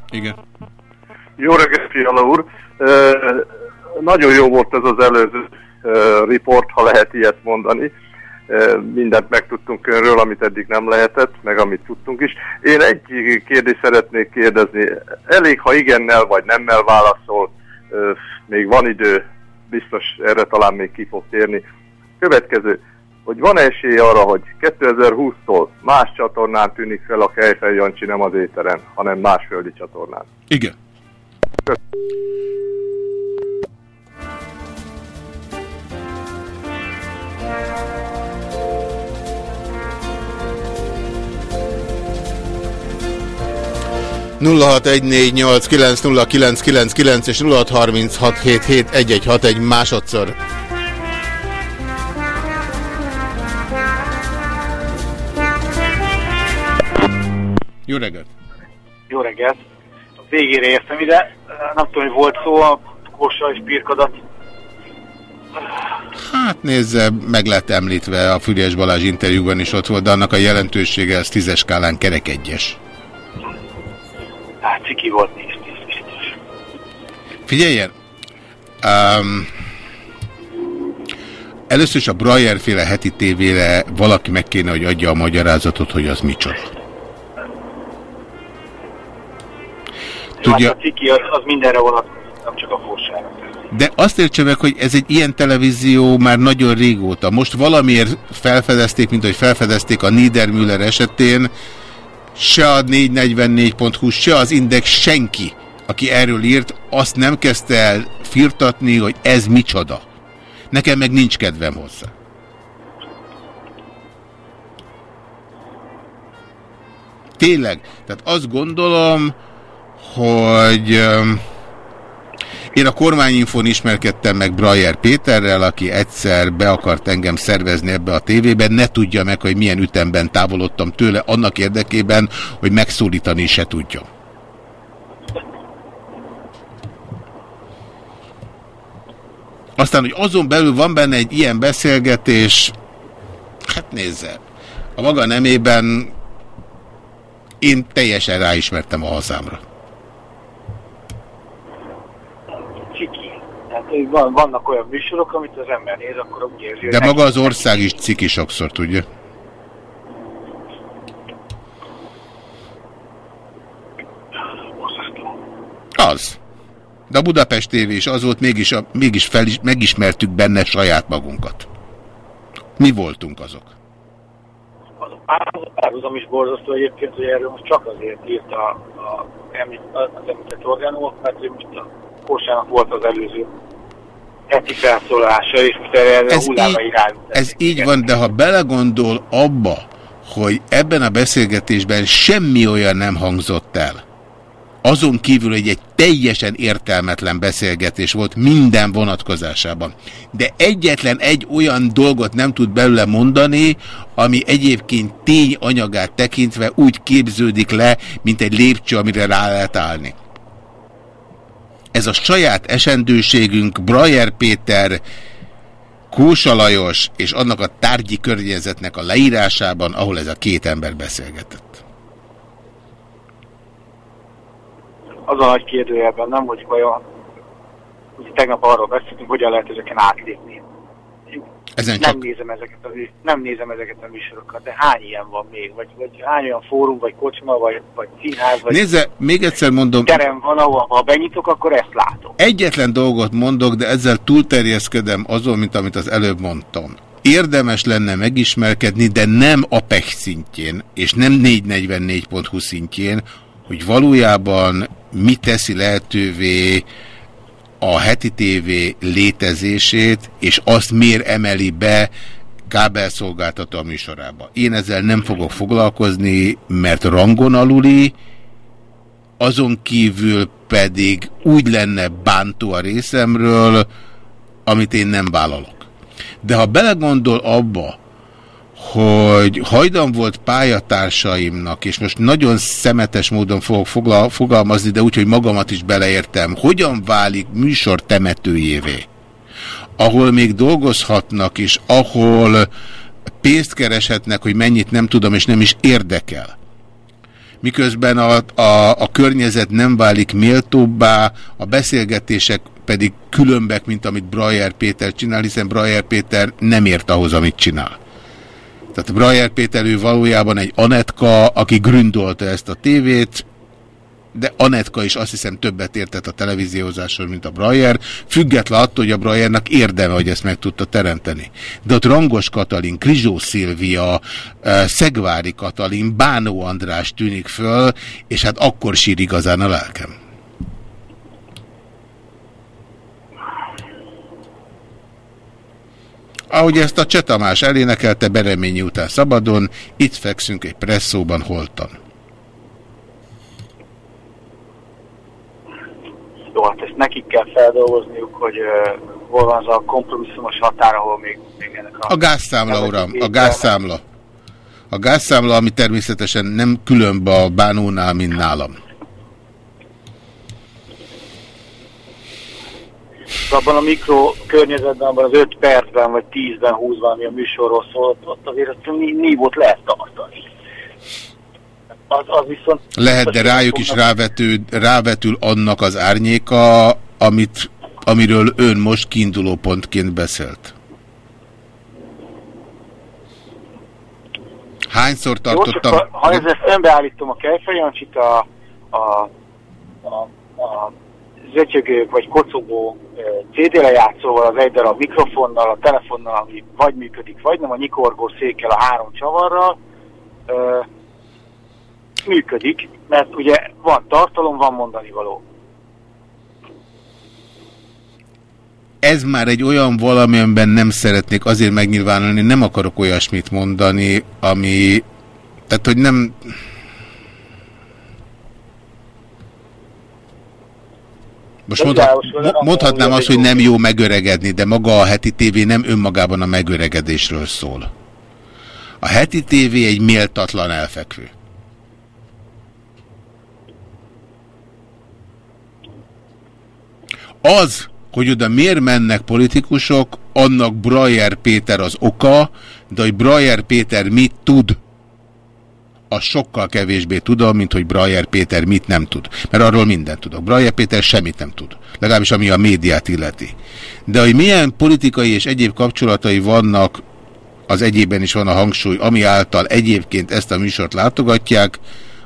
Igen. Jó reggelt, Fiala úr! Ö, Nagyon jó volt ez az előző ö, riport, ha lehet ilyet mondani. Mindent megtudtunk önről, amit eddig nem lehetett, meg amit tudtunk is. Én egy kérdést szeretnék kérdezni. Elég, ha igennel vagy nemmel válaszol, még van idő, biztos erre talán még ki fog térni. Következő, hogy van esély arra, hogy 2020-tól más csatornán tűnik fel a Kejfej Jancsi, nem az éteren, hanem más földi csatornán. Igen. egy 0614890999 és 0636771161 másodszor. Jó reggelt! Jó reggelt! A végére értem ide, nem tudom, hogy volt szó a Kósa és Pirkadat. Hát nézze, meg lett említve a Füriás Balázs interjúban is ott volt, de annak a jelentősége az tízes skálán kerek egyes. Ciki volt nincs, nincs biztos. Figyeljen! Um, először is a Breyer féle heti tévére valaki meg kéne, hogy adja a magyarázatot, hogy az micsoda. Tudja... Hát a ciki az, az mindenre vonatkozik, nem csak a Kósára. De azt értse meg, hogy ez egy ilyen televízió már nagyon régóta. Most valamiért felfedezték, mint hogy felfedezték a Niedermüller esetén, se a 444.hu, se az Index, senki, aki erről írt, azt nem kezdte el firtatni, hogy ez micsoda. Nekem meg nincs kedvem hozzá. Tényleg. Tehát azt gondolom, hogy öm, én a kormányinfon ismerkedtem meg Brajer Péterrel, aki egyszer be akart engem szervezni ebbe a tévében, ne tudja meg, hogy milyen ütemben távolodtam tőle, annak érdekében, hogy megszólítani se tudja. Aztán, hogy azon belül van benne egy ilyen beszélgetés, hát nézze, a maga nemében én teljesen ráismertem a hazámra. Ciki. Van, vannak olyan műsorok, amit az ember néz, akkor úgy érzi, De maga az ország is ciki sokszor, tudja? Az. De a Budapest TV is az volt, mégis, a, mégis felis, megismertük benne saját magunkat. Mi voltunk azok. Az párhuzam is borzasztó egyébként, hogy erről most csak azért írt a, a, az említett orgánumok, mert hogy most a Kósának volt az előző heti felszólalása, és most erre, erre a Ez hullámra így, ez így van, de ha belegondol abba, hogy ebben a beszélgetésben semmi olyan nem hangzott el, azon kívül, hogy egy teljesen értelmetlen beszélgetés volt minden vonatkozásában. De egyetlen egy olyan dolgot nem tud belőle mondani, ami egyébként tény anyagát tekintve úgy képződik le, mint egy lépcső, amire rá lehet állni. Ez a saját esendőségünk, Brajer Péter, Kósa Lajos és annak a tárgyi környezetnek a leírásában, ahol ez a két ember beszélgetett. Az a nagy kérdőjel bennem, hogy vajon ugye tegnap arról beszéltünk, hogyan lehet ezeken átlépni. Ezen nem, csak- nézem ezeket a, nem nézem ezeket a műsorokat, de hány ilyen van még? Vagy, vagy hány olyan fórum, vagy kocsma, vagy, vagy színház, vagy Nézze, még egyszer mondom, terem van, ahol ha benyitok, akkor ezt látom. Egyetlen dolgot mondok, de ezzel túlterjeszkedem azon, mint amit az előbb mondtam. Érdemes lenne megismerkedni, de nem a PEC szintjén, és nem 444.hu szintjén, hogy valójában mi teszi lehetővé a heti tévé létezését, és azt miért emeli be kábelszolgáltató a műsorába. Én ezzel nem fogok foglalkozni, mert rangon aluli, azon kívül pedig úgy lenne bántó a részemről, amit én nem vállalok. De ha belegondol abba, hogy hajdan volt pályatársaimnak, és most nagyon szemetes módon fogok fogla- fogalmazni, de úgy, hogy magamat is beleértem, hogyan válik műsor temetőjévé, ahol még dolgozhatnak, és ahol pénzt kereshetnek, hogy mennyit nem tudom, és nem is érdekel miközben a, a, a környezet nem válik méltóbbá, a beszélgetések pedig különbek, mint amit Brajer Péter csinál, hiszen Brajer Péter nem ért ahhoz, amit csinál. Tehát Brajer Péter ő valójában egy Anetka, aki gründolta ezt a tévét, de Anetka is azt hiszem többet értett a televíziózásról, mint a Brajer, független attól, hogy a Brajernak érdeme, hogy ezt meg tudta teremteni. De ott Rangos Katalin, Krizsó Szilvia, eh, Szegvári Katalin, Bánó András tűnik föl, és hát akkor sír igazán a lelkem. Ahogy ezt a Csetamás elénekelte Bereményi után szabadon, itt fekszünk egy presszóban holtan. Jó, hát ezt nekik kell feldolgozniuk, hogy uh, hol van az a kompromisszumos határ, ahol még, még ennek a... A gázszámla, uram, a gázszámla. A gázszámla, ami természetesen nem különb a bánónál, mint nálam. Abban a mikro környezetben, abban az 5 percben, vagy 10-ben, 20-ban, ami a műsorról szólt, ott azért azt nívót lehet tartani. Az, az viszont... Lehet, de rájuk is rávető, rávetül annak az árnyéka, amit, amiről ön most kiinduló pontként beszélt. Hányszor Jó, csak tartottam? ha, ha ezzel szembeállítom a Kejfejancsit a, a, a, a zötyögők vagy kocogó CD lejátszóval, az egy darab mikrofonnal, a telefonnal, ami vagy működik, vagy nem, a nyikorgó székkel, a három csavarral, működik, mert ugye van tartalom, van mondani való. ez már egy olyan valami, amiben nem szeretnék azért megnyilvánulni, nem akarok olyasmit mondani, ami, tehát hogy nem, most mondhat, mondhatnám azt, hogy nem jó megöregedni, de maga a heti tévé nem önmagában a megöregedésről szól. A heti tévé egy méltatlan elfekvő. Az, hogy oda miért mennek politikusok, annak Brajer Péter az oka, de hogy Brajer Péter mit tud, az sokkal kevésbé tudom, mint hogy Brajer Péter mit nem tud. Mert arról mindent tudok. Brajer Péter semmit nem tud. Legalábbis ami a médiát illeti. De hogy milyen politikai és egyéb kapcsolatai vannak, az egyébben is van a hangsúly, ami által egyébként ezt a műsort látogatják,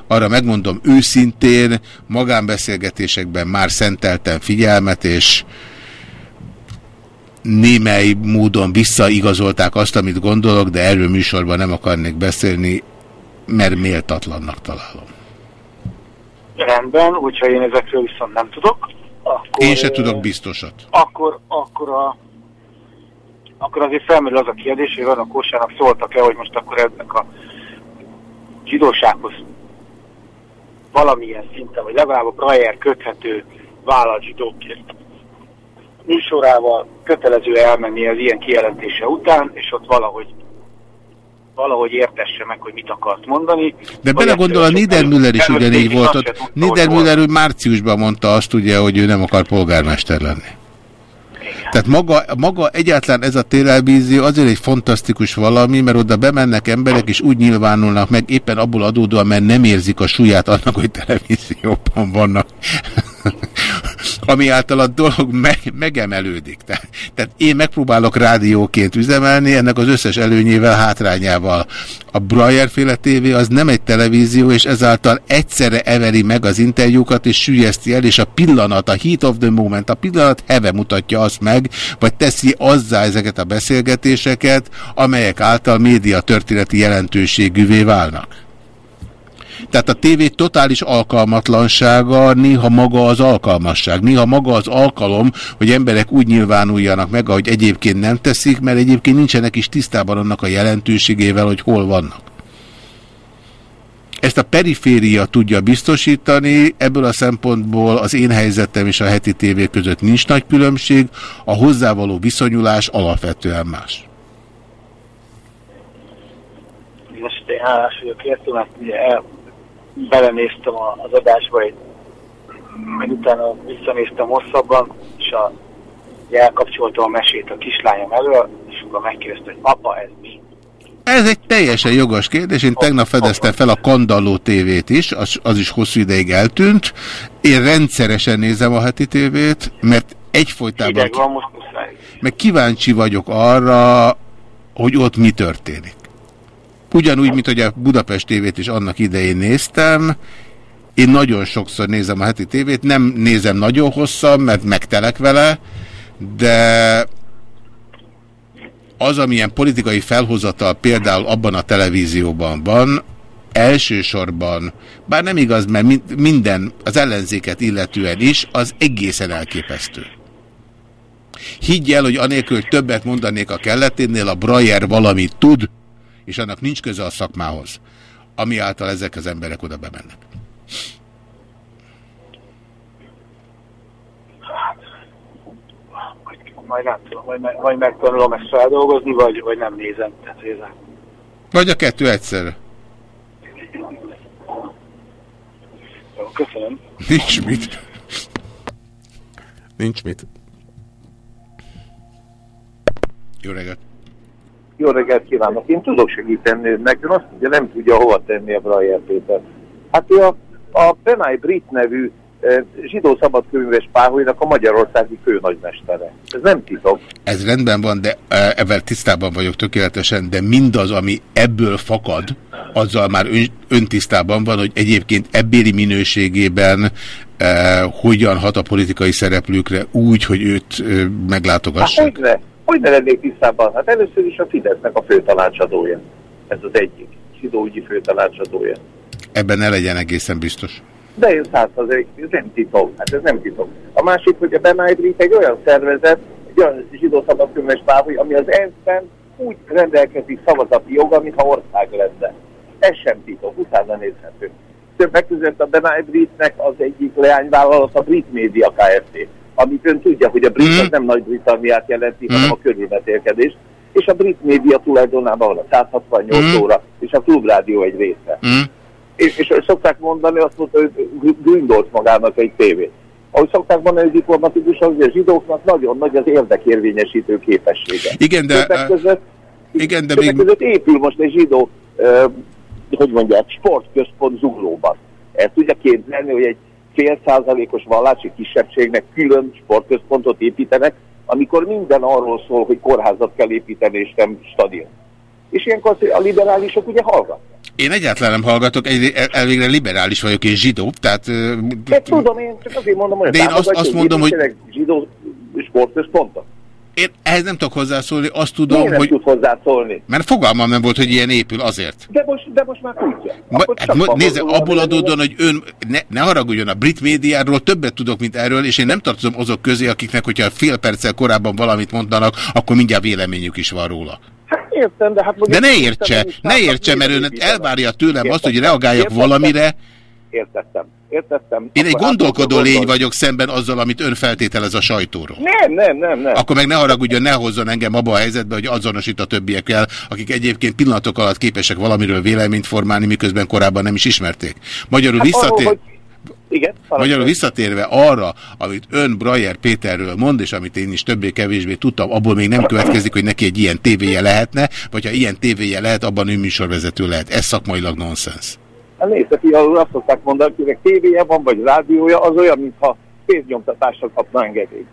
arra megmondom őszintén, magánbeszélgetésekben már szenteltem figyelmet, és némely módon visszaigazolták azt, amit gondolok, de erről műsorban nem akarnék beszélni, mert méltatlannak találom. Rendben, hogyha én ezekről viszont nem tudok, akkor, Én se tudok biztosat. akkor, akkor, a, akkor azért felmerül az a kérdés, hogy a Kósának szóltak-e, hogy most akkor ennek a zsidósághoz valamilyen szinten, vagy legalább a Brajer köthető vállalt zsidókért műsorával kötelező elmenni az ilyen kijelentése után, és ott valahogy valahogy értesse meg, hogy mit akart mondani. De belegondol, a Niedermüller is ugyanígy volt ott. Niedermüller ő márciusban mondta azt ugye, hogy ő nem akar polgármester lenni. Tehát maga, maga egyáltalán ez a televízió azért egy fantasztikus valami, mert oda bemennek emberek, és úgy nyilvánulnak meg éppen abból adódóan, mert nem érzik a súlyát annak, hogy televízióban vannak. Ami által a dolog meg, megemelődik. Tehát, tehát én megpróbálok rádióként üzemelni, ennek az összes előnyével, hátrányával. A Breyer féle tévé az nem egy televízió, és ezáltal egyszerre everi meg az interjúkat, és sülyezti el, és a pillanat, a heat of the moment, a pillanat heve mutatja azt meg, vagy teszi azzá ezeket a beszélgetéseket, amelyek által média történeti jelentőségűvé válnak. Tehát a tévé totális alkalmatlansága néha maga az alkalmasság, néha maga az alkalom, hogy emberek úgy nyilvánuljanak meg, ahogy egyébként nem teszik, mert egyébként nincsenek is tisztában annak a jelentőségével, hogy hol vannak. Ezt a periféria tudja biztosítani, ebből a szempontból az én helyzetem és a heti tévé között nincs nagy különbség, a hozzávaló viszonyulás alapvetően más. Most én hálás vagyok érte, mert ugye el, belenéztem az adásba, meg utána visszanéztem hosszabban, és a, elkapcsoltam a mesét a kislányom elől, és akkor megkérdezte, hogy apa, ez mi? Ez egy teljesen jogos kérdés. Én tegnap fedeztem fel a Kandalló tévét is, az, az is hosszú ideig eltűnt. Én rendszeresen nézem a heti tévét, mert egyfolytában, Hideg van, most muszáj. meg kíváncsi vagyok arra, hogy ott mi történik. Ugyanúgy, mint hogy a Budapest tévét is annak idején néztem, én nagyon sokszor nézem a heti tévét, nem nézem nagyon hosszan, mert megtelek vele, de az, amilyen politikai felhozatal például abban a televízióban van, elsősorban, bár nem igaz, mert min- minden, az ellenzéket illetően is, az egészen elképesztő. Higgy el, hogy anélkül, többet mondanék a kelleténél, a Brayer valamit tud, és annak nincs köze a szakmához, ami által ezek az emberek oda bemennek. Majd nem tudom, vagy, me- vagy megtanulom ezt feldolgozni, vagy, vagy nem nézem. Tehát, a... Vagy a kettő egyszerre. Jó, köszönöm. Nincs mit. Nincs mit. Jó reggelt. Jó reggelt kívánok! Én tudok segíteni önnek, de azt ugye nem tudja hova tenni a Brajer Péter. Hát ő a, a Penay Brit nevű eh, zsidó szabadkönyves páholynak a magyarországi főnagymestere. Ez nem titok. Ez rendben van, de e, ebben tisztában vagyok tökéletesen, de mindaz, ami ebből fakad, azzal már ön, öntisztában van, hogy egyébként ebbéli minőségében e, hogyan hat a politikai szereplőkre úgy, hogy őt e, Hát meglátogassák. ne? Hogy ne lennék tisztában? Hát először is a Fidesznek a főtanácsadója. Ez az egyik. Zsidóügyi főtanácsadója. Ebben ne legyen egészen biztos. De én százszerzelék, ez nem titok, hát ez nem titok. A másik, hogy a Benai Brit egy olyan szervezet, egy olyan zsidó szabadkönyves páholy, ami az ENSZ-ben úgy rendelkezik szavazati joga, mintha ország lenne. Ez sem titok, utána nézhető. Többek között a Benai Britnek az egyik leányvállalat a Brit Media Kft. Amit ön tudja, hogy a brit az nem Nagy-Britanniát jelenti, hanem a körülmetélkedést. És a brit média tulajdonában van a 168 óra, és a klubrádió egy része. És, és szokták mondani, azt mondta, hogy gündolt magának egy tévét. Ahogy szokták mondani, hogy diplomatikusan, hogy a zsidóknak nagyon nagy az érdekérvényesítő képessége. Igen, de, Többek között, igen, de még... között épül most egy zsidó, uh, hogy mondják, sportközpont zuglóban. El tudja képzelni, hogy egy fél százalékos vallási kisebbségnek külön sportközpontot építenek, amikor minden arról szól, hogy kórházat kell építeni, és nem stadion. És ilyenkor a liberálisok ugye hallgatnak. Én egyáltalán nem hallgatok, egy, el- elvégre liberális vagyok és zsidó, tehát... De tudom, én csak azért mondom, hogy De én azt- azt mondom, hogy- zsidó sportközpontot. Én ehhez nem tudok hozzászólni, azt tudom, Miért nem hogy... tud hozzászólni? Mert fogalmam nem volt, hogy ilyen épül azért. De most, de most már tudja. Ma, hát, abban nézze, abból adódóan, hogy ön ne, ne haragudjon a brit médiáról, többet tudok, mint erről, és én nem tartozom azok közé, akiknek, hogyha fél perccel korábban valamit mondanak, akkor mindjárt véleményük is van róla. Értem, de hát De ne értse, ne értse, mert ön elvárja tőlem azt, hogy reagáljak valamire, értettem. Értettem. Én egy Akkor gondolkodó lény vagyok szemben azzal, amit ön feltételez a sajtóról. Nem, nem, nem, nem. Akkor meg ne haragudjon, ne hozzon engem abba a helyzetbe, hogy azonosít a többiekkel, akik egyébként pillanatok alatt képesek valamiről véleményt formálni, miközben korábban nem is ismerték. Magyarul Hát visszatér... arról, hogy- Igen, Magyarul visszatérve arra, amit ön Brajer Péterről mond, és amit én is többé-kevésbé tudtam, abból még nem következik, hogy neki egy ilyen tévéje lehetne, vagy ha ilyen tévéje lehet, abban ő műsorvezető lehet. Ez szakmailag nonsens. Hát nézd, fialul azt szokták mondani, akinek tévéje van, vagy rádiója, az olyan, mintha pénznyomtatásra kapna engedélyt.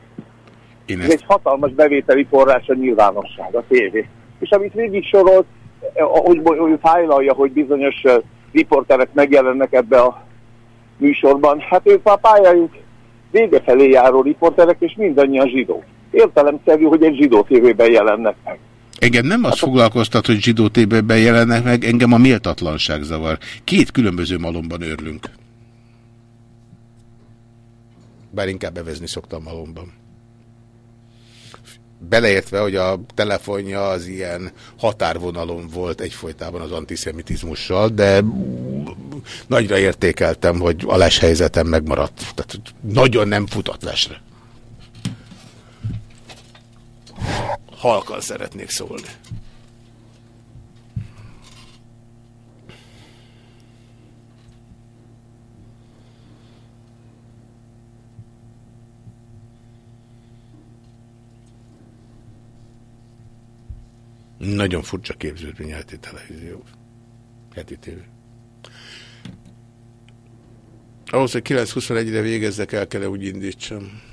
Én Ez egy hatalmas bevételi forrás a nyilvánosság, a tévé. És amit végig sorolt, eh, ahogy hogy fájlalja, hogy bizonyos eh, riporterek megjelennek ebbe a műsorban, hát ők a pályájuk vége felé járó riporterek, és mindannyian zsidók. Értelemszerű, hogy egy zsidó tévében jelennek meg. Engem nem az foglalkoztat, hogy zsidó tévében jelennek meg, engem a méltatlanság zavar. Két különböző malomban őrlünk. Bár inkább bevezni szoktam malomban. Beleértve, hogy a telefonja az ilyen határvonalon volt egyfolytában az antiszemitizmussal, de nagyra értékeltem, hogy a leshelyzetem megmaradt. Tehát nagyon nem futott lesre. Halkan szeretnék szólni. Nagyon furcsa képződmény heti televízió. Heti tévé. Ahhoz, hogy 9.21-re végezzek, el kell -e úgy indítsam.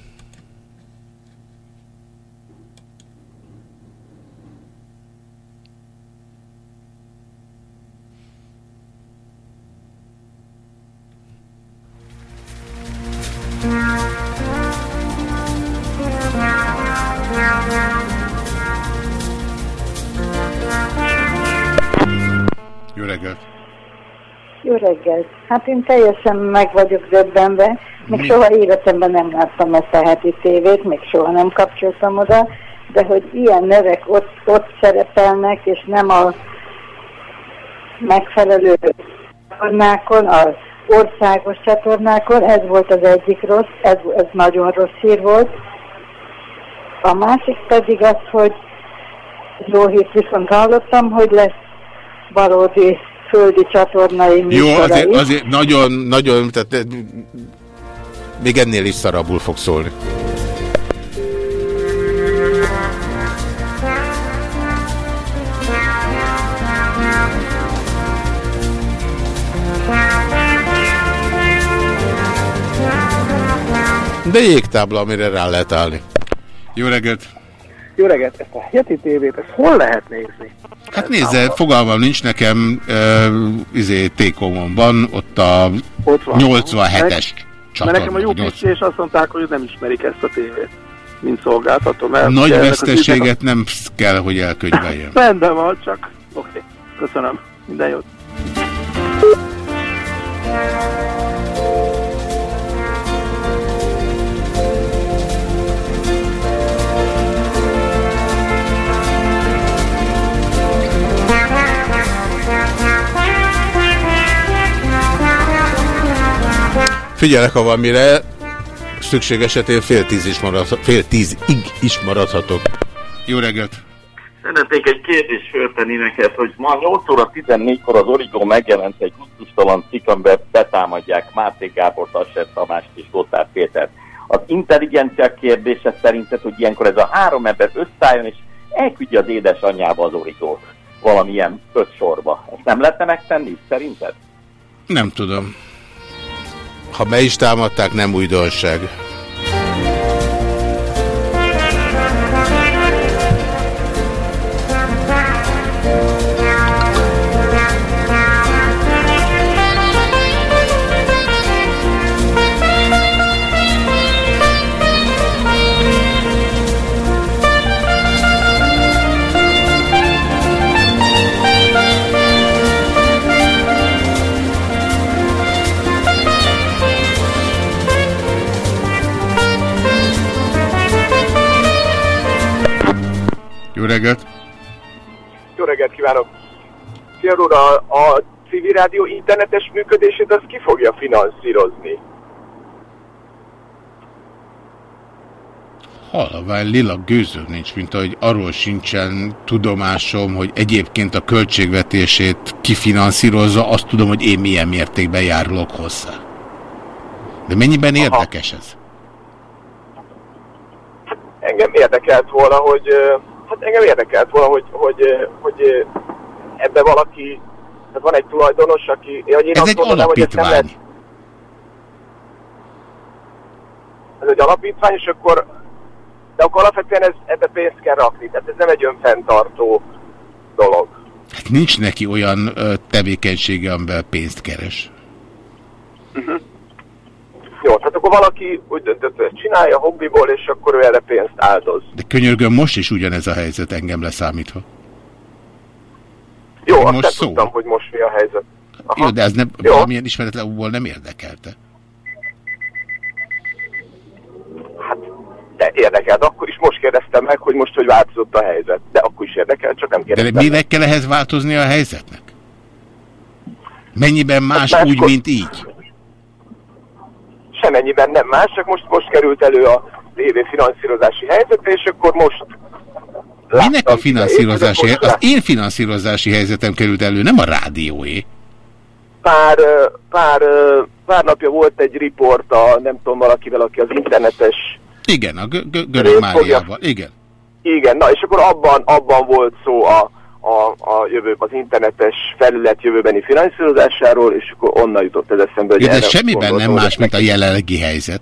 Jó reggelt! Hát én teljesen meg vagyok döbbenve. Még Mi? soha életemben nem láttam ezt a heti tévét, még soha nem kapcsoltam oda, de hogy ilyen nevek ott, ott szerepelnek, és nem a megfelelő csatornákon, az országos csatornákon, ez volt az egyik rossz, ez, ez nagyon rossz hír volt. A másik pedig az, hogy jó hírt viszont hallottam, hogy lesz valódi földi csatornai Jó, azért, azért nagyon, nagyon, tehát eh, még ennél is szarabbul fog szólni. De jégtábla, amire rá lehet állni. Jó reggelt! Jó reggelt, ezt a heti tévét, ezt hol lehet nézni? Hát nézze, fogalmam nincs nekem, uh, izé, Tékomon van, ott a Ott van. 87-es Mert csatorna. nekem a jó vagy 80. kicsi, és azt mondták, hogy nem ismerik ezt a tévét, mint szolgáltató. Mert Nagy veszteséget nem kell, hogy a- *laughs* Rendben van, csak oké. Köszönöm. Minden jót. Figyelek, ha van mire, szükség esetén fél, tíz is maradhat, fél tízig is maradhatok. Jó reggelt! Szeretnék egy kérdést föltenni neked, hogy ma 8 óra 14-kor az Origo megjelent egy gusztustalan cikk, amiben betámadják Máté Gábor, Tasser Tamást és Lothár Pétert. Az intelligencia kérdése szerinted, hogy ilyenkor ez a három ember összeálljon és elküldje az édesanyjába az Origót valamilyen öt sorba. Ezt nem lehetne megtenni, szerinted? Nem tudom. Ha be is támadták, nem újdonság. Reggelt! Jó reggelt kívánok! Szia úr, a, a civil rádió internetes működését az ki fogja finanszírozni? Halvány lila gőzöm nincs, mint ahogy arról sincsen tudomásom, hogy egyébként a költségvetését kifinanszírozza, azt tudom, hogy én milyen mértékben járulok hozzá. De mennyiben érdekes ez? Engem érdekelt volna, hogy hát engem érdekelt volna, hogy, hogy, hogy ebbe valaki, tehát van egy tulajdonos, aki, hogy én Ez azt egy mondanám, hogy ezt nem lehet, alapítvány. ez egy alapítvány, és akkor, de akkor alapvetően ez, ebbe pénzt kell rakni, tehát ez nem egy önfenntartó dolog. Hát nincs neki olyan tevékenysége, amivel pénzt keres. Uh-huh. Jó, tehát akkor valaki úgy döntött, hogy ezt csinálja hobbiból, és akkor ő erre pénzt áldoz. De könyörgöm, most is ugyanez a helyzet engem leszámítva. Jó, Én azt most nem szó. tudtam, hogy most mi a helyzet. Aha. Jó, de ez nem, Jó. valamilyen ismeretlen okból nem érdekelte. De érdekelt, akkor is most kérdeztem meg, hogy most hogy változott a helyzet. De akkor is érdekelt, csak nem De kérdeztem. minek kell ehhez változni a helyzetnek? Mennyiben más Hát úgy, mint így? Semennyiben nem más, csak most, most került elő a TV finanszírozási helyzete, és akkor most Minek a finanszírozási Én- Az én finanszírozási helyzetem került elő, nem a rádióé. pár, pár, pár napja volt egy riport a, nem tudom, valakivel, aki az internetes Igen, a gö- gö- görög Máriával. Igen. Igen, na és akkor abban, abban volt szó a, a, a jövő, az internetes felület jövőbeni finanszírozásáról, és akkor onnan jutott ez eszembe, hogy Ja, de semmiben nem más, mint a jelenlegi helyzet.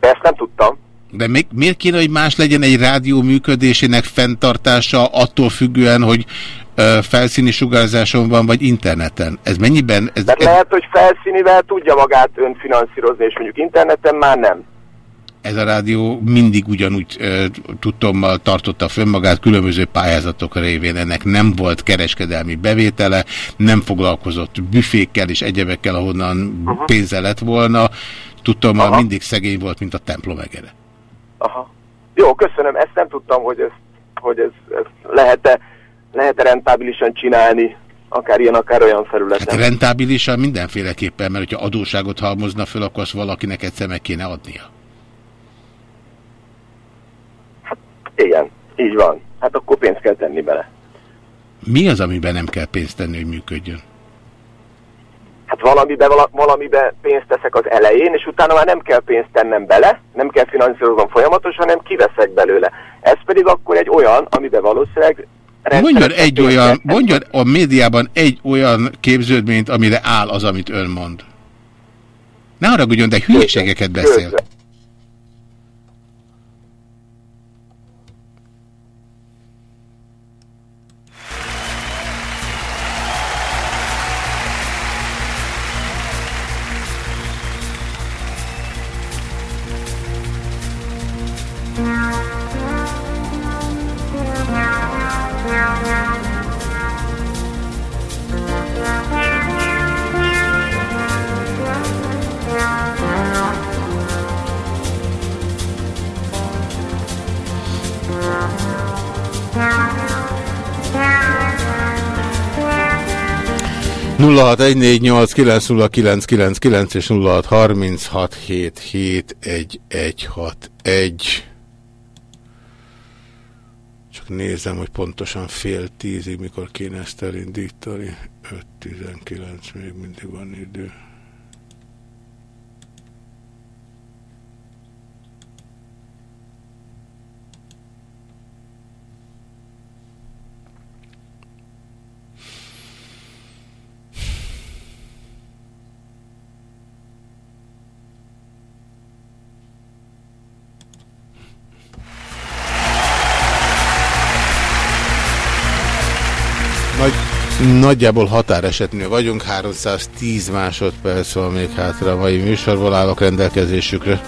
De ezt nem tudtam. De mi, miért kéne, hogy más legyen egy rádió működésének fenntartása attól függően, hogy ö, felszíni sugárzáson van, vagy interneten? Ez mennyiben? Ez, ez, lehet, hogy felszínivel tudja magát önfinanszírozni, és mondjuk interneten már nem. Ez a rádió mindig ugyanúgy ö, tudtommal tartotta fönn magát különböző pályázatok révén. Ennek nem volt kereskedelmi bevétele, nem foglalkozott büfékkel és egyebekkel, ahonnan -huh. pénze lett volna. Tudtommal Aha. mindig szegény volt, mint a templom egere. Aha. Jó, köszönöm, ezt nem tudtam, hogy ez, hogy ez, ez lehet-e lehet -e rentábilisan csinálni, akár ilyen, akár olyan felületen. Hát rentábilisan mindenféleképpen, mert hogyha adóságot halmozna föl, akkor azt valakinek egyszer meg kéne adnia. Igen, így van. Hát akkor pénzt kell tenni bele. Mi az, amiben nem kell pénzt tenni, hogy működjön? Hát valamibe, vala, valamibe pénzt teszek az elején, és utána már nem kell pénzt tennem bele, nem kell finanszíroznom folyamatosan, hanem kiveszek belőle. Ez pedig akkor egy olyan, amiben valószínűleg Mondjon egy olyan, mondjon a médiában egy olyan képződményt, amire áll az, amit ön mond. Ne haragudjon, de hülyeségeket beszél. Gőzöm. 0614890999 és 0636771161. Csak nézem, hogy pontosan fél tízig, mikor kéne ezt elindítani. 5.19, még mindig van idő. Nagyjából határesetnél vagyunk, 310 másodperc van még hátra a mai műsorból állok rendelkezésükre.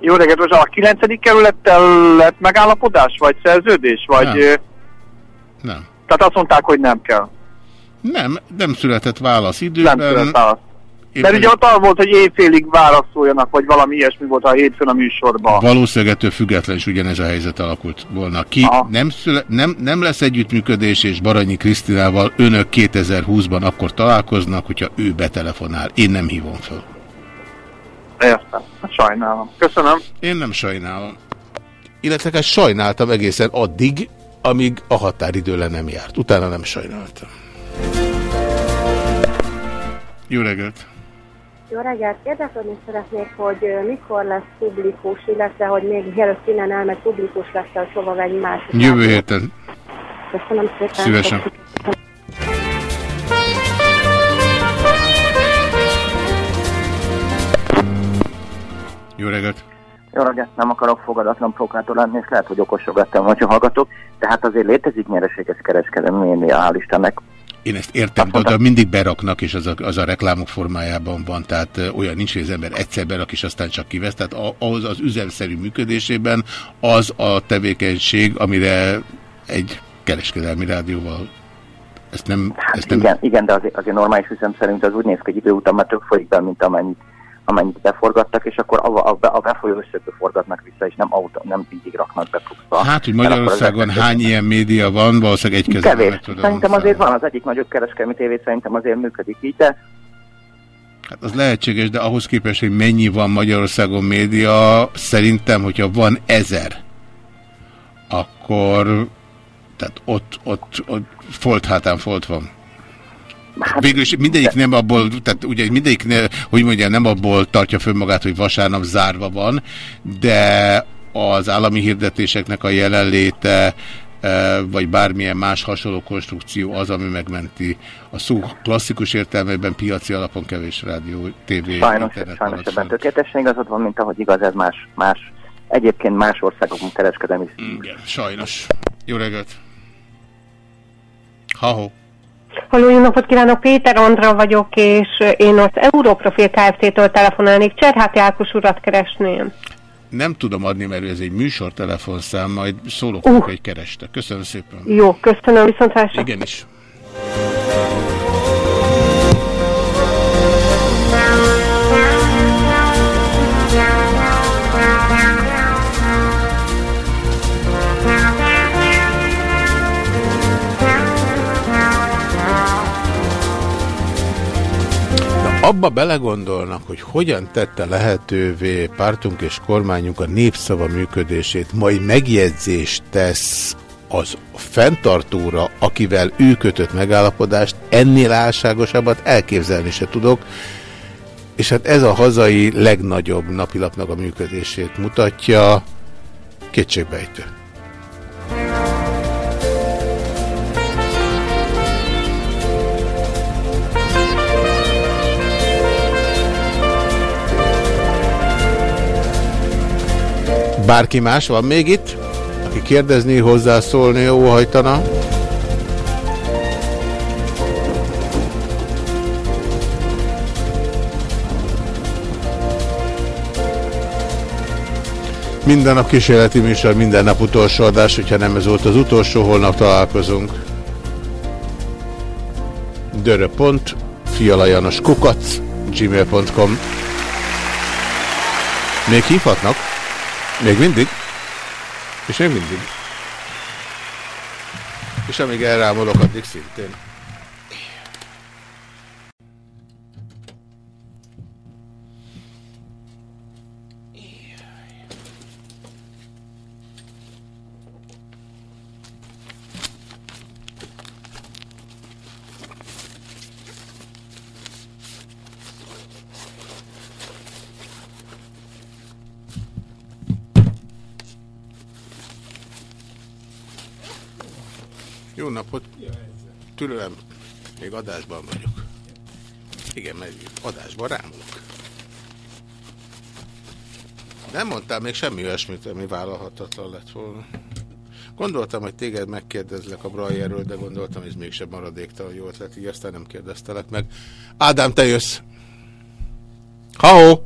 Jó reggelt, most a 9. kerülettel lett megállapodás, vagy szerződés, vagy... Nem. Nem. Tehát azt mondták, hogy nem kell. Nem, nem született válasz időben. Nem született válasz. Éppen- Mert ugye ott arra volt, hogy éjfélig válaszoljanak, vagy valami ilyesmi volt a hétfőn a műsorban. Valószínűleg ettől független is ugyanez a helyzet alakult volna ki. Nem, szüle, nem, nem lesz együttműködés, és Baranyi Krisztinával önök 2020-ban akkor találkoznak, hogyha ő betelefonál. Én nem hívom föl. Értem. Hát Sajnálom. Köszönöm. Én nem sajnálom. Illetve hát sajnáltam egészen addig, amíg a határidő le nem járt. Utána nem sajnáltam. Jó reggelt! Jó reggelt! Érdeklődni szeretnék, hogy mikor lesz publikus, illetve hogy még mielőtt innen elmegy publikus lesz a sova egy másik. Jövő héten. Köszönöm szépen. Szívesen. Jó reggelt! Jó reggelt, nem akarok fogadatlan provokátor lenni, és lehet, hogy okosogattam, hogyha hallgatok, tehát azért létezik nyereséges kereskedelmi média, hál' Istennek. Én ezt értem, de, de mindig beraknak, és az a, az a reklámok formájában van, tehát olyan nincs, hogy az ember egyszer berak, és aztán csak kivesz. Tehát ahhoz az üzemszerű működésében az a tevékenység, amire egy kereskedelmi rádióval ezt nem... Ezt nem Igen, igen, de azért, azért normális üzem szerint az úgy néz ki, hogy idő után már tök folyik be, mint amennyit, amennyit beforgattak, és akkor a, a, a befolyó összegből forgatnak vissza, és nem, autó, nem mindig raknak be pluszba. Hát, hogy Magyarországon hány ilyen média van, valószínűleg egy kezben Kevés. tudom Szerintem azért van, az egyik nagyobb kereskedelmi tévé szerintem azért működik így, de Hát az lehetséges, de ahhoz képest, hogy mennyi van Magyarországon média, szerintem, hogyha van ezer, akkor tehát ott, ott, ott folt hátán folt van. Hát, Végül is mindegyik nem abból, tehát ugye mindegyik, ne, hogy mondjam, nem abból tartja fönn magát, hogy vasárnap zárva van, de az állami hirdetéseknek a jelenléte, eh, vagy bármilyen más hasonló konstrukció az, ami megmenti a szó klasszikus értelmében piaci alapon kevés rádió, tévé, sajnos, sajnos ebben tökéletesen igazad van, mint ahogy igaz ez más, más egyébként más országokban kereskedelmi Igen, sajnos. Jó reggelt! Ha-ho! Halló, jó napot kívánok, Péter Andra vagyok, és én az Europrofil Kft-től telefonálnék, Cserháti Ákos urat keresném. Nem tudom adni, mert ez egy műsortelefonszám, majd szólok, uh. hogy kereste. Köszönöm szépen. Jó, köszönöm, viszontlátásra. Igenis. Abba belegondolnak, hogy hogyan tette lehetővé pártunk és kormányunk a népszava működését, majd megjegyzést tesz az fenntartóra, akivel ő kötött megállapodást, ennél álságosabbat elképzelni se tudok, és hát ez a hazai legnagyobb napilapnak a működését mutatja, kétségbejtő. Bárki más van még itt, aki kérdezni, hozzászólni, óhajtana? Minden nap kísérleti műsor, minden nap utolsó adás, hogyha nem ez volt az utolsó, holnap találkozunk. Dörö.pont, fialajanos kukac, gmail.com Még hívhatnak? Még mindig? És még mindig? És amíg elrámolok, addig szintén. Jó napot! Türelem, még adásban vagyok. Igen, mert adásban rámolok. Nem mondtál még semmi olyasmit, ami vállalhatatlan lett volna. Gondoltam, hogy téged megkérdezlek a Brajerről, de gondoltam, hogy ez mégsem maradéktalan jó ötlet, így aztán nem kérdeztelek meg. Ádám, te jössz! Ha-ho!